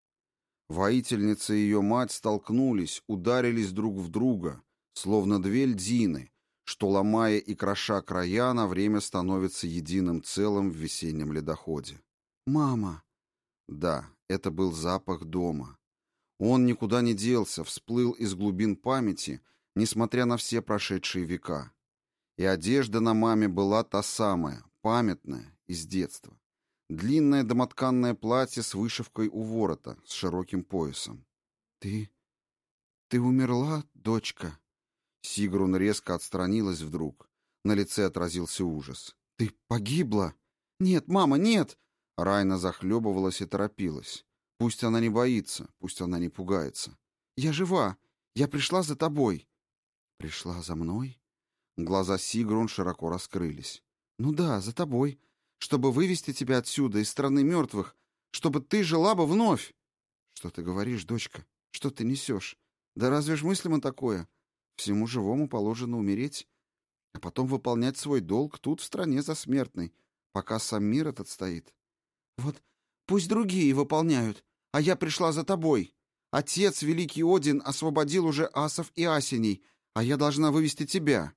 Воительница и ее мать столкнулись, ударились друг в друга, словно две льдины, что, ломая и кроша края, на время становится единым целым в весеннем ледоходе. «Мама!» Да, это был запах дома. Он никуда не делся, всплыл из глубин памяти, несмотря на все прошедшие века. И одежда на маме была та самая, памятная, из детства. Длинное домотканное платье с вышивкой у ворота, с широким поясом. «Ты... ты умерла, дочка?» Сигрун резко отстранилась вдруг. На лице отразился ужас. «Ты погибла?» «Нет, мама, нет!» Райна захлебывалась и торопилась. Пусть она не боится, пусть она не пугается. «Я жива! Я пришла за тобой!» «Пришла за мной?» Глаза Сигрун широко раскрылись. «Ну да, за тобой. Чтобы вывести тебя отсюда, из страны мертвых, чтобы ты жила бы вновь!» «Что ты говоришь, дочка? Что ты несешь? Да разве ж мыслимо такое? Всему живому положено умереть, а потом выполнять свой долг тут, в стране засмертной, пока сам мир этот стоит. Вот пусть другие выполняют, а я пришла за тобой. Отец, великий Один, освободил уже асов и асеней, а я должна вывести тебя».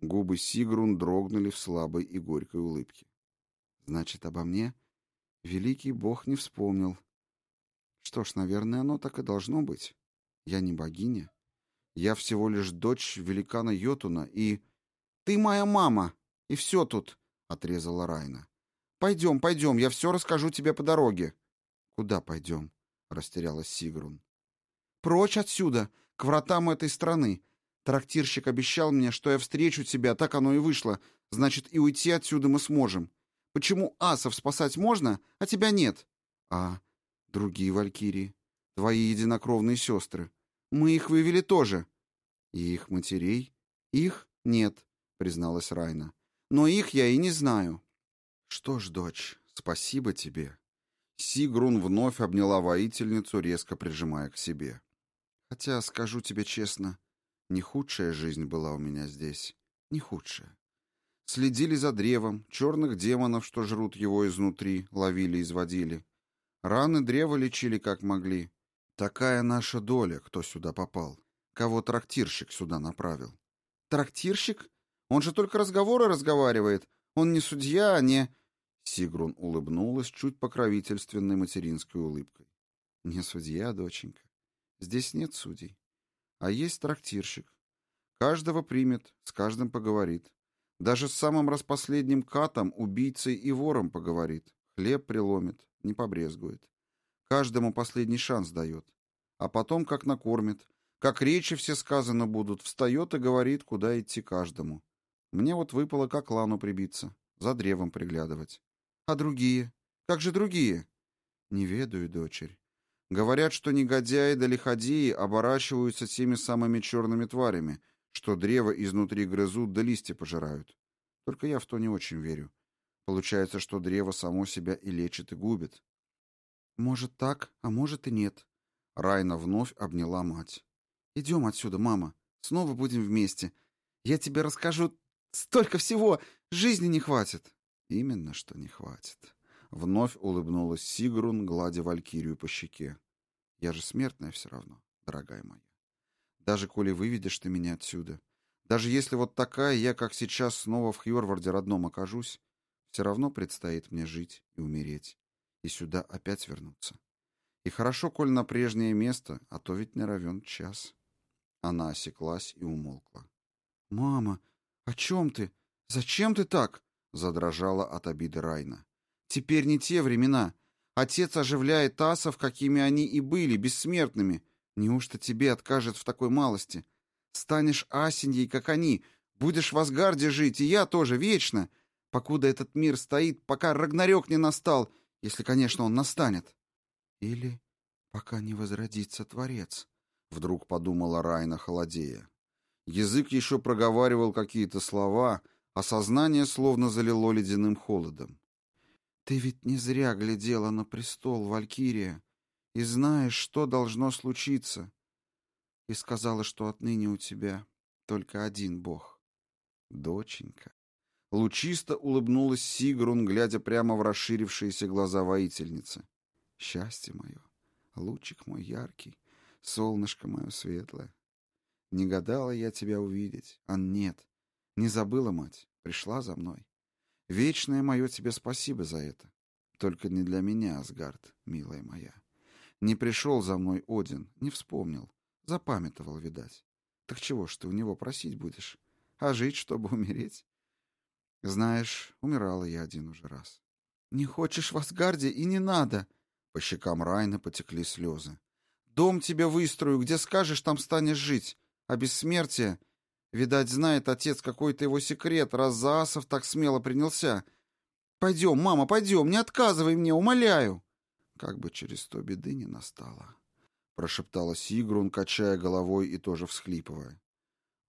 Губы Сигрун дрогнули в слабой и горькой улыбке. «Значит, обо мне великий бог не вспомнил. Что ж, наверное, оно так и должно быть. Я не богиня. Я всего лишь дочь великана Йотуна и... Ты моя мама, и все тут», — отрезала Райна. «Пойдем, пойдем, я все расскажу тебе по дороге». «Куда пойдем?» — растерялась Сигрун. «Прочь отсюда, к вратам этой страны. Трактирщик обещал мне, что я встречу тебя, так оно и вышло. Значит, и уйти отсюда мы сможем. Почему асов спасать можно, а тебя нет? А другие валькирии, твои единокровные сестры, мы их вывели тоже. Их матерей? Их нет, призналась Райна. Но их я и не знаю. Что ж, дочь, спасибо тебе. Сигрун вновь обняла воительницу, резко прижимая к себе. Хотя, скажу тебе честно, не худшая жизнь была у меня здесь. Не худшая. Следили за древом, черных демонов, что жрут его изнутри, ловили и изводили. Раны древа лечили как могли. Такая наша доля, кто сюда попал. Кого трактирщик сюда направил. Трактирщик? Он же только разговоры разговаривает. Он не судья, а не... Сигрун улыбнулась чуть покровительственной материнской улыбкой. «Не судья, доченька. Здесь нет судей. А есть трактирщик. Каждого примет, с каждым поговорит. Даже с самым распоследним катом, убийцей и вором поговорит. Хлеб приломит, не побрезгует. Каждому последний шанс дает. А потом как накормит. Как речи все сказаны будут, встает и говорит, куда идти каждому. Мне вот выпало как лану прибиться, за древом приглядывать. А другие? Как же другие? Не ведаю, дочерь. Говорят, что негодяи да лиходеи оборачиваются теми самыми черными тварями, что древо изнутри грызут да листья пожирают. Только я в то не очень верю. Получается, что древо само себя и лечит, и губит. Может так, а может и нет. Райна вновь обняла мать. Идем отсюда, мама. Снова будем вместе. Я тебе расскажу столько всего. Жизни не хватит. Именно что не хватит. Вновь улыбнулась Сигрун, гладя Валькирию по щеке. Я же смертная все равно, дорогая моя. Даже коли выведешь ты меня отсюда, даже если вот такая я, как сейчас, снова в Хьорварде родном окажусь, все равно предстоит мне жить и умереть, и сюда опять вернуться. И хорошо, коль на прежнее место, а то ведь не равен час. Она осеклась и умолкла. «Мама, о чем ты? Зачем ты так?» задрожала от обиды Райна. «Теперь не те времена. Отец оживляет асов, какими они и были, бессмертными. Неужто тебе откажет в такой малости? Станешь асеньей, как они, будешь в Асгарде жить, и я тоже, вечно, покуда этот мир стоит, пока Рагнарёк не настал, если, конечно, он настанет. Или пока не возродится Творец, — вдруг подумала Райна холодея. Язык еще проговаривал какие-то слова, а сознание словно залило ледяным холодом. «Ты ведь не зря глядела на престол, Валькирия, и знаешь, что должно случиться, и сказала, что отныне у тебя только один бог. Доченька». Лучисто улыбнулась Сигрун, глядя прямо в расширившиеся глаза воительницы. «Счастье мое, лучик мой яркий, солнышко мое светлое. Не гадала я тебя увидеть, а нет, не забыла, мать, пришла за мной. Вечное мое тебе спасибо за это. Только не для меня, Асгард, милая моя. Не пришел за мной Один, не вспомнил. Запамятовал, видать. Так чего ж ты у него просить будешь? А жить, чтобы умереть? Знаешь, умирала я один уже раз. Не хочешь в Асгарде и не надо. По щекам Райна потекли слезы. Дом тебе выстрою, где скажешь, там станешь жить. А бессмертие... Видать, знает отец какой-то его секрет, раз за асов так смело принялся. Пойдем, мама, пойдем, не отказывай мне, умоляю. Как бы через то беды не настало, прошептала Сигрун, качая головой и тоже всхлипывая.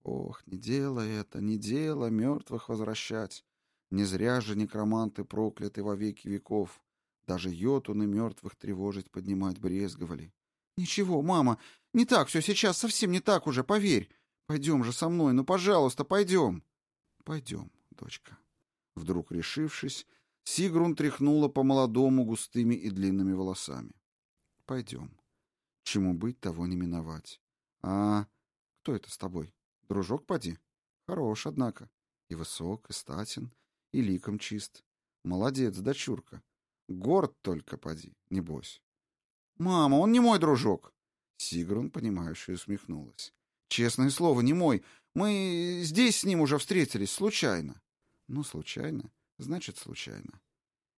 Ох, не дело это, не дело мертвых возвращать. Не зря же некроманты прокляты во веки веков. Даже йотуны мертвых тревожить поднимать брезговали. Ничего, мама, не так все сейчас, совсем не так уже, поверь. Пойдем же со мной, ну, пожалуйста, пойдем. Пойдем, дочка. Вдруг решившись, Сигрун тряхнула по-молодому густыми и длинными волосами. Пойдем. Чему быть, того не миновать. А кто это с тобой? Дружок поди? Хорош, однако. И высок, и статен, и ликом чист. Молодец, дочурка. Горд только поди, небось. Мама, он не мой дружок. Сигрун, понимающе усмехнулась. Честное слово, не мой. Мы здесь с ним уже встретились, случайно. Ну, случайно, значит, случайно.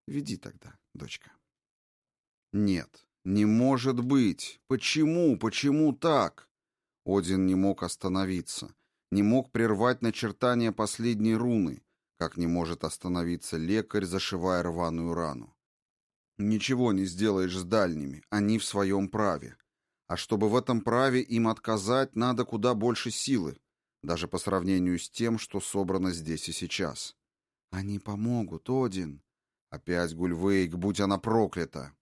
Веди тогда, дочка. Нет, не может быть. Почему, почему так? Один не мог остановиться, не мог прервать начертание последней руны, как не может остановиться лекарь, зашивая рваную рану. Ничего не сделаешь с дальними, они в своем праве. А чтобы в этом праве им отказать, надо куда больше силы, даже по сравнению с тем, что собрано здесь и сейчас. Они помогут, Один. Опять Гульвейк, будь она проклята.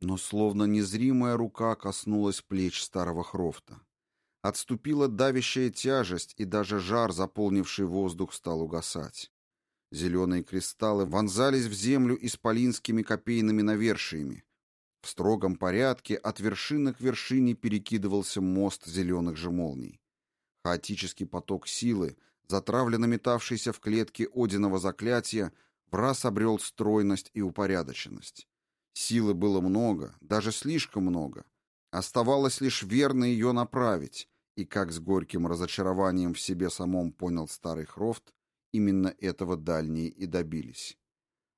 Но словно незримая рука коснулась плеч старого Хрофта. Отступила давящая тяжесть, и даже жар, заполнивший воздух, стал угасать. Зеленые кристаллы вонзались в землю исполинскими копейными навершиями, в строгом порядке от вершины к вершине перекидывался мост зеленых же молний. Хаотический поток силы, затравленно метавшийся в клетке Одиного заклятия, в раз обрел стройность и упорядоченность. Силы было много, даже слишком много. Оставалось лишь верно ее направить, и, как с горьким разочарованием в себе самом понял старый Хрофт, именно этого дальние и добились.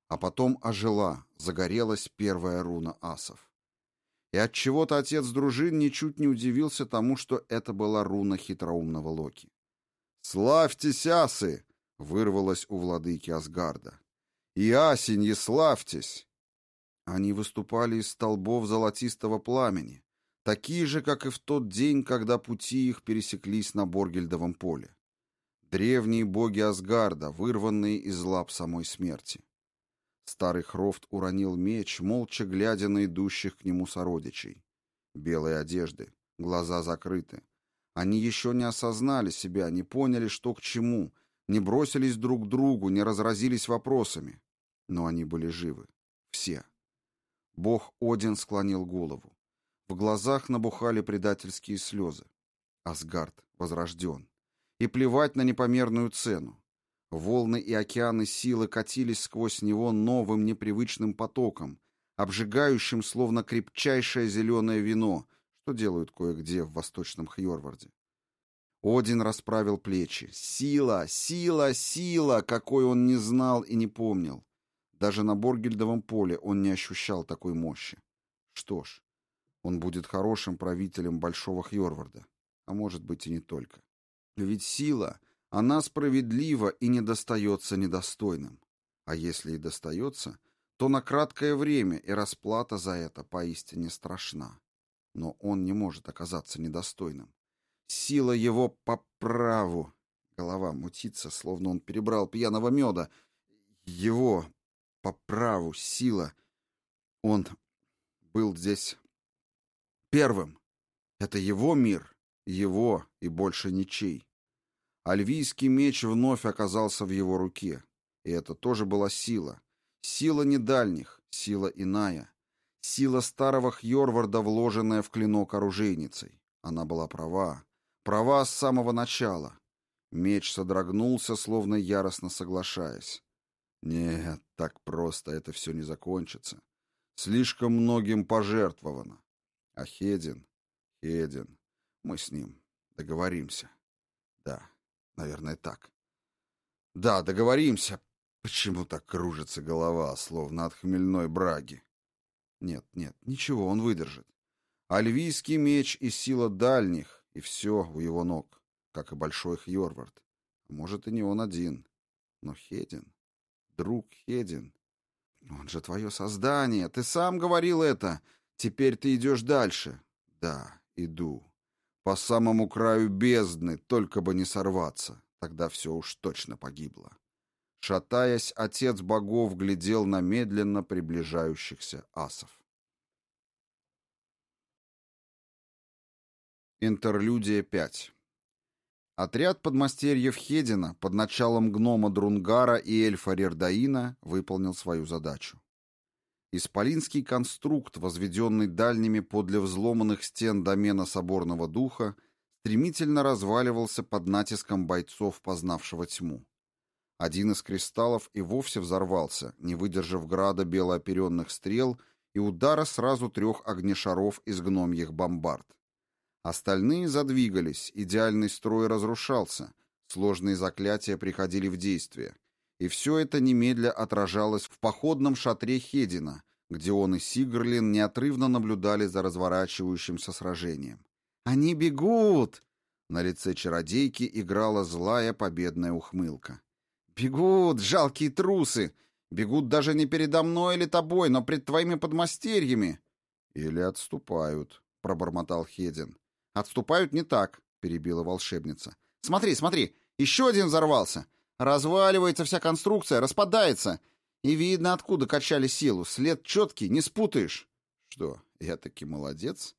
А потом ожила, загорелась первая руна асов. И от чего то отец дружин ничуть не удивился тому, что это была руна хитроумного Локи. «Славьтесь, асы!» — вырвалось у владыки Асгарда. «И асеньи, славьтесь!» Они выступали из столбов золотистого пламени, такие же, как и в тот день, когда пути их пересеклись на Боргельдовом поле. Древние боги Асгарда, вырванные из лап самой смерти. Старый Хрофт уронил меч, молча глядя на идущих к нему сородичей. Белые одежды, глаза закрыты. Они еще не осознали себя, не поняли, что к чему, не бросились друг к другу, не разразились вопросами. Но они были живы. Все. Бог Один склонил голову. В глазах набухали предательские слезы. Асгард возрожден. И плевать на непомерную цену. Волны и океаны силы катились сквозь него новым непривычным потоком, обжигающим, словно крепчайшее зеленое вино, что делают кое-где в восточном Хьорварде. Один расправил плечи. Сила, сила, сила, какой он не знал и не помнил. Даже на Боргельдовом поле он не ощущал такой мощи. Что ж, он будет хорошим правителем Большого Хьорварда, а может быть и не только. Ведь сила, она справедлива и не достается недостойным. А если и достается, то на краткое время и расплата за это поистине страшна. Но он не может оказаться недостойным. Сила его по праву. Голова мутится, словно он перебрал пьяного меда. Его по праву сила. Он был здесь первым. Это его мир, его и больше ничей. Альвийский меч вновь оказался в его руке. И это тоже была сила. Сила не дальних, сила иная. Сила старого Хьорварда, вложенная в клинок оружейницей. Она была права. Права с самого начала. Меч содрогнулся, словно яростно соглашаясь. Нет, так просто это все не закончится. Слишком многим пожертвовано. А Хедин... Хедин... Мы с ним договоримся. Да, наверное, так. Да, договоримся. Почему так кружится голова, словно от хмельной браги? Нет, нет, ничего, он выдержит. Альвийский меч и сила дальних, и все у его ног, как и большой Хьорвард. Может, и не он один. Но Хедин, друг Хедин, он же твое создание, ты сам говорил это. Теперь ты идешь дальше. Да, иду. По самому краю бездны, только бы не сорваться. Тогда все уж точно погибло. Шатаясь, отец богов глядел на медленно приближающихся асов. Интерлюдия 5 Отряд подмастерьев Хедина под началом гнома Друнгара и эльфа Рердаина выполнил свою задачу. Исполинский конструкт, возведенный дальними подле взломанных стен домена соборного духа, стремительно разваливался под натиском бойцов, познавшего тьму. Один из кристаллов и вовсе взорвался, не выдержав града белооперенных стрел и удара сразу трех огнешаров из гномьих бомбард. Остальные задвигались, идеальный строй разрушался, сложные заклятия приходили в действие. И все это немедля отражалось в походном шатре Хедина, где он и Сигрлин неотрывно наблюдали за разворачивающимся сражением. «Они бегут!» На лице чародейки играла злая победная ухмылка. «Бегут, жалкие трусы! Бегут даже не передо мной или тобой, но пред твоими подмастерьями!» «Или отступают», — пробормотал Хедин. «Отступают не так», — перебила волшебница. «Смотри, смотри, еще один взорвался. Разваливается вся конструкция, распадается. И видно, откуда качали силу. След четкий, не спутаешь». «Что, я таки молодец?»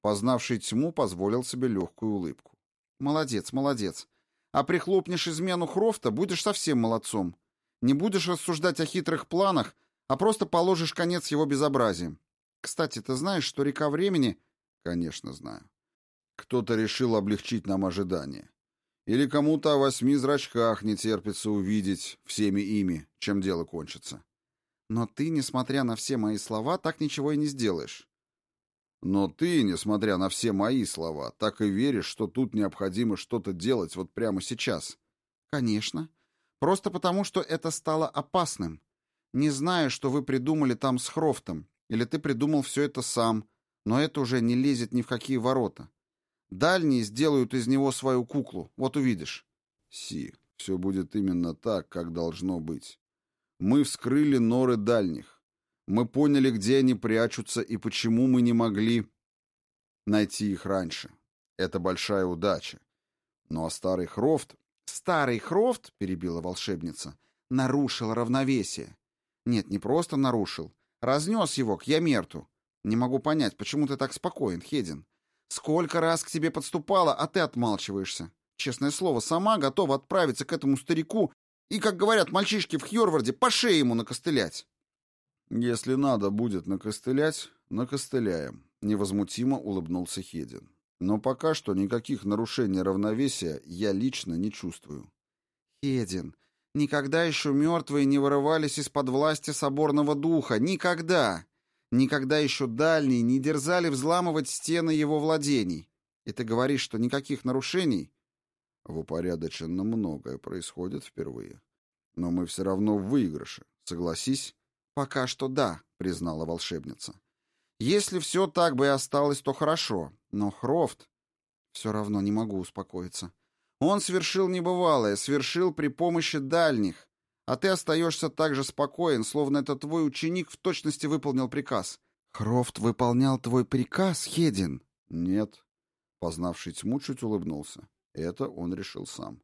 Познавший тьму позволил себе легкую улыбку. «Молодец, молодец. А прихлопнешь измену Хрофта, будешь совсем молодцом. Не будешь рассуждать о хитрых планах, а просто положишь конец его безобразиям. Кстати, ты знаешь, что река времени...» «Конечно, знаю. Кто-то решил облегчить нам ожидания. Или кому-то о восьми зрачках не терпится увидеть всеми ими, чем дело кончится. Но ты, несмотря на все мои слова, так ничего и не сделаешь. Но ты, несмотря на все мои слова, так и веришь, что тут необходимо что-то делать вот прямо сейчас. Конечно. Просто потому, что это стало опасным. Не знаю, что вы придумали там с Хрофтом, или ты придумал все это сам, но это уже не лезет ни в какие ворота. Дальние сделают из него свою куклу, вот увидишь. Си, все будет именно так, как должно быть. Мы вскрыли норы дальних. Мы поняли, где они прячутся и почему мы не могли найти их раньше. Это большая удача. Ну а старый Хрофт... Старый Хрофт, перебила волшебница, нарушил равновесие. Нет, не просто нарушил. Разнес его к Ямерту. Не могу понять, почему ты так спокоен, Хедин. Сколько раз к тебе подступала, а ты отмалчиваешься. Честное слово, сама готова отправиться к этому старику и, как говорят мальчишки в Хьорварде, по шее ему накостылять. Если надо будет накостылять, накостыляем, невозмутимо улыбнулся Хедин. Но пока что никаких нарушений равновесия я лично не чувствую. Хедин, никогда еще мертвые не вырывались из-под власти соборного духа. Никогда! Никогда еще дальние не дерзали взламывать стены его владений. И ты говоришь, что никаких нарушений? В упорядоченно многое происходит впервые. Но мы все равно в выигрыше. Согласись? Пока что да, признала волшебница. Если все так бы и осталось, то хорошо. Но Хрофт... Все равно не могу успокоиться. Он совершил небывалое, совершил при помощи дальних. А ты остаешься так же спокоен, словно это твой ученик в точности выполнил приказ. Хрофт выполнял твой приказ, Хедин? Нет. Познавший тьму чуть улыбнулся. Это он решил сам.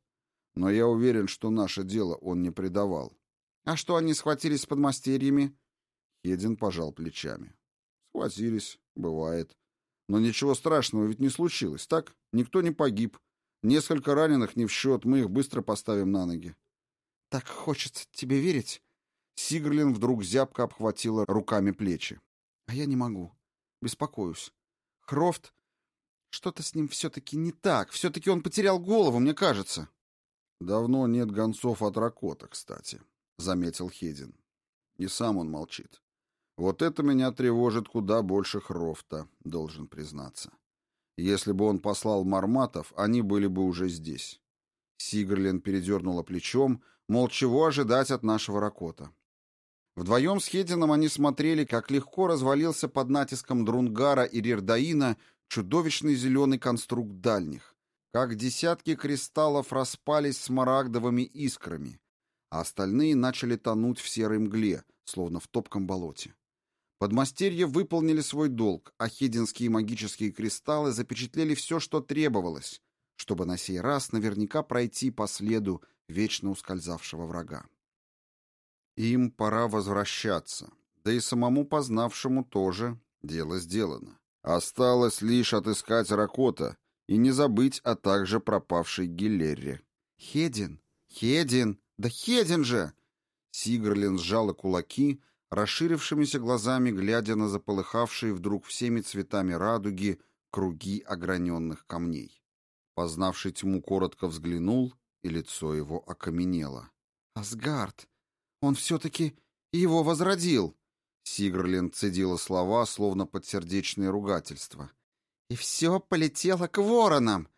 Но я уверен, что наше дело он не предавал. А что они схватились с подмастерьями? Хедин пожал плечами. Схватились, бывает. Но ничего страшного ведь не случилось, так? Никто не погиб. Несколько раненых не в счет, мы их быстро поставим на ноги. Так хочется тебе верить. Сигрлин вдруг зябко обхватила руками плечи. А я не могу. Беспокоюсь. Хрофт... Что-то с ним все-таки не так. Все-таки он потерял голову, мне кажется. Давно нет гонцов от Ракота, кстати, — заметил Хедин. И сам он молчит. Вот это меня тревожит куда больше Хрофта, должен признаться. Если бы он послал марматов, они были бы уже здесь. Сигрлин передернула плечом, мол, чего ожидать от нашего Ракота. Вдвоем с Хедином они смотрели, как легко развалился под натиском Друнгара и Рирдаина чудовищный зеленый конструкт дальних, как десятки кристаллов распались смарагдовыми искрами, а остальные начали тонуть в серой мгле, словно в топком болоте. Подмастерья выполнили свой долг, а хединские магические кристаллы запечатлели все, что требовалось, чтобы на сей раз наверняка пройти по следу вечно ускользавшего врага. Им пора возвращаться, да и самому познавшему тоже дело сделано. Осталось лишь отыскать Ракота и не забыть о также пропавшей Гиллерре. «Хедин! Хедин! Да Хедин же!» Сигрлин сжала кулаки, расширившимися глазами глядя на заполыхавшие вдруг всеми цветами радуги круги ограненных камней. Познавший тьму коротко взглянул, и лицо его окаменело. «Асгард! Он все-таки его возродил!» Сигрлин цедила слова, словно подсердечное ругательство. «И все полетело к воронам!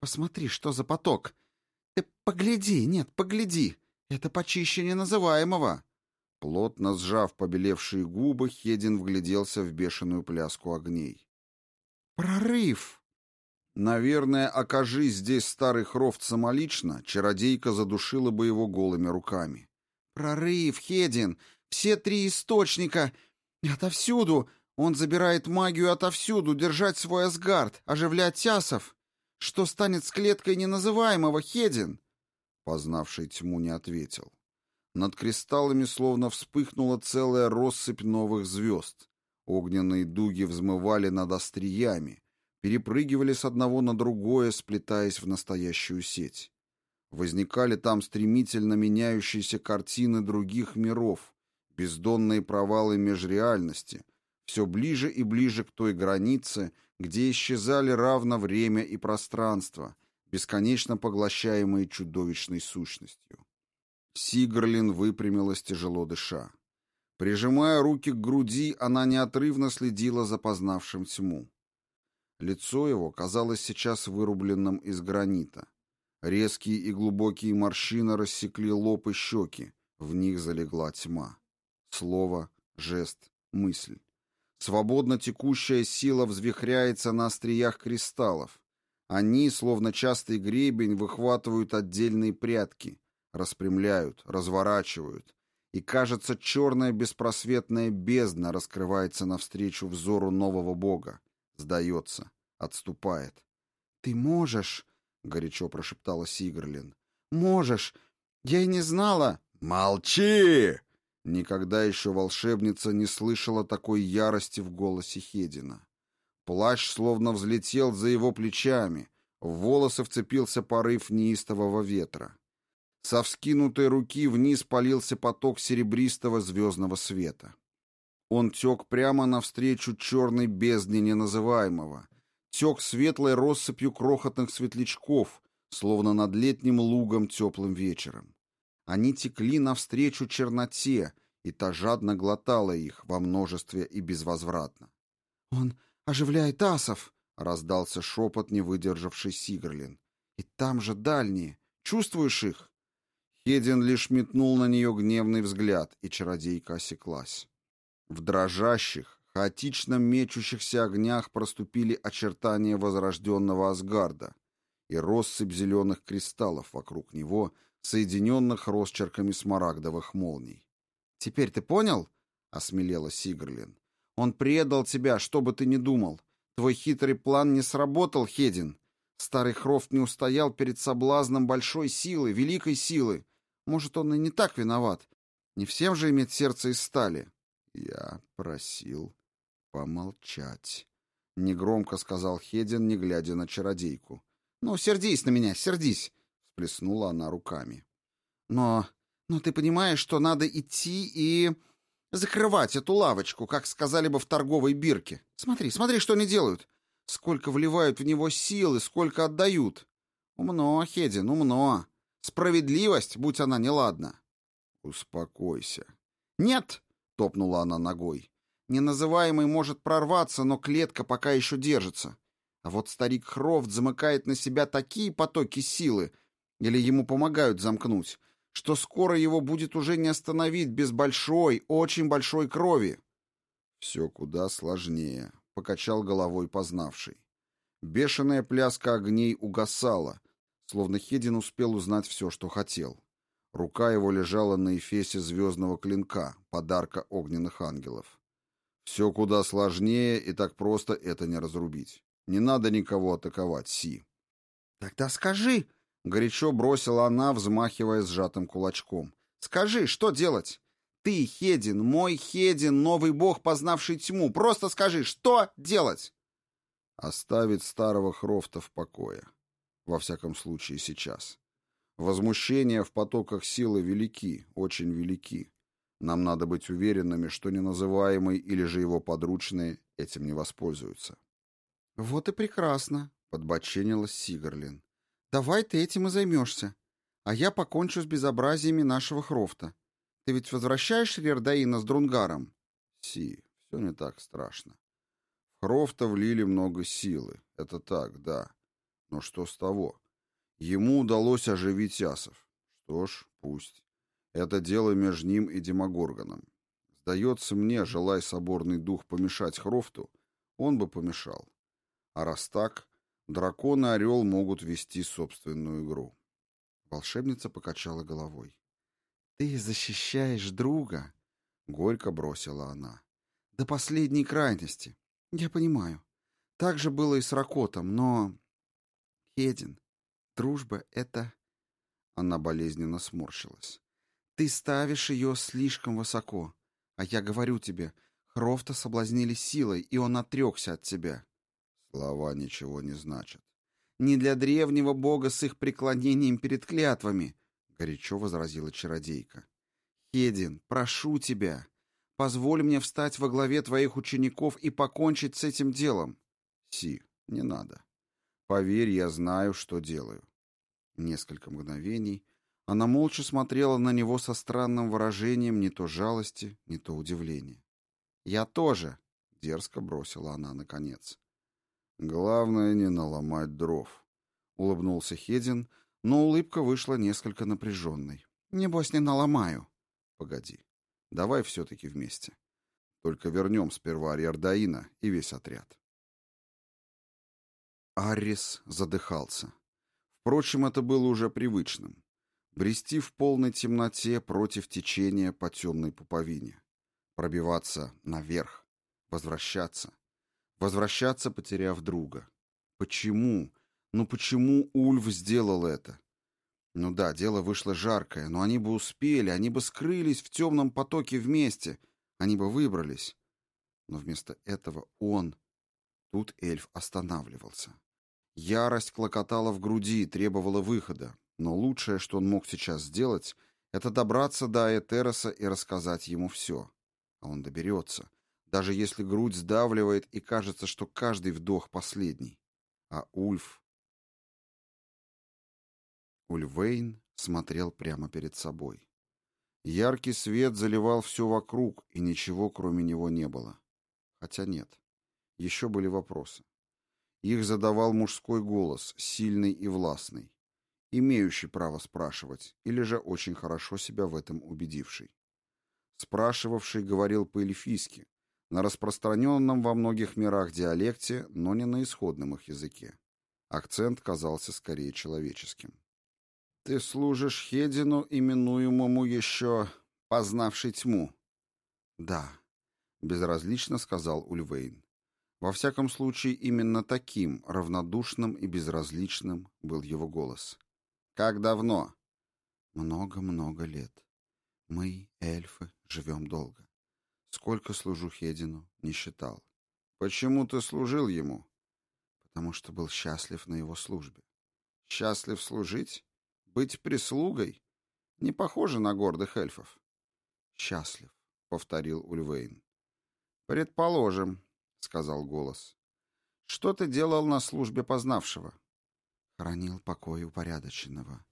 Посмотри, что за поток! Ты погляди, нет, погляди! Это почище неназываемого!» Плотно сжав побелевшие губы, Хедин вгляделся в бешеную пляску огней. «Прорыв!» Наверное, окажись здесь старый Хрофт самолично, чародейка задушила бы его голыми руками. «Прорыв, Хедин! Все три источника! Отовсюду! Он забирает магию отовсюду, держать свой Асгард, оживлять тясов! Что станет с клеткой неназываемого, Хедин?» Познавший тьму не ответил. Над кристаллами словно вспыхнула целая россыпь новых звезд. Огненные дуги взмывали над остриями, перепрыгивали с одного на другое, сплетаясь в настоящую сеть. Возникали там стремительно меняющиеся картины других миров, бездонные провалы межреальности, все ближе и ближе к той границе, где исчезали равно время и пространство, бесконечно поглощаемые чудовищной сущностью. Сигрлин выпрямилась, тяжело дыша. Прижимая руки к груди, она неотрывно следила за познавшим тьму. Лицо его казалось сейчас вырубленным из гранита. Резкие и глубокие морщины рассекли лоб и щеки, в них залегла тьма. Слово, жест, мысль. Свободно текущая сила взвихряется на остриях кристаллов. Они, словно частый гребень, выхватывают отдельные прятки, распрямляют, разворачивают, и, кажется, черная беспросветная бездна раскрывается навстречу взору нового бога, сдается, отступает. «Ты можешь!» — горячо прошептала Сигрлин. «Можешь! Я и не знала!» «Молчи!» Никогда еще волшебница не слышала такой ярости в голосе Хедина. Плащ словно взлетел за его плечами, в волосы вцепился порыв неистового ветра. Со вскинутой руки вниз полился поток серебристого звездного света. Он тек прямо навстречу черной бездне неназываемого, тек светлой россыпью крохотных светлячков, словно над летним лугом теплым вечером. Они текли навстречу черноте, и та жадно глотала их во множестве и безвозвратно. «Он оживляет асов!» — раздался шепот, не выдержавший Сигрлин. «И там же дальние. Чувствуешь их?» Хедин лишь метнул на нее гневный взгляд, и чародейка осеклась. В дрожащих, хаотично мечущихся огнях проступили очертания возрожденного Асгарда и россыпь зеленых кристаллов вокруг него, соединенных росчерками смарагдовых молний. «Теперь ты понял?» — осмелела Сигрлин. «Он предал тебя, что бы ты ни думал. Твой хитрый план не сработал, Хедин. Старый Хрофт не устоял перед соблазном большой силы, великой силы. Может, он и не так виноват. Не всем же иметь сердце из стали. Я просил помолчать. Негромко сказал Хедин, не глядя на чародейку. «Ну, сердись на меня, сердись!» Всплеснула она руками. «Но... но ты понимаешь, что надо идти и... закрывать эту лавочку, как сказали бы в торговой бирке. Смотри, смотри, что они делают. Сколько вливают в него силы, сколько отдают. Умно, Хедин, умно. Справедливость, будь она неладна. Успокойся. Нет, топнула она ногой. Неназываемый может прорваться, но клетка пока еще держится. А вот старик Хрофт замыкает на себя такие потоки силы, или ему помогают замкнуть, что скоро его будет уже не остановить без большой, очень большой крови. Все куда сложнее, покачал головой познавший. Бешеная пляска огней угасала, словно Хедин успел узнать все, что хотел. Рука его лежала на эфесе звездного клинка, подарка огненных ангелов. Все куда сложнее, и так просто это не разрубить. Не надо никого атаковать, Си. «Тогда скажи!» — горячо бросила она, взмахивая сжатым кулачком. «Скажи, что делать? Ты, Хедин, мой Хедин, новый бог, познавший тьму. Просто скажи, что делать?» Оставить старого Хрофта в покое. Во всяком случае, сейчас. Возмущения в потоках силы велики, очень велики. Нам надо быть уверенными, что неназываемый или же его подручные этим не воспользуются. «Вот и прекрасно», — подбоченилась Сигарлин. «Давай ты этим и займешься, а я покончу с безобразиями нашего Хрофта. Ты ведь возвращаешь Рердаина с Друнгаром?» «Си, все не так страшно. В Хрофта влили много силы, это так, да. Но что с того? Ему удалось оживить Ясов. Что ж, пусть. Это дело между ним и Демогоргоном. Сдается мне, желая соборный дух помешать Хрофту, он бы помешал. А раз так, дракон и орел могут вести собственную игру. Волшебница покачала головой. «Ты защищаешь друга?» — горько бросила она. «До последней крайности. Я понимаю. Так же было и с Ракотом, но... Хедин, дружба — это...» Она болезненно сморщилась. «Ты ставишь ее слишком высоко. А я говорю тебе, Хрофта соблазнили силой, и он отрекся от тебя». Слова ничего не значат. «Не для древнего бога с их преклонением перед клятвами», — горячо возразила чародейка. «Хедин, прошу тебя, позволь мне встать во главе твоих учеников и покончить с этим делом». «Си, не надо. Поверь, я знаю, что делаю». Несколько мгновений она молча смотрела на него со странным выражением не то жалости, не то удивления. «Я тоже», — дерзко бросила она наконец. «Главное не наломать дров», — улыбнулся Хедин, но улыбка вышла несколько напряженной. «Небось, не наломаю». «Погоди, давай все-таки вместе. Только вернем сперва Риордаина и весь отряд». Аррис задыхался. Впрочем, это было уже привычным. Брести в полной темноте против течения по темной пуповине. Пробиваться наверх. Возвращаться. Возвращаться, потеряв друга. Почему? Ну почему Ульф сделал это? Ну да, дело вышло жаркое, но они бы успели, они бы скрылись в темном потоке вместе, они бы выбрались. Но вместо этого он... Тут эльф останавливался. Ярость клокотала в груди, требовала выхода. Но лучшее, что он мог сейчас сделать, это добраться до Этероса и рассказать ему все. А он доберется, даже если грудь сдавливает и кажется, что каждый вдох последний. А Ульф... Ульвейн смотрел прямо перед собой. Яркий свет заливал все вокруг, и ничего кроме него не было. Хотя нет, еще были вопросы. Их задавал мужской голос, сильный и властный, имеющий право спрашивать, или же очень хорошо себя в этом убедивший. Спрашивавший говорил по-эльфийски, на распространенном во многих мирах диалекте, но не на исходном их языке. Акцент казался скорее человеческим. «Ты служишь Хедину, именуемому еще познавший тьму?» «Да», — безразлично сказал Ульвейн. Во всяком случае, именно таким, равнодушным и безразличным, был его голос. «Как давно?» «Много-много лет. Мы, эльфы, живем долго. Сколько служу Хедину, не считал. Почему ты служил ему?» «Потому что был счастлив на его службе». «Счастлив служить?» Быть прислугой? Не похоже на гордых эльфов. Счастлив, повторил Ульвейн. Предположим, сказал голос. Что ты делал на службе познавшего? Хранил покой упорядоченного.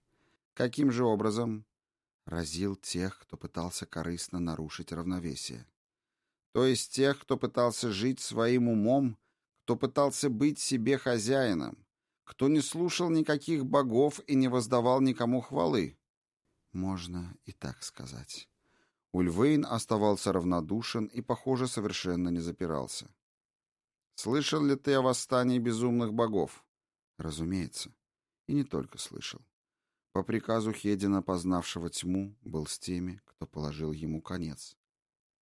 Каким же образом? Разил тех, кто пытался корыстно нарушить равновесие. То есть тех, кто пытался жить своим умом, кто пытался быть себе хозяином, кто не слушал никаких богов и не воздавал никому хвалы. Можно и так сказать. Ульвейн оставался равнодушен и, похоже, совершенно не запирался. «Слышал ли ты о восстании безумных богов?» «Разумеется. И не только слышал. По приказу Хедина, познавшего тьму, был с теми, кто положил ему конец».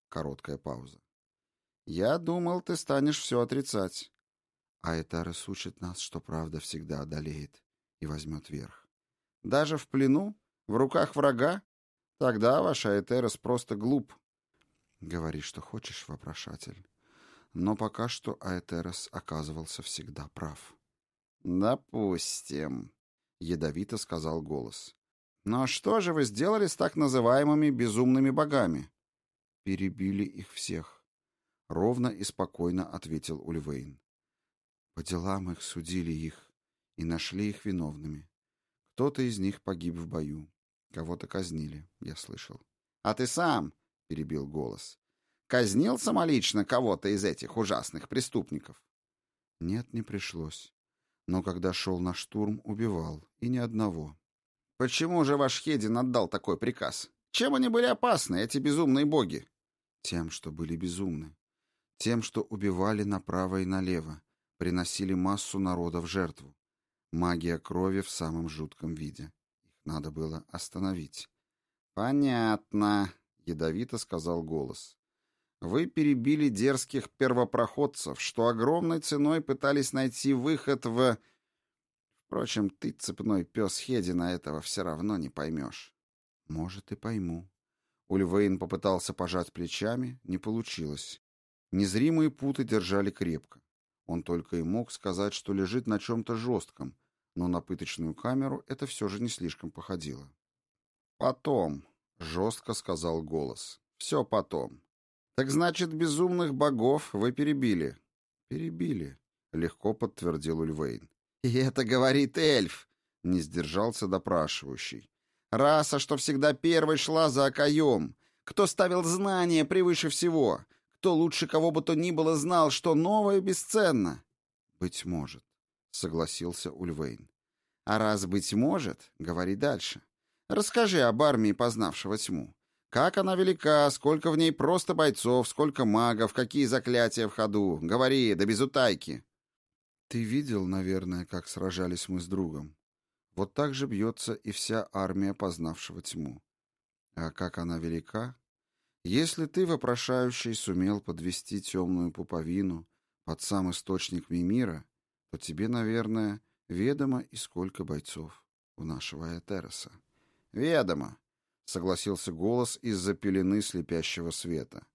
Короткая пауза. «Я думал, ты станешь все отрицать. А это учит нас, что правда всегда одолеет и возьмет верх. Даже в плену? В руках врага? Тогда ваш Аэтерос просто глуп. Говори, что хочешь, вопрошатель. Но пока что Аэтерос оказывался всегда прав. «Допустим», — ядовито сказал голос. «Но что же вы сделали с так называемыми безумными богами?» «Перебили их всех», — ровно и спокойно ответил Ульвейн. По делам их судили их и нашли их виновными. Кто-то из них погиб в бою, кого-то казнили, я слышал. — А ты сам, — перебил голос, — казнил самолично кого-то из этих ужасных преступников? — Нет, не пришлось. Но когда шел на штурм, убивал, и ни одного. — Почему же ваш Хедин отдал такой приказ? Чем они были опасны, эти безумные боги? — Тем, что были безумны. Тем, что убивали направо и налево, приносили массу народа в жертву. Магия крови в самом жутком виде. Их надо было остановить. «Понятно», — ядовито сказал голос. «Вы перебили дерзких первопроходцев, что огромной ценой пытались найти выход в...» «Впрочем, ты, цепной пес Хедина, этого все равно не поймешь». «Может, и пойму». Ульвейн попытался пожать плечами, не получилось. Незримые путы держали крепко. Он только и мог сказать, что лежит на чем-то жестком, но на пыточную камеру это все же не слишком походило. «Потом», — жестко сказал голос, — «все потом». «Так значит, безумных богов вы перебили?» «Перебили», — легко подтвердил Ульвейн. «И это говорит эльф», — не сдержался допрашивающий. «Раса, что всегда первой шла за окоем. Кто ставил знания превыше всего? Кто лучше кого бы то ни было знал, что новое бесценно? Быть может, согласился Ульвейн. А раз быть может, говори дальше. Расскажи об армии познавшего тьму. Как она велика, сколько в ней просто бойцов, сколько магов, какие заклятия в ходу. Говори, да без утайки. Ты видел, наверное, как сражались мы с другом. Вот так же бьется и вся армия познавшего тьму. А как она велика, если ты, вопрошающий, сумел подвести темную пуповину под сам источник Мимира, то тебе, наверное, ведомо и сколько бойцов у нашего Этероса. «Ведомо», — согласился голос из-за пелены слепящего света.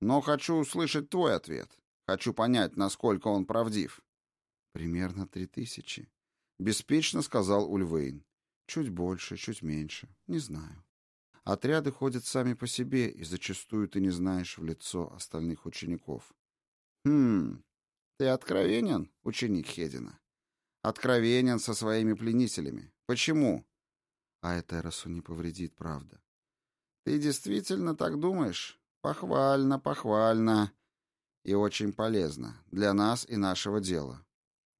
«Но хочу услышать твой ответ. Хочу понять, насколько он правдив». «Примерно три тысячи», — беспечно сказал Ульвейн. «Чуть больше, чуть меньше. Не знаю». Отряды ходят сами по себе, и зачастую ты не знаешь в лицо остальных учеников. Хм, ты откровенен, ученик Хедина? Откровенен со своими пленителями. Почему? А Этеросу не повредит, правда. Ты действительно так думаешь? Похвально, похвально. И очень полезно. Для нас и нашего дела.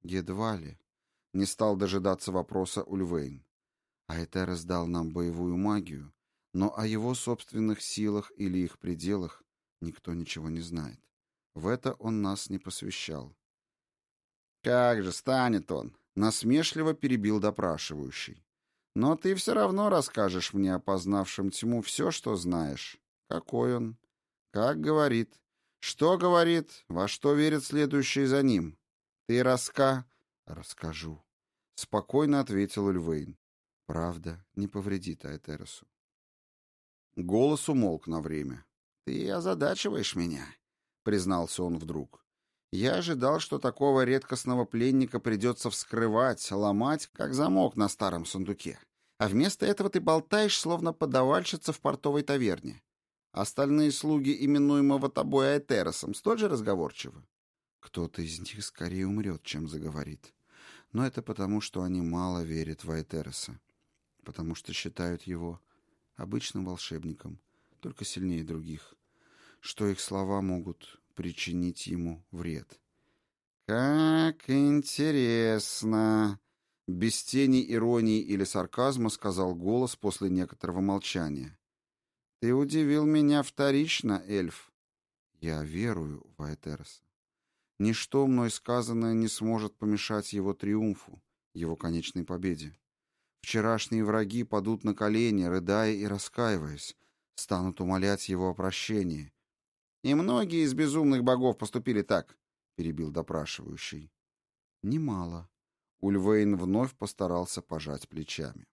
Едва ли. Не стал дожидаться вопроса Ульвейн. А Этерос дал нам боевую магию, но о его собственных силах или их пределах никто ничего не знает. В это он нас не посвящал. «Как же станет он?» — насмешливо перебил допрашивающий. «Но ты все равно расскажешь мне, опознавшим тьму, все, что знаешь. Какой он? Как говорит? Что говорит? Во что верит следующий за ним? Ты раска...» «Расскажу», — спокойно ответил Ульвейн. «Правда не повредит Айтересу». Голос умолк на время. «Ты озадачиваешь меня», — признался он вдруг. «Я ожидал, что такого редкостного пленника придется вскрывать, ломать, как замок на старом сундуке. А вместо этого ты болтаешь, словно подавальщица в портовой таверне. Остальные слуги, именуемого тобой Айтеросом, столь же разговорчивы». «Кто-то из них скорее умрет, чем заговорит. Но это потому, что они мало верят в Айтероса, потому что считают его обычным волшебником, только сильнее других, что их слова могут причинить ему вред. «Как интересно!» Без тени иронии или сарказма сказал голос после некоторого молчания. «Ты удивил меня вторично, эльф». «Я верую в Айтероса. Ничто мной сказанное не сможет помешать его триумфу, его конечной победе. Вчерашние враги падут на колени, рыдая и раскаиваясь, станут умолять его о прощении. И многие из безумных богов поступили так, перебил допрашивающий. Немало. Ульвейн вновь постарался пожать плечами.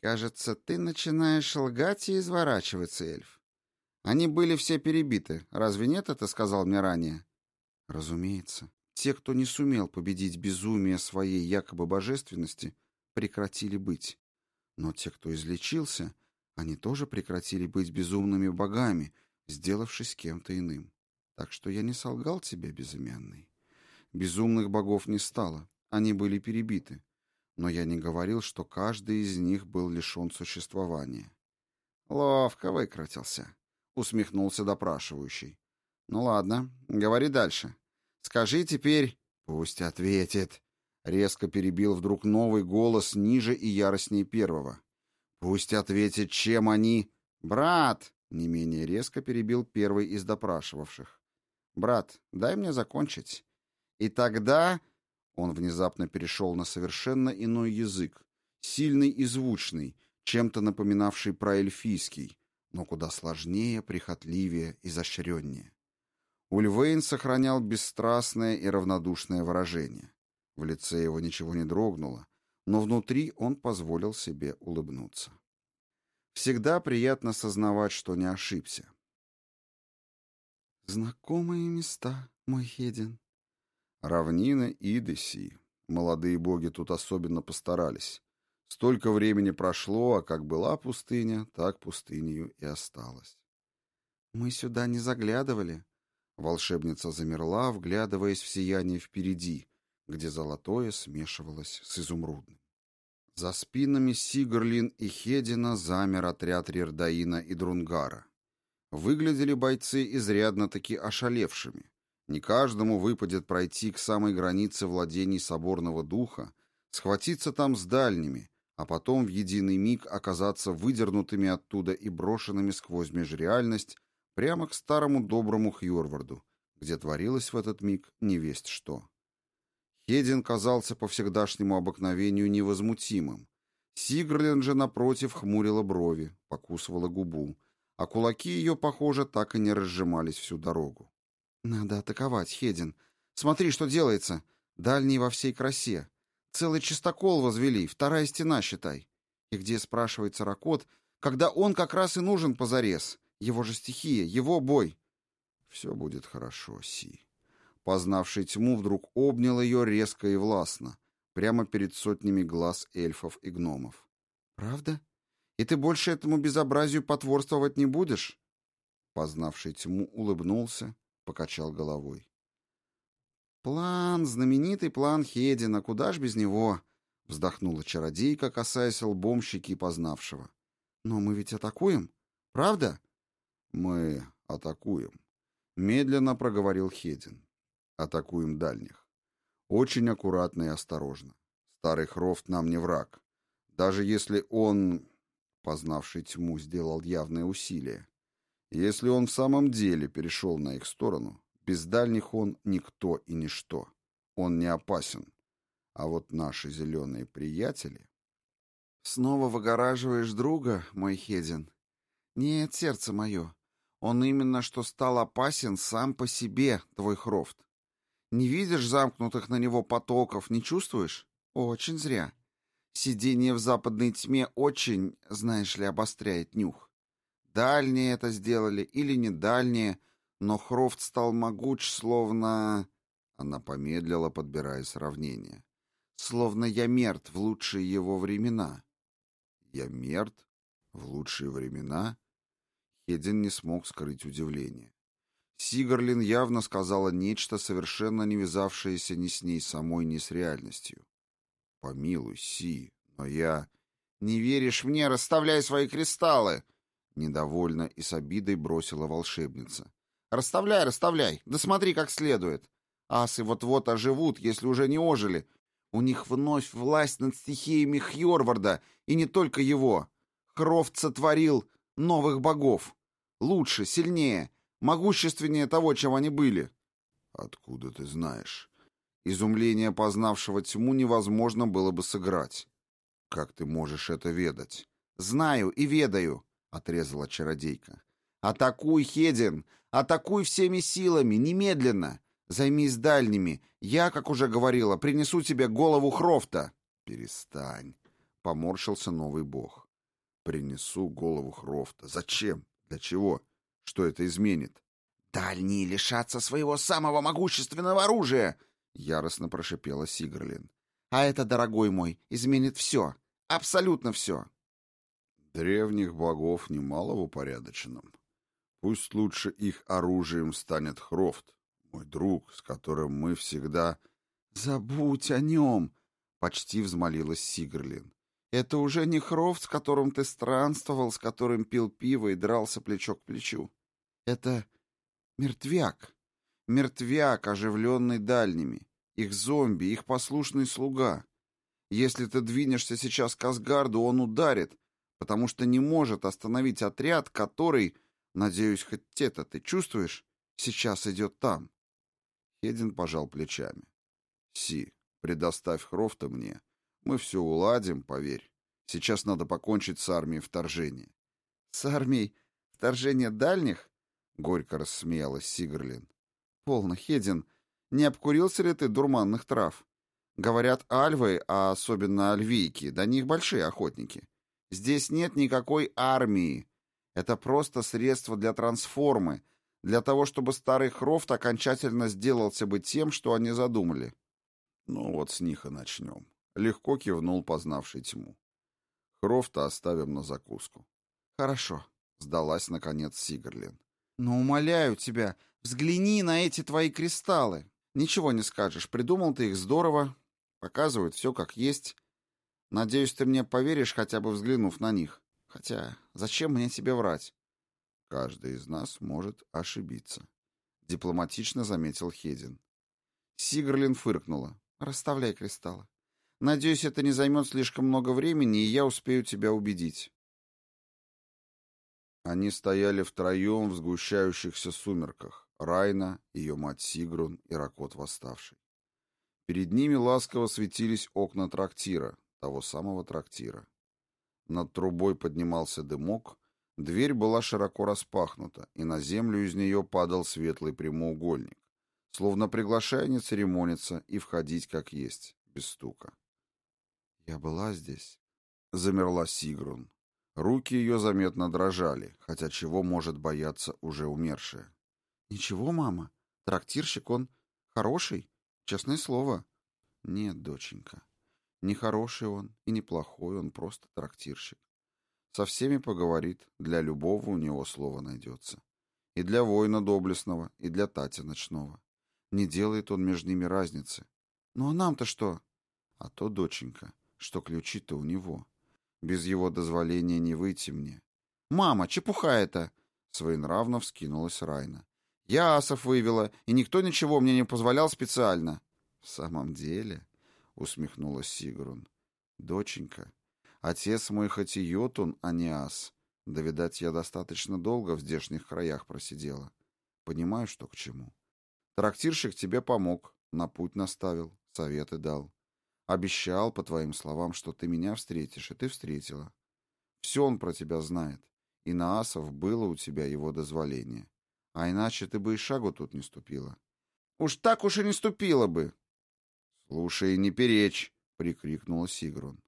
Кажется, ты начинаешь лгать и изворачиваться, эльф. Они были все перебиты. Разве нет, это сказал мне ранее? Разумеется. Те, кто не сумел победить безумие своей якобы божественности, прекратили быть. Но те, кто излечился, они тоже прекратили быть безумными богами, сделавшись кем-то иным. Так что я не солгал тебе, безымянный. Безумных богов не стало, они были перебиты. Но я не говорил, что каждый из них был лишен существования. Ловко выкрутился, усмехнулся допрашивающий. Ну ладно, говори дальше. Скажи теперь... Пусть ответит, Резко перебил вдруг новый голос ниже и яростнее первого. «Пусть ответит, чем они...» «Брат!» — не менее резко перебил первый из допрашивавших. «Брат, дай мне закончить. И тогда...» Он внезапно перешел на совершенно иной язык, сильный и звучный, чем-то напоминавший про эльфийский, но куда сложнее, прихотливее, изощреннее. Ульвейн сохранял бесстрастное и равнодушное выражение. В лице его ничего не дрогнуло, но внутри он позволил себе улыбнуться. Всегда приятно сознавать, что не ошибся. «Знакомые места, мой Хедин». Равнина Идеси. Молодые боги тут особенно постарались. Столько времени прошло, а как была пустыня, так пустынью и осталась. «Мы сюда не заглядывали». Волшебница замерла, вглядываясь в сияние впереди, где золотое смешивалось с изумрудным. За спинами Сигрлин и Хедина замер отряд Рердаина и Друнгара. Выглядели бойцы изрядно-таки ошалевшими. Не каждому выпадет пройти к самой границе владений соборного духа, схватиться там с дальними, а потом в единый миг оказаться выдернутыми оттуда и брошенными сквозь межреальность прямо к старому доброму Хьорварду, где творилось в этот миг невесть что. Хедин казался по всегдашнему обыкновению невозмутимым. Сигрлин же, напротив, хмурила брови, покусывала губу, а кулаки ее, похоже, так и не разжимались всю дорогу. «Надо атаковать, Хедин. Смотри, что делается. Дальний во всей красе. Целый чистокол возвели, вторая стена, считай. И где, спрашивается Ракот, когда он как раз и нужен позарез? Его же стихия, его бой». «Все будет хорошо, Си», Познавший тьму, вдруг обнял ее резко и властно, прямо перед сотнями глаз эльфов и гномов. «Правда? И ты больше этому безобразию потворствовать не будешь?» Познавший тьму улыбнулся, покачал головой. План, знаменитый план Хедина, куда ж без него? Вздохнула чародейка, касаясь лбом щеки познавшего. Но мы ведь атакуем, правда? Мы атакуем. Медленно проговорил Хедин. Атакуем дальних. Очень аккуратно и осторожно. Старый Хрофт нам не враг. Даже если он, познавший тьму, сделал явное усилие, если он в самом деле перешел на их сторону, без дальних он никто и ничто. Он не опасен. А вот наши зеленые приятели... Снова выгораживаешь друга, мой Хедин? Нет, сердце мое. Он именно что стал опасен сам по себе, твой Хрофт. Не видишь замкнутых на него потоков, не чувствуешь? Очень зря. Сидение в западной тьме очень, знаешь ли, обостряет нюх. Дальние это сделали или не дальние, но Хрофт стал могуч, словно... Она помедлила, подбирая сравнение. Словно я мертв в лучшие его времена. Я мертв? В лучшие времена? Хедин не смог скрыть удивление. Сигарлин явно сказала нечто, совершенно не вязавшееся ни с ней самой, ни с реальностью. «Помилуй, Си, но я...» «Не веришь мне? Расставляй свои кристаллы!» Недовольно и с обидой бросила волшебница. «Расставляй, расставляй! Да смотри, как следует! Асы вот-вот оживут, если уже не ожили. У них вновь власть над стихиями Хьорварда, и не только его. Хрофт сотворил новых богов. Лучше, сильнее, могущественнее того, чем они были. Откуда ты знаешь? Изумление познавшего тьму невозможно было бы сыграть. Как ты можешь это ведать? Знаю и ведаю, отрезала чародейка. Атакуй, Хедин, атакуй всеми силами, немедленно. Займись дальними. Я, как уже говорила, принесу тебе голову Хрофта. Перестань, поморщился новый бог. Принесу голову Хрофта. Зачем? Для чего? Что это изменит? Дальние лишатся своего самого могущественного оружия, яростно прошипела Сигрлин. А это, дорогой мой, изменит все. Абсолютно все. Древних богов немало в упорядоченном. Пусть лучше их оружием станет Хрофт, мой друг, с которым мы всегда... Забудь о нем, почти взмолилась Сигрлин. Это уже не Хрофт, с которым ты странствовал, с которым пил пиво и дрался плечо к плечу. Это мертвяк. Мертвяк, оживленный дальними. Их зомби, их послушный слуга. Если ты двинешься сейчас к Асгарду, он ударит, потому что не может остановить отряд, который, надеюсь, хоть это ты чувствуешь, сейчас идет там. Хедин пожал плечами. Си, предоставь Хрофта мне, мы все уладим, поверь. Сейчас надо покончить с армией вторжения. С армией вторжения дальних? Горько рассмеялась Сигрлин. Полно, Хедин. Не обкурился ли ты дурманных трав? Говорят, альвы, а особенно альвийки, до них большие охотники. Здесь нет никакой армии. Это просто средство для трансформы, для того, чтобы старый Хрофт окончательно сделался бы тем, что они задумали. Ну вот с них и начнем. Легко кивнул познавший тьму. Хрофта оставим на закуску. Хорошо, сдалась наконец Сигарлин. Но умоляю тебя, взгляни на эти твои кристаллы. Ничего не скажешь, придумал ты их здорово, показывают все как есть. Надеюсь, ты мне поверишь, хотя бы взглянув на них. Хотя, зачем мне тебе врать? Каждый из нас может ошибиться, дипломатично заметил Хедин. Сигрлин фыркнула. Расставляй кристаллы. Надеюсь, это не займет слишком много времени, и я успею тебя убедить. Они стояли втроем в сгущающихся сумерках. Райна, ее мать Сигрун и Ракот Восставший. Перед ними ласково светились окна трактира, того самого трактира. Над трубой поднимался дымок, дверь была широко распахнута, и на землю из нее падал светлый прямоугольник, словно приглашая не церемониться и входить как есть, без стука. «Я была здесь», — замерла Сигрун. Руки ее заметно дрожали, хотя чего может бояться уже умершая. «Ничего, мама. Трактирщик он хороший, честное слово». «Нет, доченька, не хороший он и не плохой, он просто трактирщик. Со всеми поговорит, для любого у него слово найдется. И для воина доблестного, и для Тати ночного. Не делает он между ними разницы. Ну а нам-то что? А то, доченька, что ключи-то у него. Без его дозволения не выйти мне. «Мама, чепуха это!» Своенравно вскинулась Райна. «Я асов вывела, и никто ничего мне не позволял специально». «В самом деле?» — усмехнулась Сигрун. «Доченька, отец мой хоть и йотун, а не ас. Да, видать, я достаточно долго в здешних краях просидела. Понимаю, что к чему. Трактирщик тебе помог, на путь наставил, советы дал. Обещал, по твоим словам, что ты меня встретишь, и ты встретила. Все он про тебя знает, и на асов было у тебя его дозволение. А иначе ты бы и шагу тут не ступила. Уж так уж и не ступила бы. Слушай, не перечь, прикрикнула Сигрун.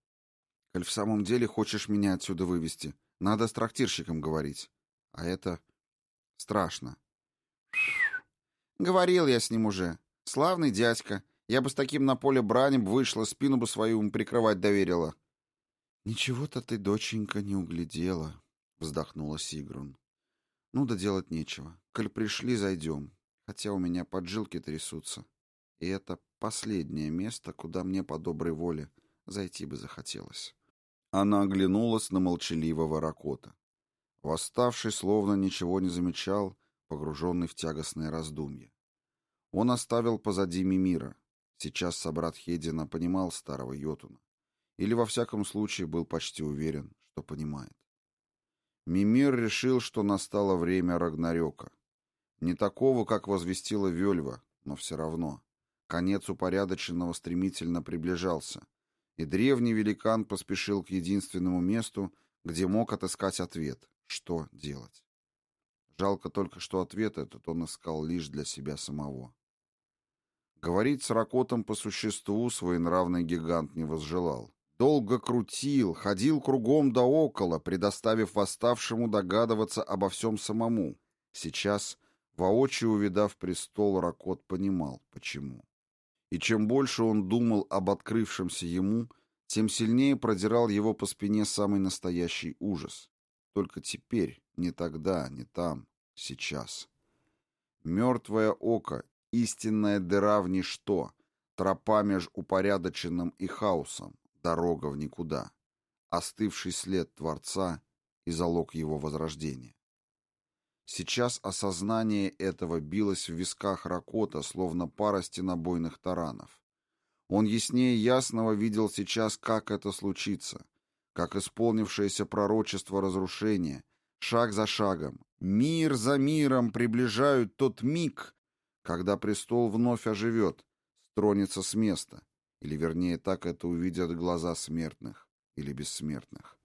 Коль в самом деле хочешь меня отсюда вывести, надо с трактирщиком говорить. А это страшно. Говорил я с ним уже. Славный дядька, я бы с таким на поле брани б вышла, спину бы свою ему прикрывать доверила. Ничего-то ты, доченька, не углядела, вздохнула Сигрун. Ну да делать нечего. Коль пришли, зайдем. Хотя у меня поджилки трясутся. И это последнее место, куда мне по доброй воле зайти бы захотелось. Она оглянулась на молчаливого Ракота. Восставший словно ничего не замечал, погруженный в тягостное раздумье. Он оставил позади Мимира, Сейчас собрат Хедина понимал старого Йотуна. Или, во всяком случае, был почти уверен, что понимает. Мимир решил, что настало время Рагнарёка. Не такого, как возвестила Вельва, но все равно. Конец упорядоченного стремительно приближался, и древний великан поспешил к единственному месту, где мог отыскать ответ, что делать. Жалко только, что ответ этот он искал лишь для себя самого. Говорить с Ракотом по существу своенравный гигант не возжелал. Долго крутил, ходил кругом да около, предоставив восставшему догадываться обо всем самому. Сейчас, воочию увидав престол, Ракот понимал, почему. И чем больше он думал об открывшемся ему, тем сильнее продирал его по спине самый настоящий ужас. Только теперь, не тогда, не там, сейчас. Мертвое око Истинная дыра в ничто, тропа меж упорядоченным и хаосом, дорога в никуда, остывший след Творца и залог его возрождения. Сейчас осознание этого билось в висках Ракота, словно пара стенобойных таранов. Он яснее ясного видел сейчас, как это случится, как исполнившееся пророчество разрушения, шаг за шагом, мир за миром приближают тот миг, когда престол вновь оживет, стронется с места, или вернее так это увидят глаза смертных или бессмертных.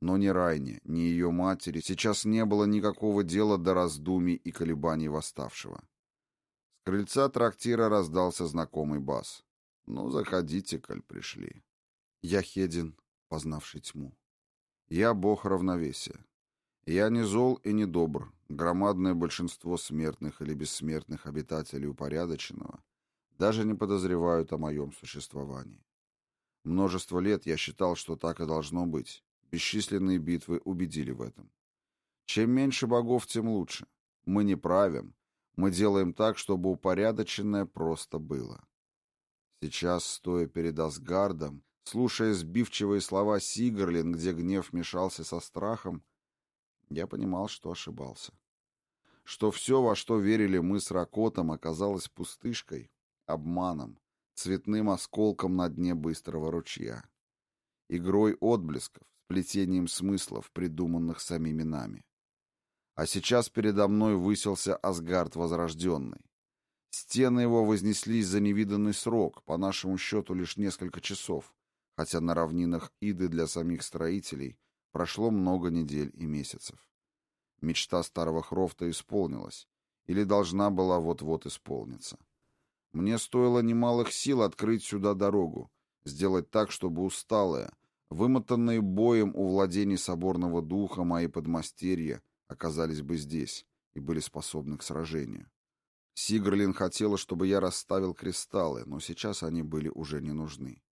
Но ни Райне, ни ее матери сейчас не было никакого дела до раздумий и колебаний восставшего. С крыльца трактира раздался знакомый бас. «Ну, заходите, коль пришли». Я Хедин, познавший тьму. Я бог равновесия. Я не зол и не добр, Громадное большинство смертных или бессмертных обитателей упорядоченного даже не подозревают о моем существовании. Множество лет я считал, что так и должно быть. Бесчисленные битвы убедили в этом. Чем меньше богов, тем лучше. Мы не правим. Мы делаем так, чтобы упорядоченное просто было. Сейчас, стоя перед Асгардом, слушая сбивчивые слова Сигарлин, где гнев мешался со страхом, я понимал, что ошибался. Что все, во что верили мы с Ракотом, оказалось пустышкой, обманом, цветным осколком на дне быстрого ручья. Игрой отблесков, сплетением смыслов, придуманных самими нами. А сейчас передо мной высился Асгард Возрожденный. Стены его вознеслись за невиданный срок, по нашему счету лишь несколько часов, хотя на равнинах Иды для самих строителей Прошло много недель и месяцев. Мечта старого Хрофта исполнилась, или должна была вот-вот исполниться. Мне стоило немалых сил открыть сюда дорогу, сделать так, чтобы усталые, вымотанные боем у владений соборного духа мои подмастерья оказались бы здесь и были способны к сражению. Сигрлин хотела, чтобы я расставил кристаллы, но сейчас они были уже не нужны.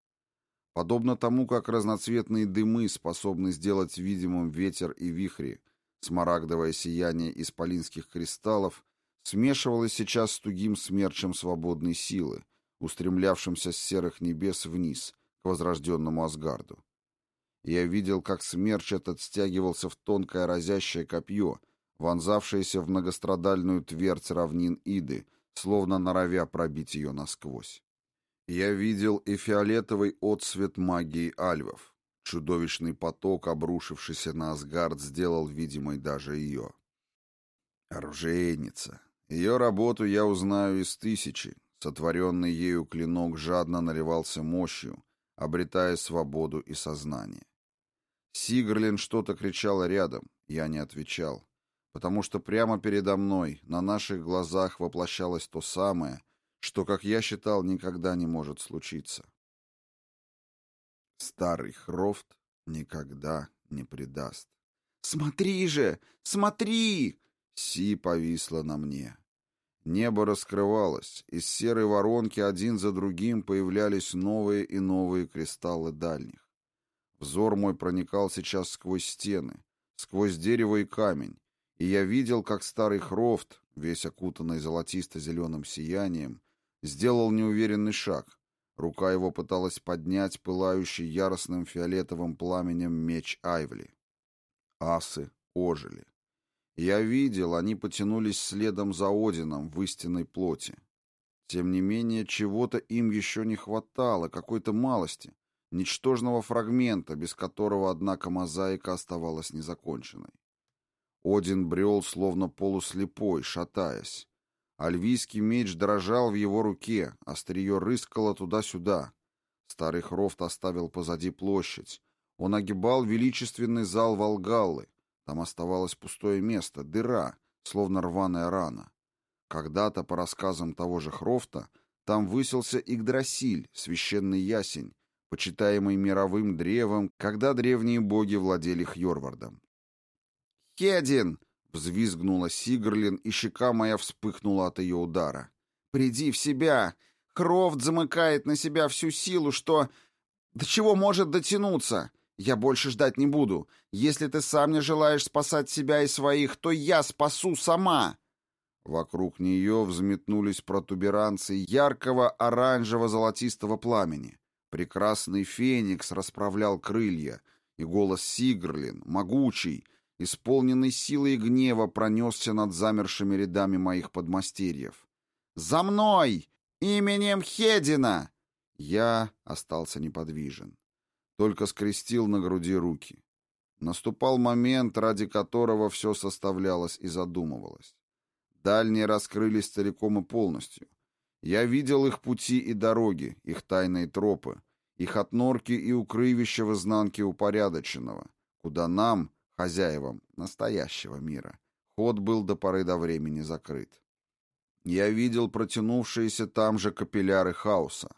Подобно тому, как разноцветные дымы способны сделать видимым ветер и вихри, смарагдовое сияние исполинских кристаллов смешивалось сейчас с тугим смерчем свободной силы, устремлявшимся с серых небес вниз, к возрожденному Асгарду. Я видел, как смерч этот стягивался в тонкое разящее копье, вонзавшееся в многострадальную твердь равнин Иды, словно норовя пробить ее насквозь. Я видел и фиолетовый отсвет магии альвов. Чудовищный поток, обрушившийся на Асгард, сделал видимой даже ее. Оружейница. Ее работу я узнаю из тысячи. Сотворенный ею клинок жадно наливался мощью, обретая свободу и сознание. Сигрлин что-то кричала рядом, я не отвечал, потому что прямо передо мной, на наших глазах воплощалось то самое, что, как я считал, никогда не может случиться. Старый Хрофт никогда не предаст. «Смотри же! Смотри!» Си повисла на мне. Небо раскрывалось, из серой воронки один за другим появлялись новые и новые кристаллы дальних. Взор мой проникал сейчас сквозь стены, сквозь дерево и камень, и я видел, как старый Хрофт, весь окутанный золотисто-зеленым сиянием, сделал неуверенный шаг. Рука его пыталась поднять пылающий яростным фиолетовым пламенем меч Айвли. Асы ожили. Я видел, они потянулись следом за Одином в истинной плоти. Тем не менее, чего-то им еще не хватало, какой-то малости, ничтожного фрагмента, без которого, однако, мозаика оставалась незаконченной. Один брел, словно полуслепой, шатаясь. Альвийский меч дрожал в его руке, острие рыскало туда-сюда. Старый Хрофт оставил позади площадь. Он огибал величественный зал Волгаллы, там оставалось пустое место, дыра, словно рваная рана. Когда-то, по рассказам того же Хрофта, там высился Игдрасиль, священный ясень, почитаемый мировым древом, когда древние боги владели Хьорвардом. «Хедин!» — взвизгнула Сигрлин, и щека моя вспыхнула от ее удара. «Приди в себя! Хрофт замыкает на себя всю силу, что... До чего может дотянуться? Я больше ждать не буду. Если ты сам не желаешь спасать себя и своих, то я спасу сама!» Вокруг нее взметнулись протуберанцы яркого оранжево-золотистого пламени. Прекрасный феникс расправлял крылья, и голос Сигрлин, могучий, исполненный силой и гнева, пронесся над замершими рядами моих подмастерьев. «За мной! Именем Хедина!» Я остался неподвижен только скрестил на груди руки. Наступал момент, ради которого все составлялось и задумывалось. Дальние раскрылись целиком и полностью. Я видел их пути и дороги, их тайные тропы, их отнорки и укрывища в изнанке упорядоченного, куда нам, хозяевам настоящего мира, ход был до поры до времени закрыт. Я видел протянувшиеся там же капилляры хаоса.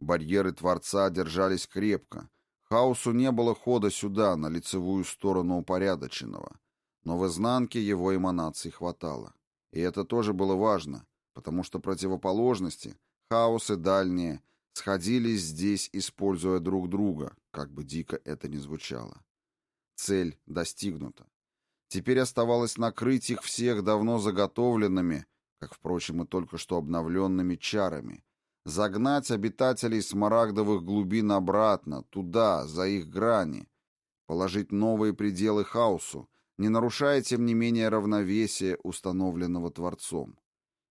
Барьеры Творца держались крепко, Хаосу не было хода сюда, на лицевую сторону упорядоченного, но в изнанке его эманаций хватало. И это тоже было важно, потому что противоположности, хаос и дальние, сходились здесь, используя друг друга, как бы дико это ни звучало. Цель достигнута. Теперь оставалось накрыть их всех давно заготовленными, как, впрочем, и только что обновленными чарами, загнать обитателей смарагдовых глубин обратно, туда, за их грани, положить новые пределы хаосу, не нарушая, тем не менее, равновесия, установленного Творцом.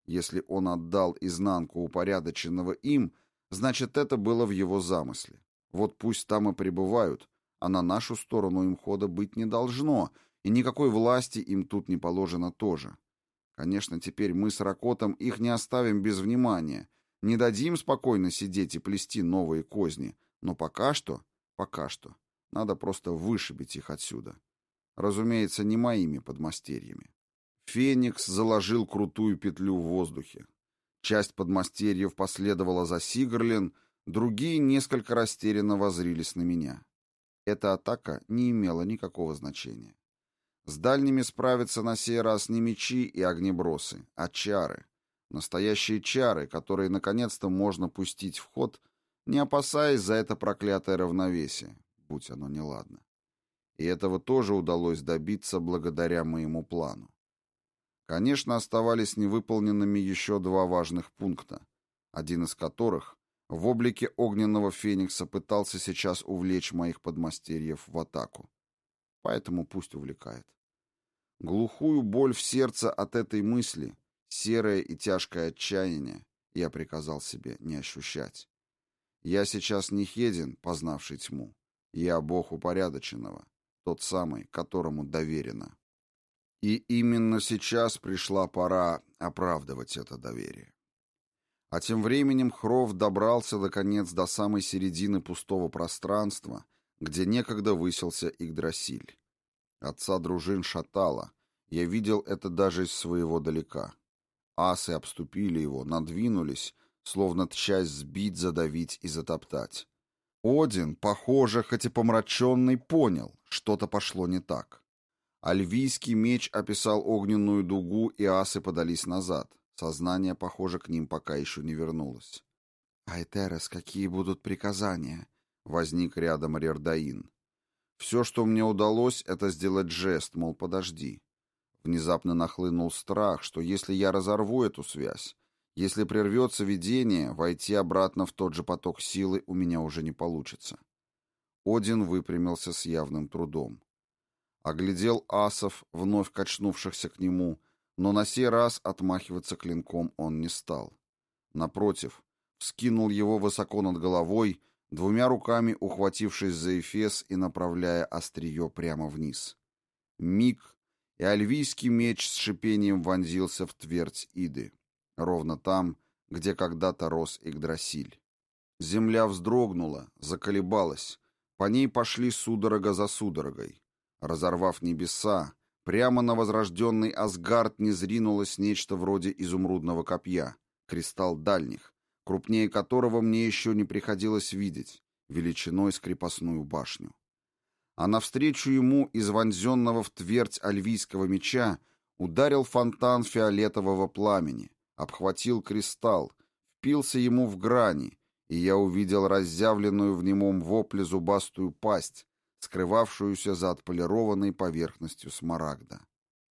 Если он отдал изнанку упорядоченного им, значит, это было в его замысле. Вот пусть там и пребывают, а на нашу сторону им хода быть не должно, и никакой власти им тут не положено тоже. Конечно, теперь мы с Ракотом их не оставим без внимания — не дадим спокойно сидеть и плести новые козни, но пока что, пока что, надо просто вышибить их отсюда. Разумеется, не моими подмастерьями. Феникс заложил крутую петлю в воздухе. Часть подмастерьев последовала за Сигрлин, другие несколько растерянно возрились на меня. Эта атака не имела никакого значения. С дальними справятся на сей раз не мечи и огнебросы, а чары. Настоящие чары, которые наконец-то можно пустить в ход, не опасаясь за это проклятое равновесие, будь оно неладно. И этого тоже удалось добиться благодаря моему плану. Конечно, оставались невыполненными еще два важных пункта, один из которых в облике огненного феникса пытался сейчас увлечь моих подмастерьев в атаку. Поэтому пусть увлекает. Глухую боль в сердце от этой мысли, серое и тяжкое отчаяние, я приказал себе не ощущать. Я сейчас не Хедин, познавший тьму. Я бог упорядоченного, тот самый, которому доверено. И именно сейчас пришла пора оправдывать это доверие. А тем временем Хров добрался, наконец, до самой середины пустого пространства, где некогда высился Игдрасиль. Отца дружин шатало. Я видел это даже из своего далека. Асы обступили его, надвинулись, словно тщась сбить, задавить и затоптать. Один, похоже, хоть и помраченный, понял, что-то пошло не так. Альвийский меч описал огненную дугу, и асы подались назад. Сознание, похоже, к ним пока еще не вернулось. «Айтерес, какие будут приказания?» — возник рядом Рердаин. Все, что мне удалось, это сделать жест, мол, подожди. Внезапно нахлынул страх, что если я разорву эту связь, если прервется видение, войти обратно в тот же поток силы у меня уже не получится. Один выпрямился с явным трудом. Оглядел асов, вновь качнувшихся к нему, но на сей раз отмахиваться клинком он не стал. Напротив, вскинул его высоко над головой, двумя руками ухватившись за эфес и направляя острие прямо вниз. Миг, и альвийский меч с шипением вонзился в твердь Иды, ровно там, где когда-то рос Игдрасиль. Земля вздрогнула, заколебалась, по ней пошли судорога за судорогой. Разорвав небеса, прямо на возрожденный Асгард не зринулось нечто вроде изумрудного копья, кристалл дальних, крупнее которого мне еще не приходилось видеть, величиной с крепостную башню. А навстречу ему из вонзенного в твердь альвийского меча ударил фонтан фиолетового пламени, обхватил кристалл, впился ему в грани, и я увидел разъявленную в немом вопле зубастую пасть, скрывавшуюся за отполированной поверхностью смарагда.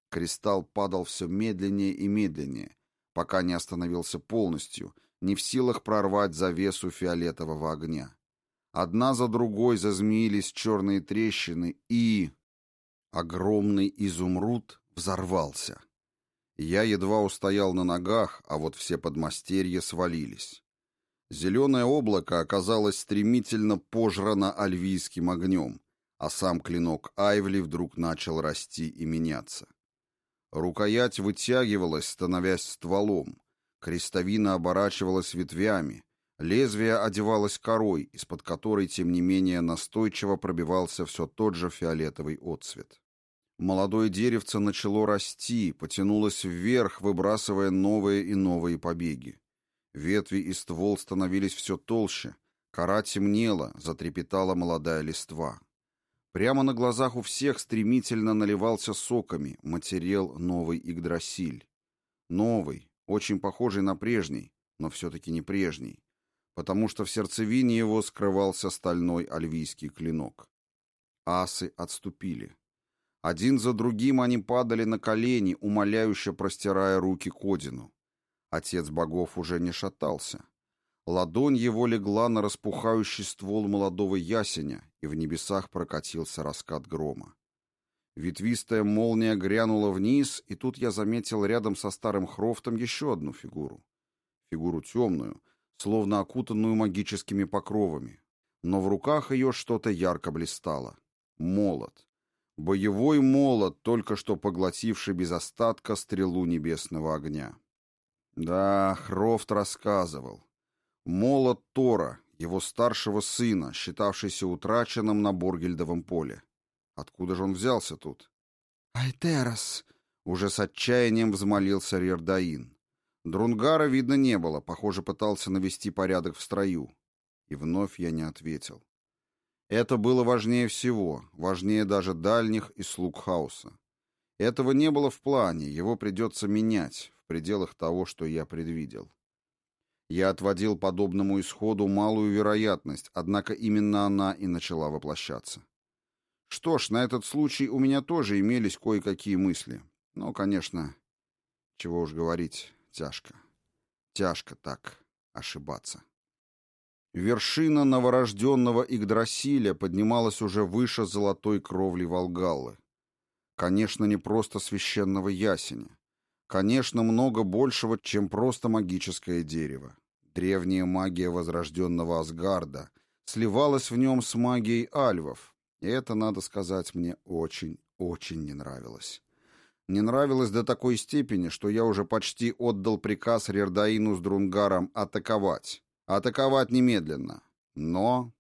Кристалл падал все медленнее и медленнее, пока не остановился полностью, не в силах прорвать завесу фиолетового огня. Одна за другой зазмеились черные трещины, и... Огромный изумруд взорвался. Я едва устоял на ногах, а вот все подмастерья свалились. Зеленое облако оказалось стремительно пожрано альвийским огнем, а сам клинок Айвли вдруг начал расти и меняться. Рукоять вытягивалась, становясь стволом, крестовина оборачивалась ветвями, лезвие одевалось корой, из-под которой, тем не менее, настойчиво пробивался все тот же фиолетовый отцвет. Молодое деревце начало расти, потянулось вверх, выбрасывая новые и новые побеги. Ветви и ствол становились все толще, кора темнела, затрепетала молодая листва. Прямо на глазах у всех стремительно наливался соками, материал новый Игдрасиль. Новый, очень похожий на прежний, но все-таки не прежний, потому что в сердцевине его скрывался стальной альвийский клинок. Асы отступили. Один за другим они падали на колени, умоляюще простирая руки к Одину. Отец богов уже не шатался. Ладонь его легла на распухающий ствол молодого ясеня, и в небесах прокатился раскат грома. Ветвистая молния грянула вниз, и тут я заметил рядом со старым Хрофтом еще одну фигуру. Фигуру темную, словно окутанную магическими покровами. Но в руках ее что-то ярко блистало. Молот. Боевой молот, только что поглотивший без остатка стрелу небесного огня. Да, Хрофт рассказывал. Молот Тора, его старшего сына, считавшийся утраченным на Боргельдовом поле. Откуда же он взялся тут? «Айтерос!» — уже с отчаянием взмолился Рердаин. Друнгара видно не было, похоже, пытался навести порядок в строю. И вновь я не ответил. Это было важнее всего, важнее даже дальних и слуг хаоса. Этого не было в плане, его придется менять в пределах того, что я предвидел. Я отводил подобному исходу малую вероятность, однако именно она и начала воплощаться. Что ж, на этот случай у меня тоже имелись кое-какие мысли. Но, конечно, Чего уж говорить, тяжко. Тяжко так ошибаться. Вершина новорожденного Игдрасиля поднималась уже выше золотой кровли Волгаллы. Конечно, не просто священного ясеня. Конечно, много большего, чем просто магическое дерево. Древняя магия возрожденного Асгарда сливалась в нем с магией альвов, и это, надо сказать, мне очень-очень не нравилось. Не нравилось до такой степени, что я уже почти отдал приказ Рердаину с Друнгаром атаковать. Атаковать немедленно. Но...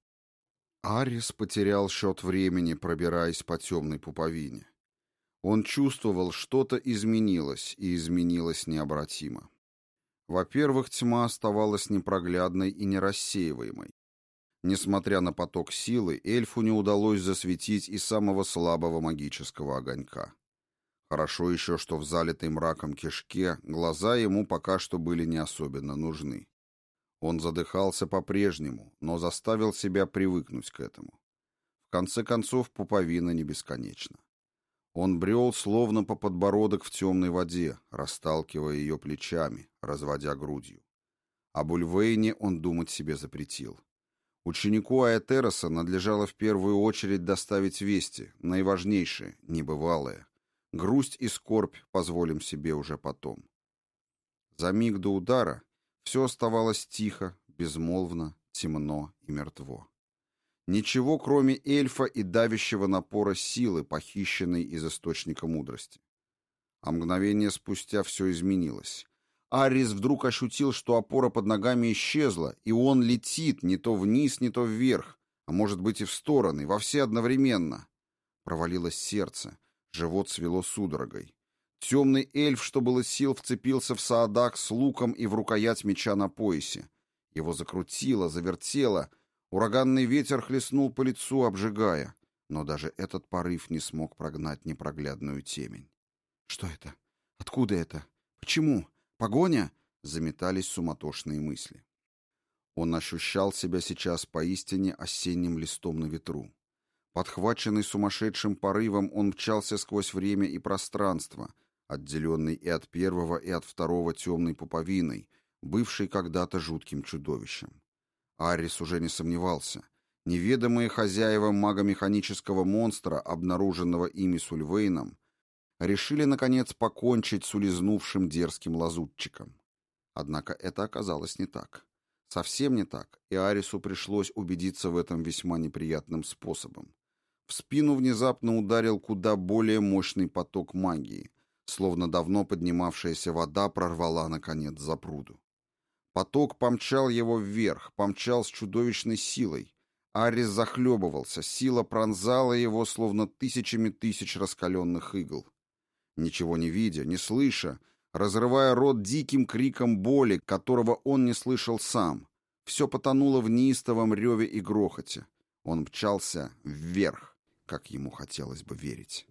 Арис потерял счет времени, пробираясь по темной пуповине. Он чувствовал, что-то изменилось, и изменилось необратимо. Во-первых, тьма оставалась непроглядной и нерассеиваемой. Несмотря на поток силы, эльфу не удалось засветить и самого слабого магического огонька. Хорошо еще, что в залитой мраком кишке глаза ему пока что были не особенно нужны. Он задыхался по-прежнему, но заставил себя привыкнуть к этому. В конце концов, пуповина не бесконечна. Он брел словно по подбородок в темной воде, расталкивая ее плечами, разводя грудью. Об Ульвейне он думать себе запретил. Ученику Аэтероса надлежало в первую очередь доставить вести, наиважнейшие, небывалые. Грусть и скорбь позволим себе уже потом. За миг до удара все оставалось тихо, безмолвно, темно и мертво. Ничего, кроме эльфа и давящего напора силы, похищенной из источника мудрости. А мгновение спустя все изменилось. Арис вдруг ощутил, что опора под ногами исчезла, и он летит не то вниз, не то вверх, а может быть и в стороны, во все одновременно. Провалилось сердце, живот свело судорогой. Темный эльф, что было сил, вцепился в Саадак с луком и в рукоять меча на поясе. Его закрутило, завертело, Ураганный ветер хлестнул по лицу, обжигая, но даже этот порыв не смог прогнать непроглядную темень. «Что это? Откуда это? Почему? Погоня?» — заметались суматошные мысли. Он ощущал себя сейчас поистине осенним листом на ветру. Подхваченный сумасшедшим порывом, он мчался сквозь время и пространство, отделенный и от первого, и от второго темной пуповиной, бывшей когда-то жутким чудовищем. Арис уже не сомневался. Неведомые хозяева магомеханического монстра, обнаруженного ими с Ульвейном, решили, наконец, покончить с улизнувшим дерзким лазутчиком. Однако это оказалось не так. Совсем не так, и Арису пришлось убедиться в этом весьма неприятным способом. В спину внезапно ударил куда более мощный поток магии, словно давно поднимавшаяся вода прорвала, наконец, запруду. Поток помчал его вверх, помчал с чудовищной силой. Арис захлебывался, сила пронзала его, словно тысячами тысяч раскаленных игл. Ничего не видя, не слыша, разрывая рот диким криком боли, которого он не слышал сам, все потонуло в неистовом реве и грохоте. Он мчался вверх, как ему хотелось бы верить.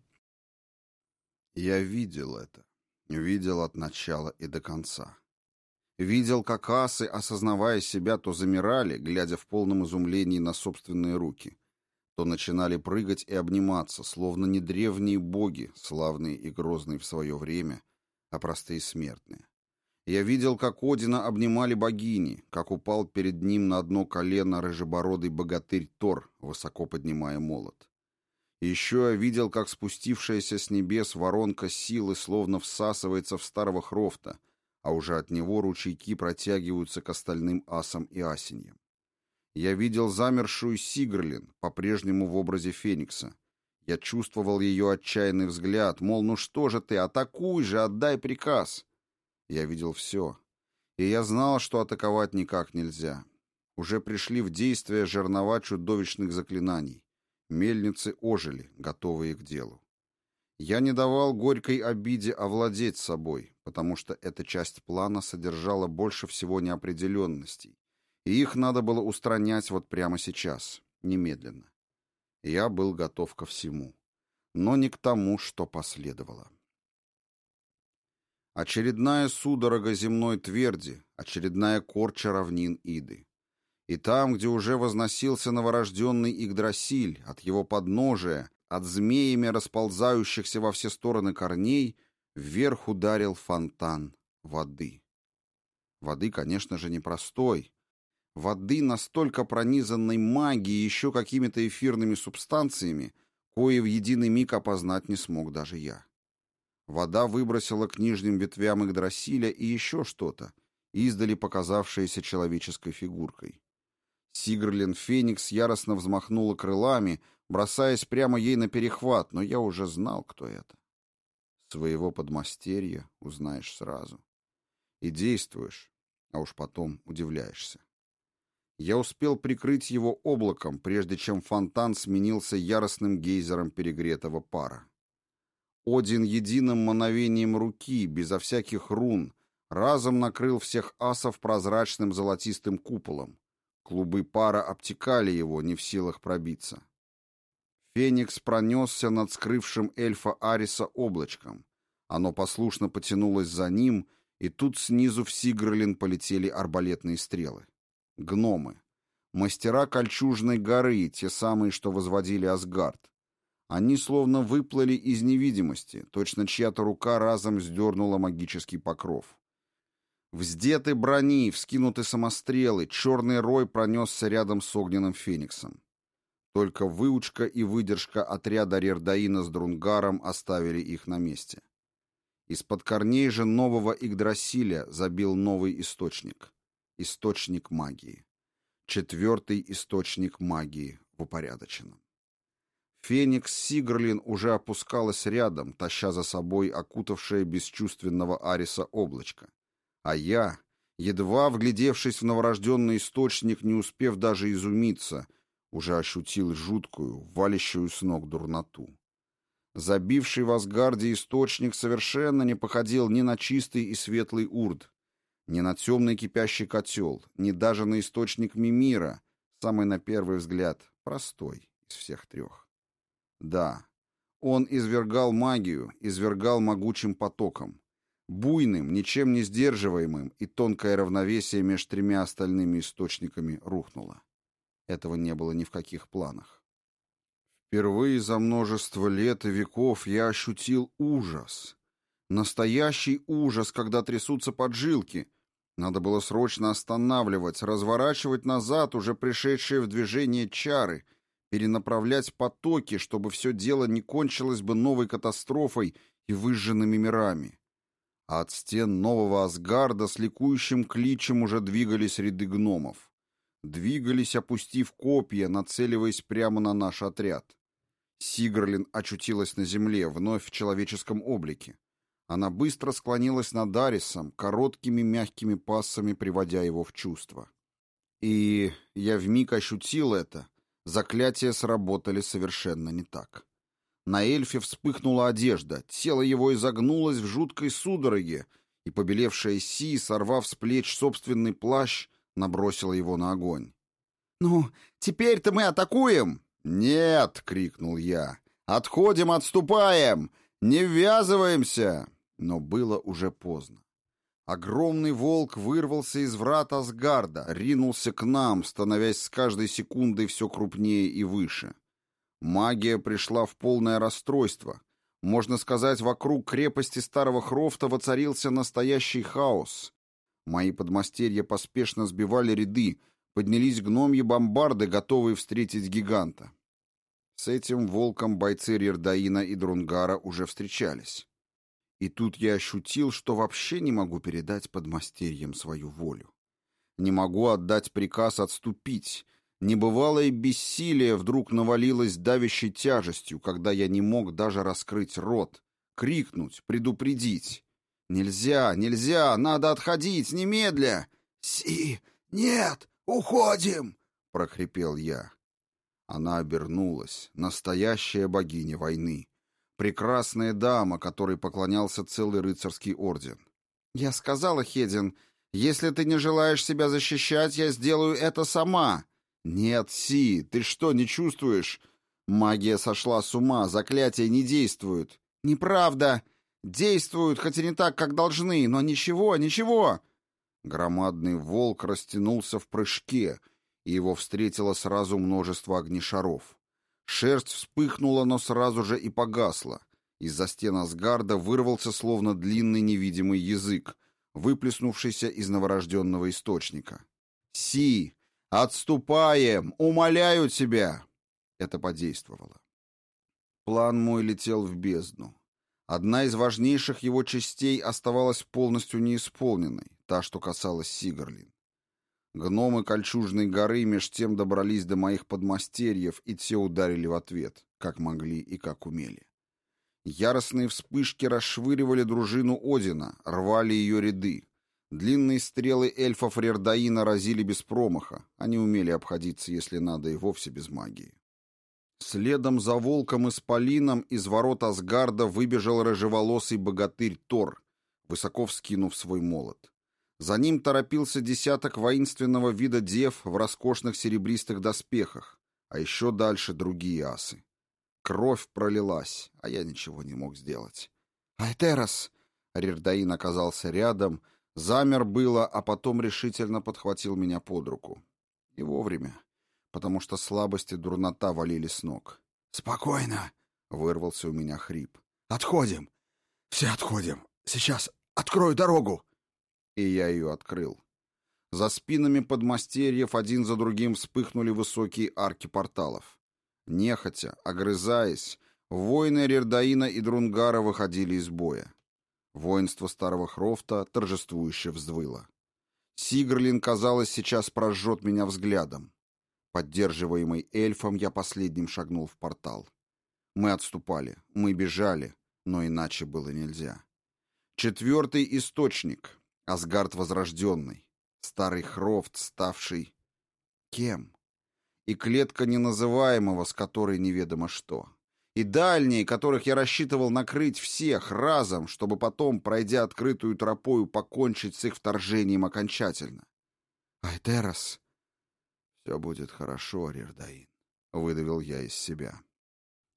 Я видел это. Видел от начала и до конца. Видел, как асы, осознавая себя, то замирали, глядя в полном изумлении на собственные руки, то начинали прыгать и обниматься, словно не древние боги, славные и грозные в свое время, а простые смертные. Я видел, как Одина обнимали богини, как упал перед ним на одно колено рыжебородый богатырь Тор, высоко поднимая молот. Еще я видел, как спустившаяся с небес воронка силы словно всасывается в старого Хрофта, а уже от него ручейки протягиваются к остальным асам и асеньям. Я видел замершую Сигрлин, по-прежнему в образе Феникса. Я чувствовал ее отчаянный взгляд, мол, ну что же ты, атакуй же, отдай приказ. Я видел все. И я знал, что атаковать никак нельзя. Уже пришли в действие жернова чудовищных заклинаний. Мельницы ожили, готовые к делу. Я не давал горькой обиде овладеть собой, потому что эта часть плана содержала больше всего неопределенностей, и их надо было устранять вот прямо сейчас, немедленно. Я был готов ко всему, но не к тому, что последовало. Очередная судорога земной тверди, очередная корча равнин Иды. И там, где уже возносился новорожденный Игдрасиль, от его подножия от змеями расползающихся во все стороны корней Вверх ударил фонтан воды. Воды, конечно же, непростой. Воды, настолько пронизанной магией и еще какими-то эфирными субстанциями, кое в единый миг опознать не смог даже я. Вода выбросила к нижним ветвям Игдрасиля и еще что-то, издали показавшееся человеческой фигуркой. Сигрлин Феникс яростно взмахнула крылами, бросаясь прямо ей на перехват, но я уже знал, кто это. Своего подмастерья узнаешь сразу. И действуешь, а уж потом удивляешься. Я успел прикрыть его облаком, прежде чем фонтан сменился яростным гейзером перегретого пара. Один единым мановением руки, безо всяких рун, разом накрыл всех асов прозрачным золотистым куполом. Клубы пара обтекали его, не в силах пробиться. Феникс пронесся над скрывшим эльфа Ариса облачком. Оно послушно потянулось за ним, и тут снизу в Сигрлин полетели арбалетные стрелы. Гномы. Мастера Кольчужной горы, те самые, что возводили Асгард. Они словно выплыли из невидимости, точно чья-то рука разом сдернула магический покров. Вздеты брони, вскинуты самострелы, черный рой пронесся рядом с огненным фениксом. Только выучка и выдержка отряда Рердаина с Друнгаром оставили их на месте. Из-под корней же нового Игдрасиля забил новый источник. Источник магии. Четвертый источник магии в упорядоченном. Феникс Сигрлин уже опускалась рядом, таща за собой окутавшее бесчувственного Ариса облачко. А я, едва вглядевшись в новорожденный источник, не успев даже изумиться, уже ощутил жуткую, валящую с ног дурноту. Забивший в Асгарде источник совершенно не походил ни на чистый и светлый урд, ни на темный кипящий котел, ни даже на источник Мимира, самый на первый взгляд простой из всех трех. Да, он извергал магию, извергал могучим потоком. Буйным, ничем не сдерживаемым, и тонкое равновесие между тремя остальными источниками рухнуло. Этого не было ни в каких планах. Впервые за множество лет и веков я ощутил ужас. Настоящий ужас, когда трясутся поджилки. Надо было срочно останавливать, разворачивать назад уже пришедшие в движение чары — перенаправлять потоки, чтобы все дело не кончилось бы новой катастрофой и выжженными мирами. А от стен нового Асгарда с ликующим кличем уже двигались ряды гномов. Двигались, опустив копья, нацеливаясь прямо на наш отряд. Сигрлин очутилась на земле, вновь в человеческом облике. Она быстро склонилась над Дарисом, короткими мягкими пассами приводя его в чувство. И я вмиг ощутил это, Заклятия сработали совершенно не так. На эльфе вспыхнула одежда, тело его изогнулось в жуткой судороге, и побелевшая Си, сорвав с плеч собственный плащ, набросила его на огонь. «Ну, теперь-то мы атакуем!» «Нет!» — крикнул я. «Отходим, отступаем! Не ввязываемся!» Но было уже поздно. Огромный волк вырвался из врат Асгарда, ринулся к нам, становясь с каждой секундой все крупнее и выше. Магия пришла в полное расстройство. Можно сказать, вокруг крепости Старого Хрофта воцарился настоящий хаос. Мои подмастерья поспешно сбивали ряды, поднялись гномьи бомбарды, готовые встретить гиганта. С этим волком бойцы Рердаина и Друнгара уже встречались. И тут я ощутил, что вообще не могу передать подмастерьям свою волю. Не могу отдать приказ отступить. Небывалое бессилие вдруг навалилось давящей тяжестью, когда я не мог даже раскрыть рот, крикнуть, предупредить. «Нельзя, нельзя, надо отходить, немедля!» «Си, нет, уходим!» — прохрипел я. Она обернулась, настоящая богиня войны, Прекрасная дама, которой поклонялся целый рыцарский орден. «Я сказала, Хедин, если ты не желаешь себя защищать, я сделаю это сама». «Нет, Си, ты что, не чувствуешь? Магия сошла с ума, заклятия не действуют». «Неправда. Действуют, хоть и не так, как должны, но ничего, ничего». Громадный волк растянулся в прыжке, и его встретило сразу множество огнешаров. Шерсть вспыхнула, но сразу же и погасла. Из-за стен Асгарда вырвался словно длинный невидимый язык, выплеснувшийся из новорожденного источника. «Си! Отступаем! Умоляю тебя!» Это подействовало. План мой летел в бездну. Одна из важнейших его частей оставалась полностью неисполненной, та, что касалась Сигарлин. Гномы Кольчужной горы меж тем добрались до моих подмастерьев, и те ударили в ответ, как могли и как умели. Яростные вспышки расшвыривали дружину Одина, рвали ее ряды. Длинные стрелы эльфов Рердаина разили без промаха, они умели обходиться, если надо, и вовсе без магии. Следом за волком и спалином из ворот Асгарда выбежал рыжеволосый богатырь Тор, высоко вскинув свой молот. За ним торопился десяток воинственного вида дев в роскошных серебристых доспехах, а еще дальше другие асы. Кровь пролилась, а я ничего не мог сделать. «Айтерос!» Рирдаин оказался рядом, замер было, а потом решительно подхватил меня под руку. И вовремя, потому что слабость и дурнота валили с ног. «Спокойно!» — вырвался у меня хрип. «Отходим! Все отходим! Сейчас открою дорогу!» И я ее открыл. За спинами подмастерьев один за другим вспыхнули высокие арки порталов. Нехотя, огрызаясь, воины Рердаина и Друнгара выходили из боя. Воинство Старого Хрофта торжествующе взвыло. Сигрлин, казалось, сейчас прожжет меня взглядом. Поддерживаемый эльфом, я последним шагнул в портал. Мы отступали, мы бежали, но иначе было нельзя. Четвертый источник, Асгард Возрожденный, Старый Хрофт, ставший... Кем? и клетка неназываемого, с которой неведомо что. И дальние, которых я рассчитывал накрыть всех разом, чтобы потом, пройдя открытую тропою, покончить с их вторжением окончательно. «Айтерос!» «Все будет хорошо, Рирдаин», — выдавил я из себя.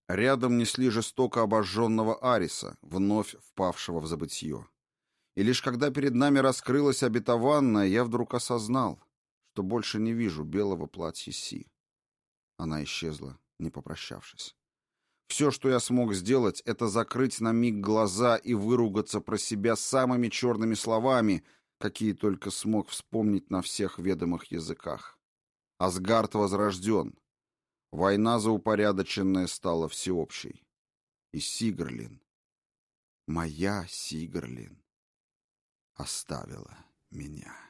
Рядом несли жестоко обожженного Ариса, вновь впавшего в забытье. И лишь когда перед нами раскрылась обетованная, я вдруг осознал, что больше не вижу белого платья Си. Она исчезла, не попрощавшись. Все, что я смог сделать, это закрыть на миг глаза и выругаться про себя самыми черными словами, какие только смог вспомнить на всех ведомых языках. Асгард возрожден. Война заупорядоченная стала всеобщей. И Сигрлин, моя Сигрлин, оставила меня.